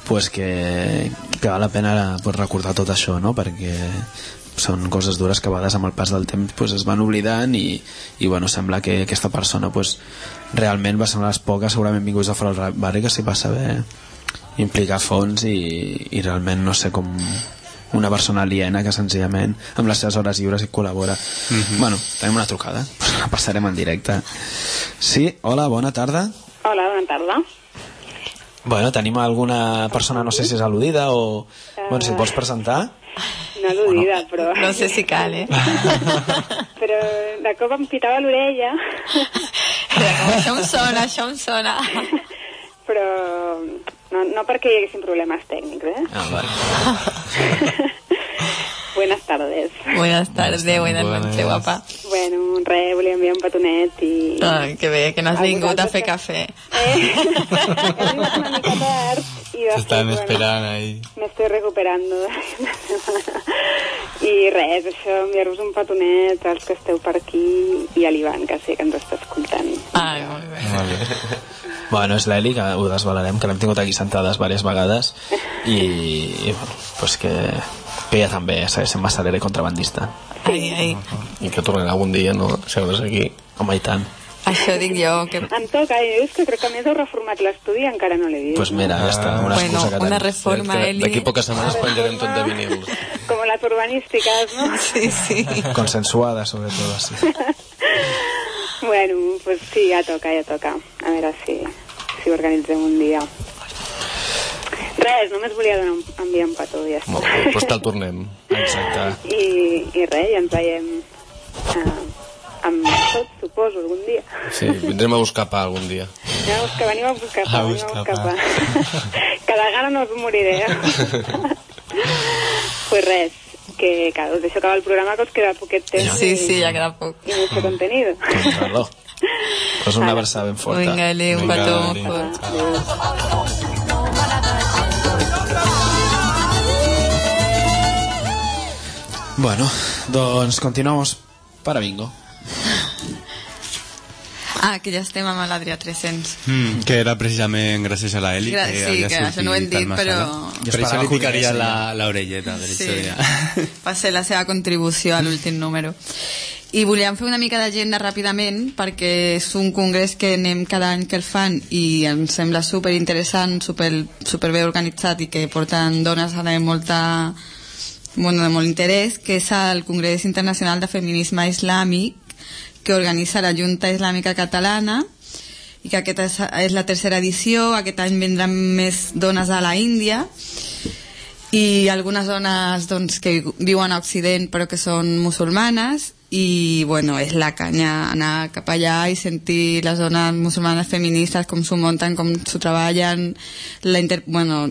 Speaker 1: pues que, que val la pena pues, recordar tot això no? perquè són coses dures que a vegades amb el pas del temps pues, es van oblidant i, i bueno, sembla que aquesta persona pues, realment va ser una de les poques segurament vinguts de fora del barri que s'hi va saber implicar fons i, i realment no sé com una persona aliena que senzillament amb les seves hores lliures hi col·labora mm -hmm. bueno, tenim una trucada pues <laughs> la passarem en directe sí, hola, bona tarda
Speaker 12: Hola, bona tarda.
Speaker 1: bueno, tenim alguna persona no sé si és al·ludida o bueno, si et vols presentar
Speaker 12: No al·ludida, però...
Speaker 8: No sé si cal, eh? <laughs>
Speaker 12: Però de cop em pitava l'orella, <laughs>
Speaker 8: això em sona, això em sona.
Speaker 12: però no, no perquè hi haguessin problemes tècnics, eh?
Speaker 1: ah, vale. <laughs>
Speaker 12: Buenas tardes.
Speaker 8: Buenas tardes, buenas noches, guapa.
Speaker 12: Bueno, res, volia enviar un petonet i...
Speaker 8: Ai, que bé, que no has <laughs>
Speaker 12: A
Speaker 8: vingut a
Speaker 12: vosaltres
Speaker 8: fer
Speaker 12: que-
Speaker 8: cafè.
Speaker 12: Eh, he arribat una mica tard i de
Speaker 9: esperant ahí.
Speaker 12: me estoy recuperando. I res, això, enviar-vos un petonet als que esteu per aquí i a l'Ivan, que sé que ens està escoltant.
Speaker 8: Ai, molt bé.
Speaker 1: Bueno, és l'Eli, que ho desvalarem, que l'hem tingut aquí sentades diverses vegades i, i bueno, pues que, que ella també segueix sent massalera i contrabandista.
Speaker 8: Ai, ai.
Speaker 13: I que tornarà algun dia, no? Seure's aquí.
Speaker 1: Home, i tant.
Speaker 8: Això dic jo, que...
Speaker 12: Em toca, i és que crec que a més heu reformat l'estudi i encara no l'he vist.
Speaker 1: Pues mira, ja està, una
Speaker 8: Bueno,
Speaker 1: excusa que
Speaker 8: una reforma, Eli.
Speaker 13: D'aquí poques setmanes penjarem tot de vinil. <laughs>
Speaker 12: Com les urbanístiques, no? <laughs>
Speaker 8: Sí, sí.
Speaker 1: Consensuada, sobretot, sí. <laughs>
Speaker 12: bueno, pues sí, ja toca, ja toca. A veure si, si organitzem un dia. Res, només volia donar un, enviar un petó, ja està.
Speaker 13: Molt bé, doncs te'l tornem.
Speaker 1: Exacte.
Speaker 12: I, I res, ja ens veiem eh, amb tot, suposo, algun dia.
Speaker 13: Sí, vindrem a buscar pa algun dia.
Speaker 12: Ja que veniu a buscar pa,
Speaker 9: A
Speaker 12: veniu a
Speaker 9: buscar
Speaker 12: buscar
Speaker 9: pa.
Speaker 12: pa. <laughs> que de gana no us moriré, eh? <laughs> pues res, que cada, us deixo acabar el programa que us queda poquet temps
Speaker 8: Sí, sí, ja queda poc.
Speaker 12: i mucho contenido.
Speaker 1: Contra-lo. Pues una abraçada ben forta.
Speaker 8: Vinga, Eli, un
Speaker 9: Vinga,
Speaker 8: petó
Speaker 9: Eli.
Speaker 1: Bueno, doncs continuamos para bingo.
Speaker 8: Ah, que ja estem amb l'Adrià 300.
Speaker 9: Mm, que era precisament gràcies a la Eli
Speaker 8: Gra-
Speaker 9: que
Speaker 8: sí, que això no ho hem dit, però-. Jo
Speaker 9: Per això li picaria
Speaker 1: diguessin,
Speaker 9: la, la orelleta de la
Speaker 8: Sí. Va ser <laughs> la seva contribució a l'últim número. I volíem fer una mica d'agenda ràpidament perquè és un congrés que anem cada any que el fan i ens sembla super interessant, super, super bé organitzat i que porten dones de molta bueno, de molt interès, que és el Congrés Internacional de Feminisme Islàmic que organitza la Junta Islàmica Catalana i que aquesta és, la tercera edició, aquest any vindran més dones a la Índia i algunes dones doncs, que viuen a Occident però que són musulmanes i bueno, és la canya anar cap allà i sentir les dones musulmanes feministes com s'ho munten, com s'ho treballen la inter... bueno,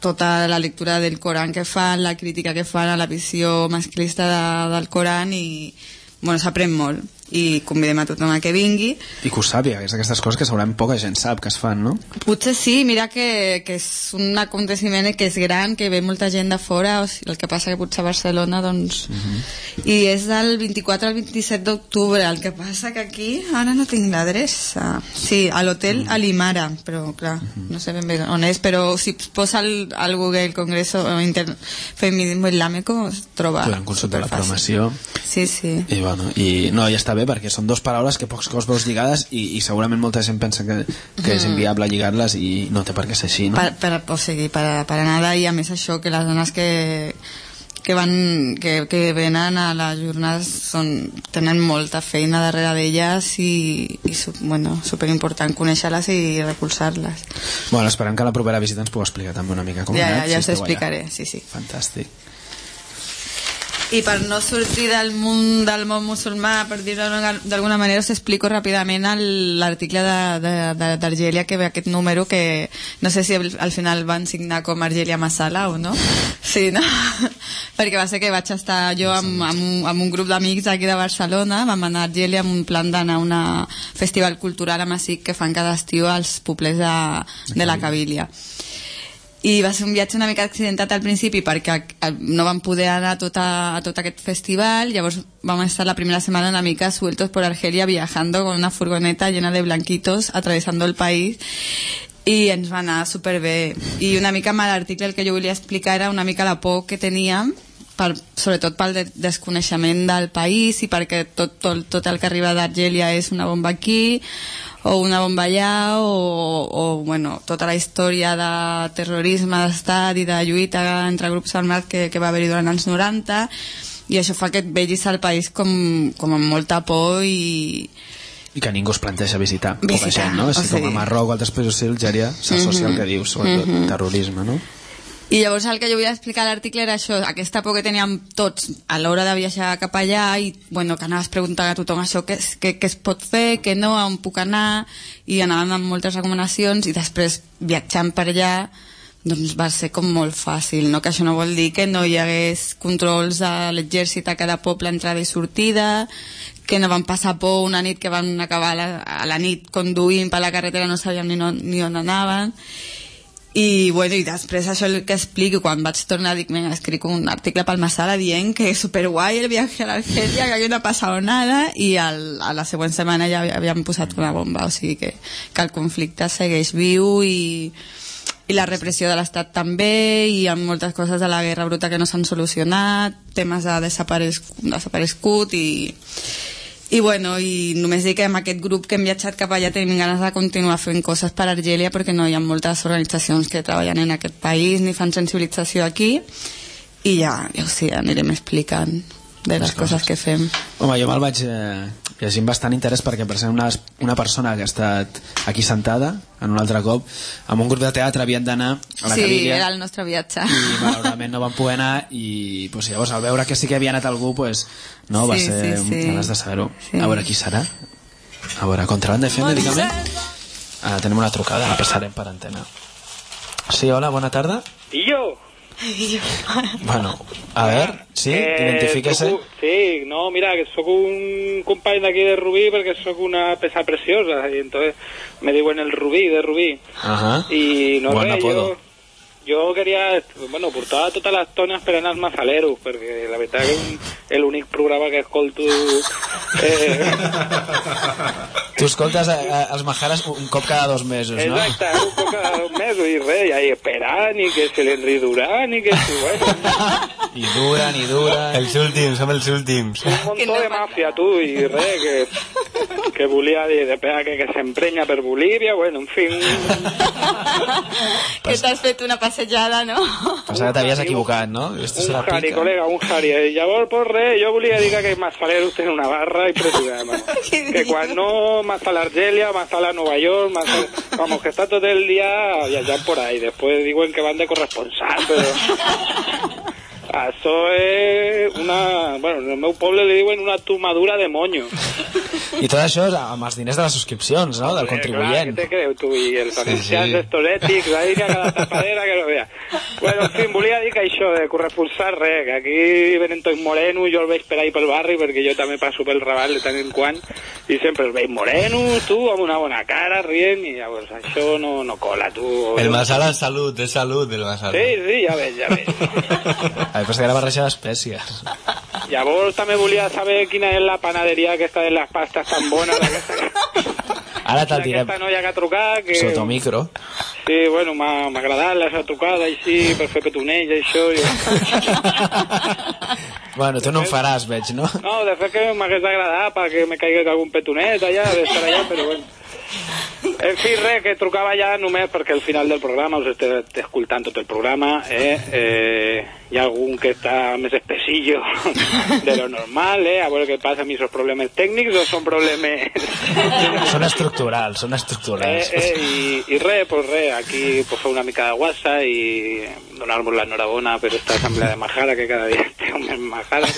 Speaker 8: tota la lectura del Coran que fan, la crítica que fan a la visió masclista de, del Coran i bueno, s'aprèn molt i convidem a tothom a que vingui
Speaker 1: I que ho sàpiga, és d'aquestes coses que segurament poca gent sap que es fan, no?
Speaker 8: Potser sí, mira que, que és un aconteciment que és gran, que ve molta gent de fora, o sigui, el que passa que potser a Barcelona, doncs... I és del 24 al 27 d'octubre, el que passa que aquí ara no tinc l'adreça. Sí, a l'hotel Alimara, però clar, no sé ben bé on és, però si posa al, al Google Congreso Inter Feminismo Islámico es troba
Speaker 1: consultar la programació.
Speaker 8: Sí, sí.
Speaker 1: I, bueno, i no, ja està bé perquè són dues paraules que pocs cops veus lligades i, i segurament molta gent pensa que, que és
Speaker 8: Mm.
Speaker 1: inviable lligar-les i no té per què ser així, no?
Speaker 8: per, per, o sigui, per, per nada i a més això que les dones que que van que, que venen a les jornades són, tenen molta feina darrere d'elles i, i bueno, superimportant conèixer-les i recolzar-les
Speaker 1: Bueno, esperem que la propera visita ens pugui explicar també una mica com
Speaker 8: ja,
Speaker 1: ha
Speaker 8: ja,
Speaker 1: anat,
Speaker 8: ja
Speaker 1: si
Speaker 8: us
Speaker 1: allà.
Speaker 8: explicaré sí, sí.
Speaker 1: Fantàstic.
Speaker 8: I per no sortir del món, del món musulmà, per dir-ho d'alguna manera, us explico ràpidament l'article de- de- de- d'Argèlia, que ve aquest número, que no sé si al al final van signar com Argèlia Masala o no. Sí, no? <laughs> Perquè va ser que vaig estar jo amb, amb, un, amb un grup d'amics aquí de Barcelona, vam anar a Argèlia amb un plan d'anar a un festival cultural a Massic que fan cada estiu als poblets de, de la Cabília i va ser un viatge una mica accidentat al principi perquè eh, no vam poder anar a tot, a, a tot aquest festival. Llavors vam estar la primera setmana una mica sueltos por Argelia viajando con una furgoneta llena de blanquitos atravesando el país. I ens va anar superbé. I una mica amb l'article el que jo volia explicar era una mica la por que teníem per, sobretot pel de, desconeixement del país i perquè tot, tot, tot el que arriba d'Argèlia és una bomba aquí o una bomba allà o, o bueno, tota la història de terrorisme d'estat i de lluita entre grups armats que, que va haver-hi durant els 90 i això fa que et vegis el país com, com amb molta por i,
Speaker 1: I que ningú es planteja visitar,
Speaker 8: Visitar,
Speaker 1: gent, no?
Speaker 8: o
Speaker 1: Així com
Speaker 8: sigui-
Speaker 1: a Marroc o altres països sí, Algèria s'associa
Speaker 8: Mhm.
Speaker 1: al que dius, sobretot
Speaker 8: Mhm.
Speaker 1: terrorisme, no?
Speaker 8: I llavors el que jo volia explicar a l'article era això, aquesta por que teníem tots a l'hora de viatjar cap allà i bueno, que anaves preguntant a tothom això què, què, què es pot fer, què no, on puc anar i anàvem amb moltes recomanacions i després viatjant per allà doncs va ser com molt fàcil, no? que això no vol dir que no hi hagués controls de l'exèrcit a cada poble entrada i sortida que no van passar por una nit que van acabar la, a la nit conduint per la carretera no sabíem ni, no, ni on anaven i, bueno, i després això el que explico quan vaig tornar dic, mira, escric un article pel Masala dient que és superguai el viatge a l'Argelia que aquí no ha passat nada i al, a la següent setmana ja havíem posat una bomba o sigui que, que el conflicte segueix viu i, i la repressió de l'Estat també i ha moltes coses de la guerra bruta que no s'han solucionat temes de desaparegut, desaparegut i, i bueno, i només dic que amb aquest grup que hem viatjat cap allà tenim ganes de continuar fent coses per Argèlia perquè no hi ha moltes organitzacions que treballen en aquest país ni fan sensibilització aquí. I ja, ja ho sé, anirem explicant de les coses que fem.
Speaker 1: Home, jo me'l vaig eh, llegir amb bastant interès perquè per ser una, una persona que ha estat aquí sentada en un altre cop amb un grup de teatre havien d'anar a la
Speaker 8: sí,
Speaker 1: Cavilia
Speaker 8: era el nostre viatge.
Speaker 1: i malauradament no van poder anar i pues, llavors al veure que sí que havia anat algú pues, no, va
Speaker 8: Sí,
Speaker 1: ser
Speaker 8: sí, sí.
Speaker 1: ganes de saber-ho
Speaker 8: Sí.
Speaker 1: a veure qui serà a veure, Contraband de FM dígame ah, tenim una trucada, la passarem per antena sí, hola, bona tarda
Speaker 14: I jo? <laughs>
Speaker 1: bueno, a veure, sí, identifíquese
Speaker 14: truco- Sí, no, mira, que sóc un company d'aquí de Rubí perquè sóc una peça preciosa y entonces me diuen el Rubí, de Rubí.
Speaker 1: Ajá.
Speaker 14: I no res,
Speaker 1: apodo.
Speaker 14: jo, jo queria, bueno, portava tota l'estona esperant els mazaleros, perquè la veritat que és l'únic programa que escolto eh,
Speaker 1: Tu escoltes a, a, els Majares un cop cada dos mesos, no?
Speaker 14: Exacte, un poc cada dos mesos i res, i ahí esperant, i que se l'Henry Duran, i que si, bueno,
Speaker 1: I duren, i duren...
Speaker 9: Els últims, som els últims.
Speaker 14: un montó de màfia, tu, i res, que, que volia dir, després que, que s'emprenya per Bolívia, bueno, en fi, un,
Speaker 8: que t'has fet una passejada, no?
Speaker 1: Pensava que t'havies equivocat, no? Esto se
Speaker 14: un
Speaker 1: la
Speaker 14: Jari,
Speaker 1: pica.
Speaker 14: col·lega, un Jari. I llavors, pues res, jo volia dir que Masfalero té una barra impressionant. <laughs> que quan no Mazal Argelia, Mazal a Nueva York, Mazal... Vamos, que está todo el día viajando por ahí. Después diuen que van de corresponsal, però... <laughs> Això és una... Bueno, en el meu poble li diuen una tomadura de moño.
Speaker 1: I tot això és amb els diners de les subscripcions, no? Del
Speaker 14: Clar,
Speaker 1: contribuent.
Speaker 14: què te creu tu? I els anunciants estos ètics, ahí que a cada tapadera que no vea. Bueno, en fi, volia dir que això de corresponsar res, que aquí venen tots morenos, jo el veig per ahí pel barri, perquè jo també passo pel Raval de tant en quant, i sempre els veig morenos, tu, amb una bona cara, rient, i llavors això no, no cola, tu.
Speaker 9: El Masala és salut, és salut, el Masala.
Speaker 14: Sí, sí, ja veig, ja veig. <laughs>
Speaker 1: A mi pensava que era barreja d'espècies.
Speaker 14: Llavors també volia saber quina és la panaderia aquesta de les pastes tan bona d'aquesta
Speaker 1: Ara te'l direm
Speaker 14: aquesta noia que ha trucat, que...
Speaker 1: sota micro.
Speaker 14: Sí, bueno, m'ha agradat la trucada així, per fer petonells i això. Jo... <laughs>
Speaker 1: Bueno, tu no en faràs, veig, no?
Speaker 14: No, de fet que m'hagués agradat perquè me caigui algun petonet allà, d'estar allà, però bueno. En fi, res, que trucava ja només perquè al final del programa, us estic escoltant tot el programa, eh, eh, hi ha algun que està més espesillo <laughs> de lo normal, eh, a veure què passa amb aquests problemes tècnics o són problemes... <laughs>
Speaker 1: Són estructurals, són estructurals.
Speaker 14: Eh, eh, i, i res, pues res, aquí pues, fer una mica de WhatsApp i donar-vos l'enhorabona per esta assemblea de Majara, que cada dia <laughs> té un més Majara.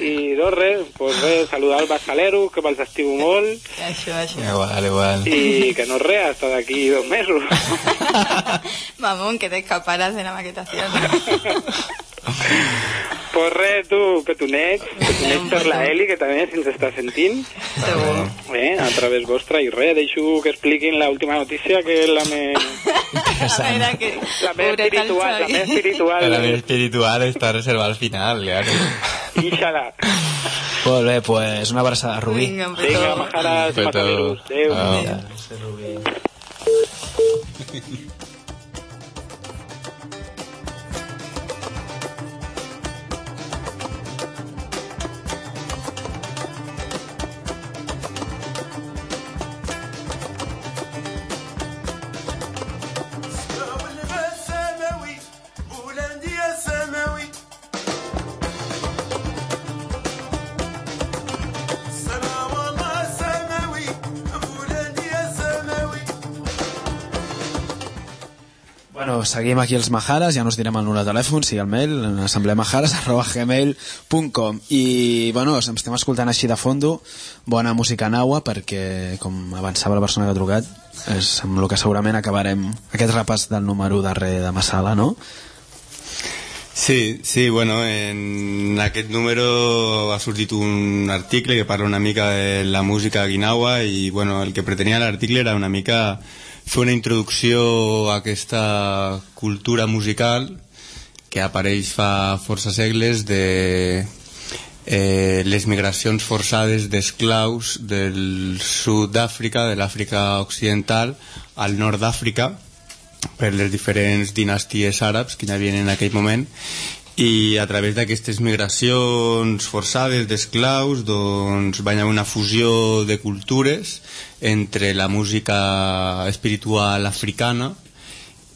Speaker 14: I doncs res, pues res, saludar al Basalero, que me'ls estimo molt,
Speaker 8: Això, això.
Speaker 9: Igual, igual.
Speaker 14: i que no res, hasta d'aquí dos mesos. <laughs>
Speaker 8: Mamón, que te escaparas de la maquetación. <laughs>
Speaker 14: pues res, tu, petonets, petonets per la Eli, que també ens està sentint.
Speaker 8: Segur.
Speaker 14: Eh, a través vostra, i res, deixo que expliquin la última notícia, que és la més...
Speaker 8: Mira que...
Speaker 14: La més
Speaker 8: el
Speaker 14: espiritual, la més espiritual.
Speaker 9: La vida espiritual està reservada al final, claro.
Speaker 14: Inshallah.
Speaker 1: Volve, pues, pues, una abraçada, Rubí. <laughs> seguim aquí els Majares, ja no us direm el número de telèfon, sigui el mail, assembleamajares.gmail.com <laughs> i, bueno, ens estem escoltant així de fondo, bona música naua, perquè, com avançava la persona que ha trucat, és amb el que segurament acabarem aquest repàs del número darrer de Massala, no?
Speaker 9: Sí, sí, bueno, en aquest número ha sortit un article que parla una mica de la música guinaua i bueno, el que pretenia l'article era una mica fer una introducció a aquesta cultura musical que apareix fa força segles de eh, les migracions forçades d'esclaus del sud d'Àfrica, de l'Àfrica occidental, al nord d'Àfrica, per les diferents dinasties àrabs que hi havia en aquell moment i a través d'aquestes migracions forçades d'esclaus doncs va haver una fusió de cultures entre la música espiritual africana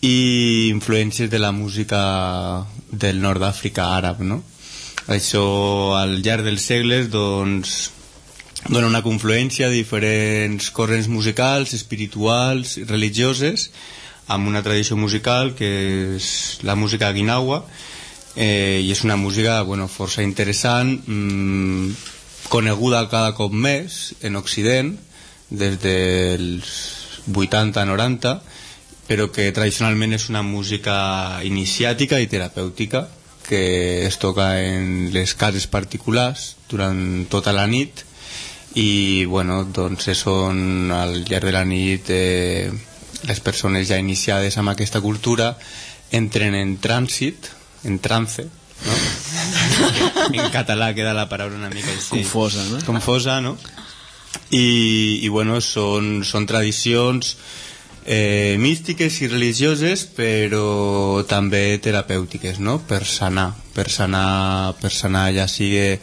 Speaker 9: i influències de la música del nord d'Àfrica àrab no? això al llarg dels segles doncs dona una confluència de diferents corrents musicals, espirituals, religioses amb una tradició musical que és la música guinaua eh, i és una música bueno, força interessant mmm, coneguda cada cop més en Occident des dels 80-90 però que tradicionalment és una música iniciàtica i terapèutica que es toca en les cases particulars durant tota la nit i bueno, doncs són al llarg de la nit eh, les persones ja iniciades amb aquesta cultura entren en trànsit en trance no? <laughs> en català queda la paraula una mica així
Speaker 1: Confosa, no?
Speaker 9: confosa, no? I, i bueno, són, són tradicions eh, místiques i religioses però també terapèutiques no? per sanar per sanar, per sanar ja sigui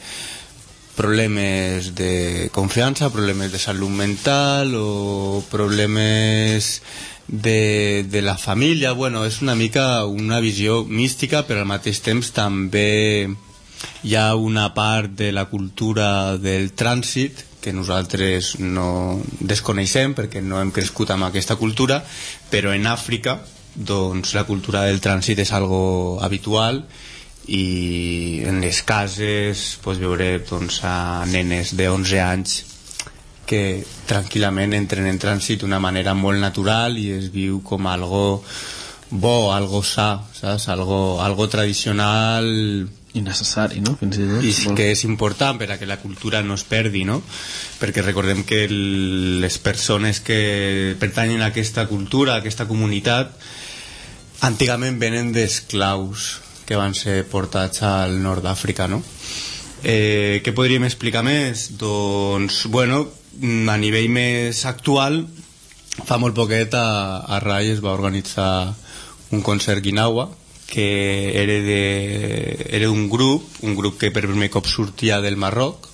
Speaker 9: problemes de confiança, problemes de salut mental o problemes de, de la família bueno, és una mica una visió mística però al mateix temps també hi ha una part de la cultura del trànsit que nosaltres no desconeixem perquè no hem crescut amb aquesta cultura però en Àfrica doncs la cultura del trànsit és algo habitual i en les cases pots veure doncs, a nenes de 11 anys que tranquil·lament entren en trànsit d'una manera molt natural i es viu com algo bo, algo sa, saps? Algo, algo tradicional
Speaker 1: i necessari, no? Fins i tot.
Speaker 9: i que és important per a que la cultura no es perdi, no? Perquè recordem que el, les persones que pertanyen a aquesta cultura, a aquesta comunitat, antigament venen d'esclaus que van ser portats al nord d'Àfrica, no? Eh, què podríem explicar més? Doncs, bueno, a nivell més actual, fa molt poquet a, a Rai es va organitzar un concert Guinawa, que era de, era un grup, un grup que per primer cop sortia del Marroc,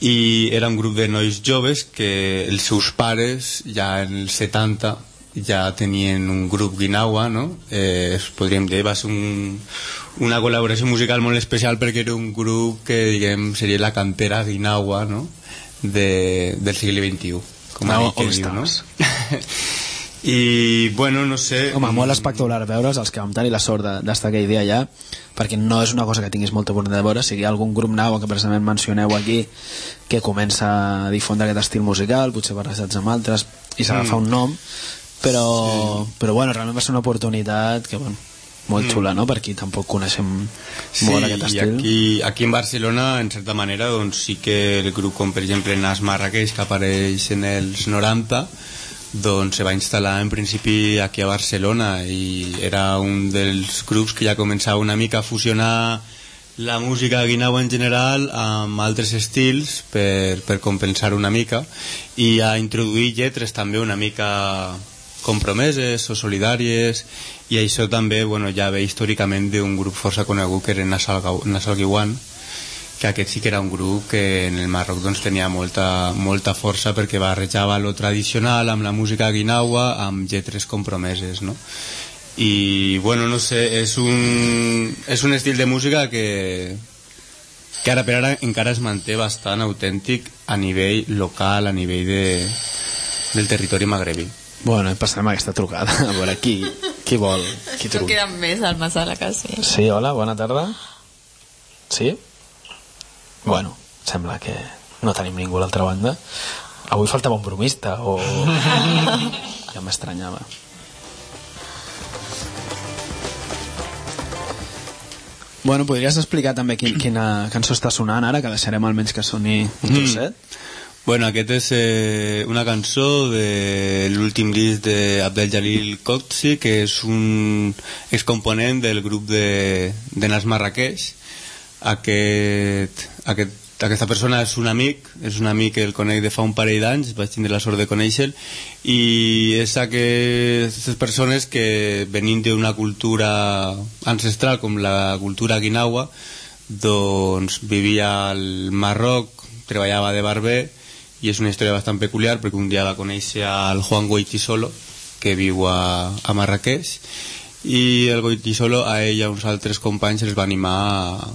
Speaker 9: i era un grup de nois joves que els seus pares ja en els 70 ja tenien un grup Guinawa no? eh, podríem dir va ser un, una col·laboració musical molt especial perquè era un grup que diguem seria la cantera Guinawa no? de, del segle XXI com
Speaker 1: No,
Speaker 9: que
Speaker 1: All
Speaker 9: diu, no? <laughs> I bueno, no sé
Speaker 1: Home, molt espectacular veure's els que vam tenir la sort de- d'estar aquell dia allà perquè no és una cosa que tinguis molta oportunitat de veure si hi ha algun grup nou que precisament mencioneu aquí que comença a difondre aquest estil musical potser barrejats amb altres i s'agafa
Speaker 9: Mm.
Speaker 1: un nom però, però bueno, realment va ser una oportunitat que bueno, molt
Speaker 9: Mm.
Speaker 1: xula, no? Per aquí tampoc coneixem
Speaker 9: Sí,
Speaker 1: molt aquest
Speaker 9: i
Speaker 1: estil.
Speaker 9: aquí, aquí en Barcelona, en certa manera, doncs sí que el grup com per exemple Nas Marrakeix, que apareix en els 90, doncs se va instal·lar en principi aquí a Barcelona i era un dels grups que ja començava una mica a fusionar la música guinau en general amb altres estils per, per compensar una mica i a introduir lletres també una mica compromeses o solidàries i això també bueno, ja ve històricament d'un grup força conegut que era Nasal, Nasal Giwan que aquest sí que era un grup que en el Marroc doncs, tenia molta, molta força perquè barrejava lo tradicional amb la música guinaua amb lletres compromeses no? i bueno, no sé és un, és un estil de música que que ara per ara encara es manté bastant autèntic a nivell local, a nivell de, del territori magrebí.
Speaker 1: Bueno, passarem aquesta trucada a veure qui, qui vol qui
Speaker 8: No
Speaker 1: truca.
Speaker 8: queden més al Masala quasi.
Speaker 1: Sí, hola, bona tarda. Sí? Bueno, sembla que no tenim ningú a l'altra banda. Avui faltava un bromista o... <laughs> ja m'estranyava. Bueno, podries explicar també quin, quina cançó està sonant ara, que deixarem almenys que soni un trosset?
Speaker 9: Bueno, aquest és eh, una cançó de l'últim disc d'Abdel Jalil Kotsi, que és un excomponent del grup de, de Nas Marrakeix. Aquest, aquest, aquesta persona és un amic, és un amic que el conec de fa un parell d'anys, vaig tindre la sort de conèixer i és aquestes persones que venint d'una cultura ancestral com la cultura guinaua, doncs vivia al Marroc, treballava de barber i és una història bastant peculiar perquè un dia va conèixer al Juan Goitisolo que viu a, a Marrakeix i el Goitisolo a ell i a uns altres companys els va animar a,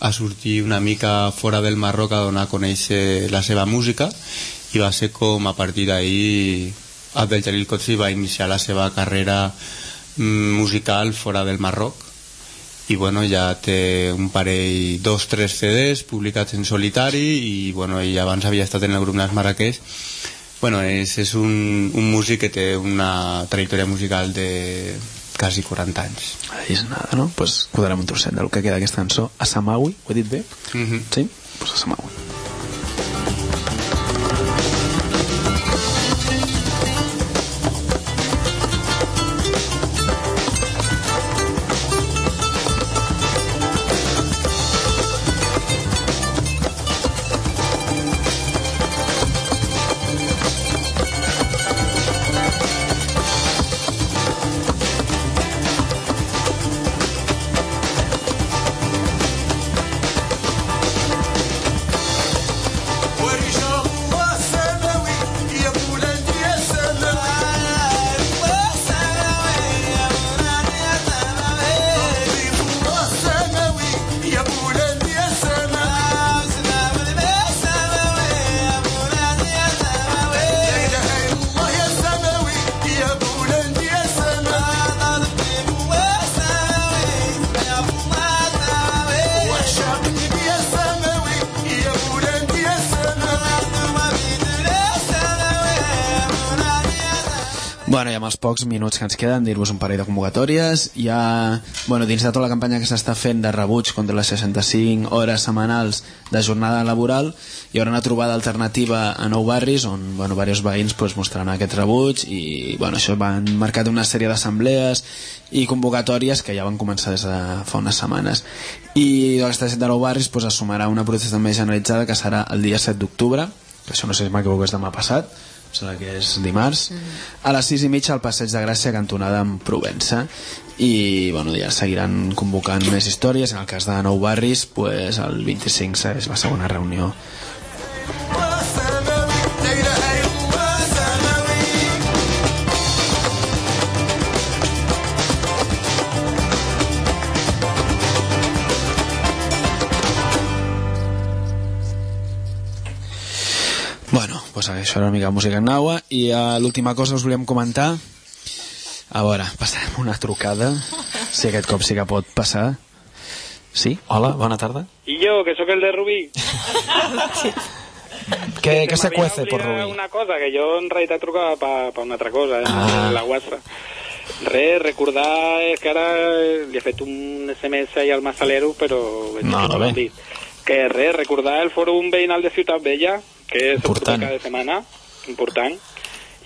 Speaker 9: a sortir una mica fora del Marroc a donar a conèixer la seva música i va ser com a partir d'ahir Abdel Jalil Kotsi va iniciar la seva carrera mm, musical fora del Marroc i bueno, ja té un parell, dos, tres CDs publicats en solitari i bueno, ell abans havia estat en el grup Nas Marrakeix bueno, és, és un, un músic que té una trajectòria musical de quasi 40 anys
Speaker 1: Ahí és nada, no? Pues posarem un trosset del que queda aquesta cançó. A Samawi, ho he dit bé?
Speaker 9: mm -hmm.
Speaker 1: Sí? Pues a Samawi. Pocs minuts que ens queden, dir-vos un parell de convocatòries. Hi ha, bueno, dins de tota la campanya que s'està fent de rebuig contra les 65 hores setmanals de jornada laboral, hi haurà una trobada alternativa a nou barris on, bueno, diversos veïns pues, mostraran aquest rebuig i, bueno, això van marcat una sèrie d'assemblees i convocatòries que ja van començar des de fa unes setmanes. I d'aquesta set de nou barris pues, es sumarà una protesta més generalitzada que serà el dia 7 d'octubre, que això no sé si m'equivoco és demà passat, em sembla que és dimarts, a les 6 i mitja al Passeig de Gràcia, cantonada amb Provença. I bueno, ja seguiran convocant més històries. En el cas de Nou Barris, pues, el 25 és la segona reunió. Pues això era una mica música en naua i uh, l'última cosa us volíem comentar a veure, passarem una trucada si aquest cop sí que pot passar Sí? Hola, bona tarda
Speaker 14: Y yo, que soy el de Rubí.
Speaker 1: Què, què se cuece por Rubí?
Speaker 14: una cosa, que jo en realitat trucava per pa una altra cosa, eh,
Speaker 1: Ah.
Speaker 14: la WhatsApp. Res, recordar que ara li he fet un SMS ahí al Massalero, però...
Speaker 1: No,
Speaker 14: que
Speaker 1: no bé.
Speaker 14: Que res, recordar el fòrum veïnal de Ciutat Vella, que és
Speaker 1: Important.
Speaker 14: cada setmana, important.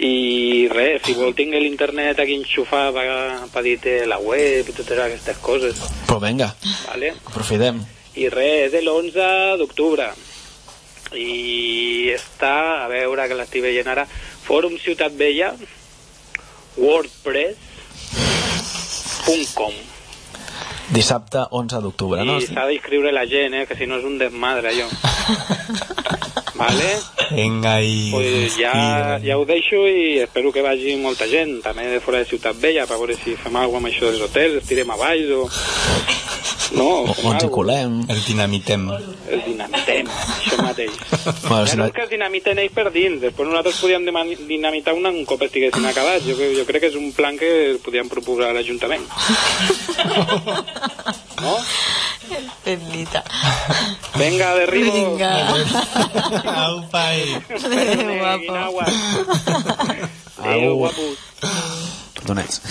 Speaker 14: I res, si vol tinc l'internet aquí enxufat per, per dir la web i totes aquestes coses,
Speaker 1: Però venga,
Speaker 14: vale?
Speaker 1: aprofitem
Speaker 14: i res, és de l'11 d'octubre i està, a veure que l'estic veient ara Fòrum Ciutat Vella wordpress.com
Speaker 1: Dissabte 11 d'octubre, no?
Speaker 14: i s'ha d'inscriure la gent, eh, que si no és un desmadre allò <laughs> vale?
Speaker 9: Venga ahí.
Speaker 14: Pues ja, ja ho deixo i espero que vagi molta gent, també de fora de Ciutat Vella, per veure si fem alguna cosa amb això dels hotels, tirem avall o... No,
Speaker 9: O, o ens hi
Speaker 14: alguna
Speaker 9: colem. El dinamitem.
Speaker 14: El dinamitem, això mateix. <laughs>
Speaker 1: Bueno,
Speaker 14: ja no que es dinamiten ells per dins, després nosaltres podíem dinamitar una un cop estiguessin acabats. Jo, jo crec que és un plan que podíem proposar a l'Ajuntament. <laughs> No?
Speaker 8: Bendita.
Speaker 14: Venga, derribo.
Speaker 8: Vinga. <laughs>
Speaker 9: Au, pai.
Speaker 8: Adéu, guapo.
Speaker 14: Adéu, guapo.
Speaker 1: Perdonets.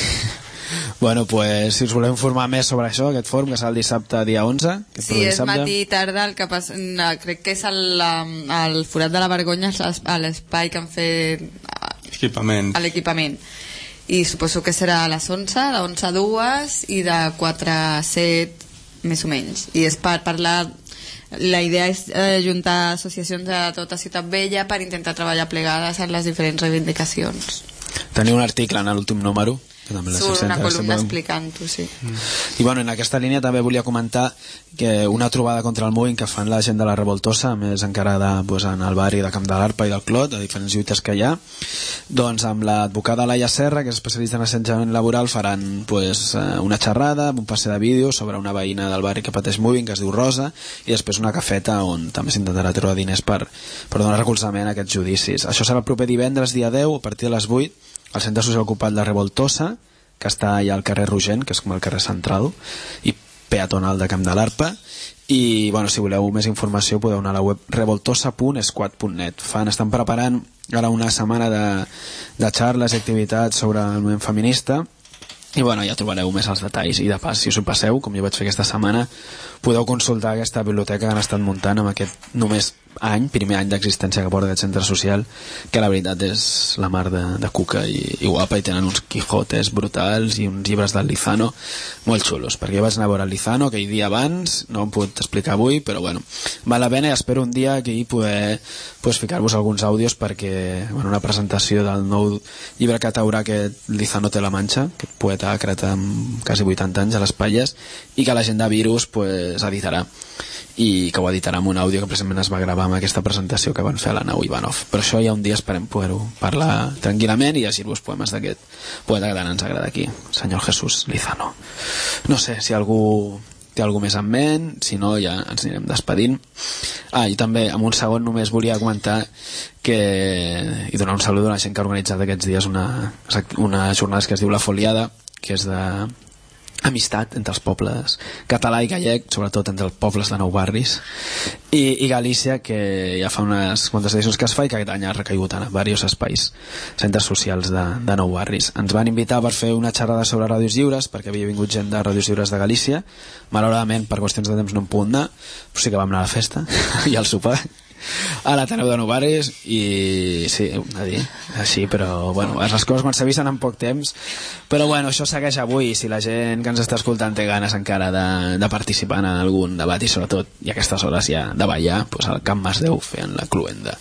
Speaker 1: Bueno, pues, si us voleu informar més sobre això, aquest fòrum, que serà el dissabte dia 11, aquest
Speaker 8: Sí, és
Speaker 1: dissabte.
Speaker 8: matí i tarda, el que passa, no, crec que és el, um, el forat de la vergonya, l'espai que han fet
Speaker 9: Equipament.
Speaker 8: a l'equipament. I suposo que serà a les 11, de 11 a 2 i de 4 a 7, més o menys. I és per parlar... La idea és eh, juntar associacions de tota Ciutat Vella per intentar treballar plegades en les diferents reivindicacions.
Speaker 1: Teniu un article en l'últim número, que també
Speaker 8: Surt una
Speaker 1: interessant,
Speaker 8: columna explicant-ho, sí.
Speaker 1: I bueno, en aquesta línia també volia comentar que una trobada contra el moving que fan la gent de la Revoltosa, més encara de, pues, en el barri de Camp de l'Arpa i del Clot, de diferents lluites que hi ha, doncs amb l'advocada Laia Serra, que és especialista en assetjament laboral, faran pues, eh, una xerrada, un passe de vídeo sobre una veïna del barri que pateix moving, que es diu Rosa, i després una cafeta on també s'intentarà treure diners per, per donar recolzament a aquests judicis. Això serà el proper divendres, dia 10, a partir de les 8, al Centre Social Ocupat de Revoltosa, que està allà al carrer Rogent, que és com el carrer central, i peatonal de Camp de l'Arpa, i bueno, si voleu més informació podeu anar a la web revoltosa.esquad.net fan, estan preparant ara una setmana de, de xarles i activitats sobre el moviment feminista. I bueno, ja trobareu més els detalls. I de pas, si us ho passeu, com jo vaig fer aquesta setmana podeu consultar aquesta biblioteca que han estat muntant amb aquest només any, primer any d'existència que porta aquest centre social que la veritat és la mar de, de cuca i, i guapa i tenen uns quijotes brutals i uns llibres del Lizano molt xulos, perquè jo vaig anar a veure el Lizano aquell dia abans, no em puc explicar avui però bueno, val la pena i espero un dia aquí poder pues, ficar-vos alguns àudios perquè bueno, una presentació del nou llibre que taurà aquest Lizano té la manxa aquest poeta creta amb quasi 80 anys a les palles i que la gent de Virus pues, editarà i que ho editarà amb un àudio que precisament es va gravar amb aquesta presentació que van fer a la nau Ivanov però això ja un dia esperem poder-ho parlar tranquil·lament i llegir-vos poemes d'aquest poeta que tant ens agrada aquí senyor Jesús Lizano no sé si algú té algú més en ment, si no ja ens anirem despedint. Ah, i també, amb un segon només volia comentar que, i donar un salut a la gent que ha organitzat aquests dies una, una jornada que es diu La Foliada, que és de amistat entre els pobles català i gallec, sobretot entre els pobles de nou barris, i, i Galícia, que ja fa unes quantes edicions que es fa i que aquest any ha recaigut en diversos espais, centres socials de, de nou barris. Ens van invitar per fer una xerrada sobre ràdios lliures, perquè havia vingut gent de ràdios lliures de Galícia, malauradament per qüestions de temps no en puc anar, però sí que vam anar a la festa <laughs> i al sopar a l'Ateneu de Nou Barris i sí, a dir, així però bueno, les coses quan s'avisen en poc temps però bueno, això segueix avui si la gent que ens està escoltant té ganes encara de, de participar en algun debat i sobretot i aquestes hores ja de ballar pues, al Camp Masdeu fent la cluenda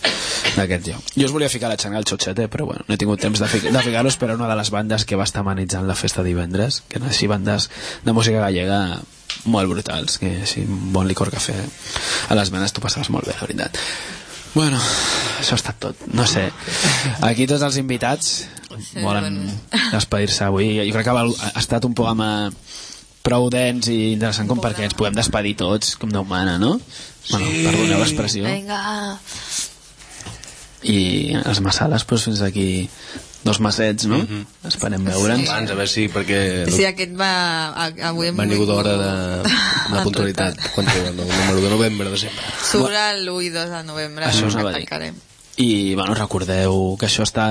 Speaker 1: d'aquest lloc. Jo us volia ficar la xanga al xotxete però bueno, no he tingut temps de, fi de ficar-los però una de les bandes que va estar amenitzant la festa divendres que eren així bandes de música gallega molt brutals que sí, un bon licor cafè a les venes t'ho passaves molt bé, la veritat. Bueno, això ha estat tot. No sé, aquí tots els invitats
Speaker 8: Sí,
Speaker 1: volen despedir-se avui. Jo crec que ha estat un programa prou dens i interessant com perquè ens puguem despedir tots com Déu mana, no? Bueno, perdoneu l'expressió.
Speaker 15: Vinga.
Speaker 1: i les massales doncs, fins aquí dos massets, no? Esperem veure'ns.
Speaker 13: Abans, a veure si, perquè...
Speaker 8: Sí, aquest va... a- Avui hem
Speaker 13: Va ningú
Speaker 8: vingut-
Speaker 13: d'hora de, de puntualitat. Quan treuen el número de novembre, de sempre.
Speaker 8: Surt el 1 i 2 de novembre.
Speaker 1: Això us
Speaker 8: que
Speaker 1: anava a dir. I, bueno, recordeu que això està...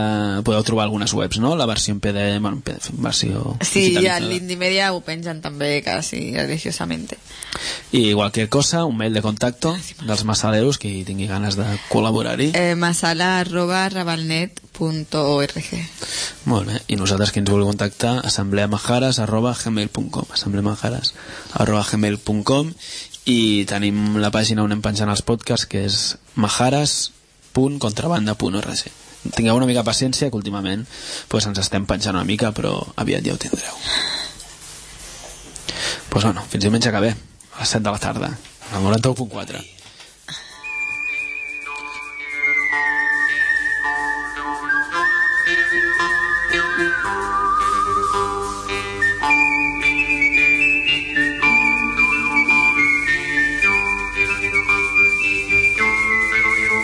Speaker 1: Podeu trobar algunes webs, no? La versió en PDF, bueno, en PDF, versió
Speaker 8: Sí, i al l'Indimedia ho pengen també quasi religiosamente.
Speaker 1: I qualsevol cosa, un mail de contacto dels massaleros que tingui ganes de col·laborar-hi.
Speaker 8: Eh, masala arroba rabalnet.org
Speaker 1: Molt bé, i nosaltres qui ens vulgui contactar assembleamajares arroba gmail.com assembleamajares arroba gmail.com i tenim la pàgina on hem penjant els podcasts que és majares.contrabanda.org tingueu una mica paciència que últimament pues, ens estem penjant una mica però aviat ja ho tindreu. Pues bueno, fins diumenge que ve a les 7 de la tarda al 91.4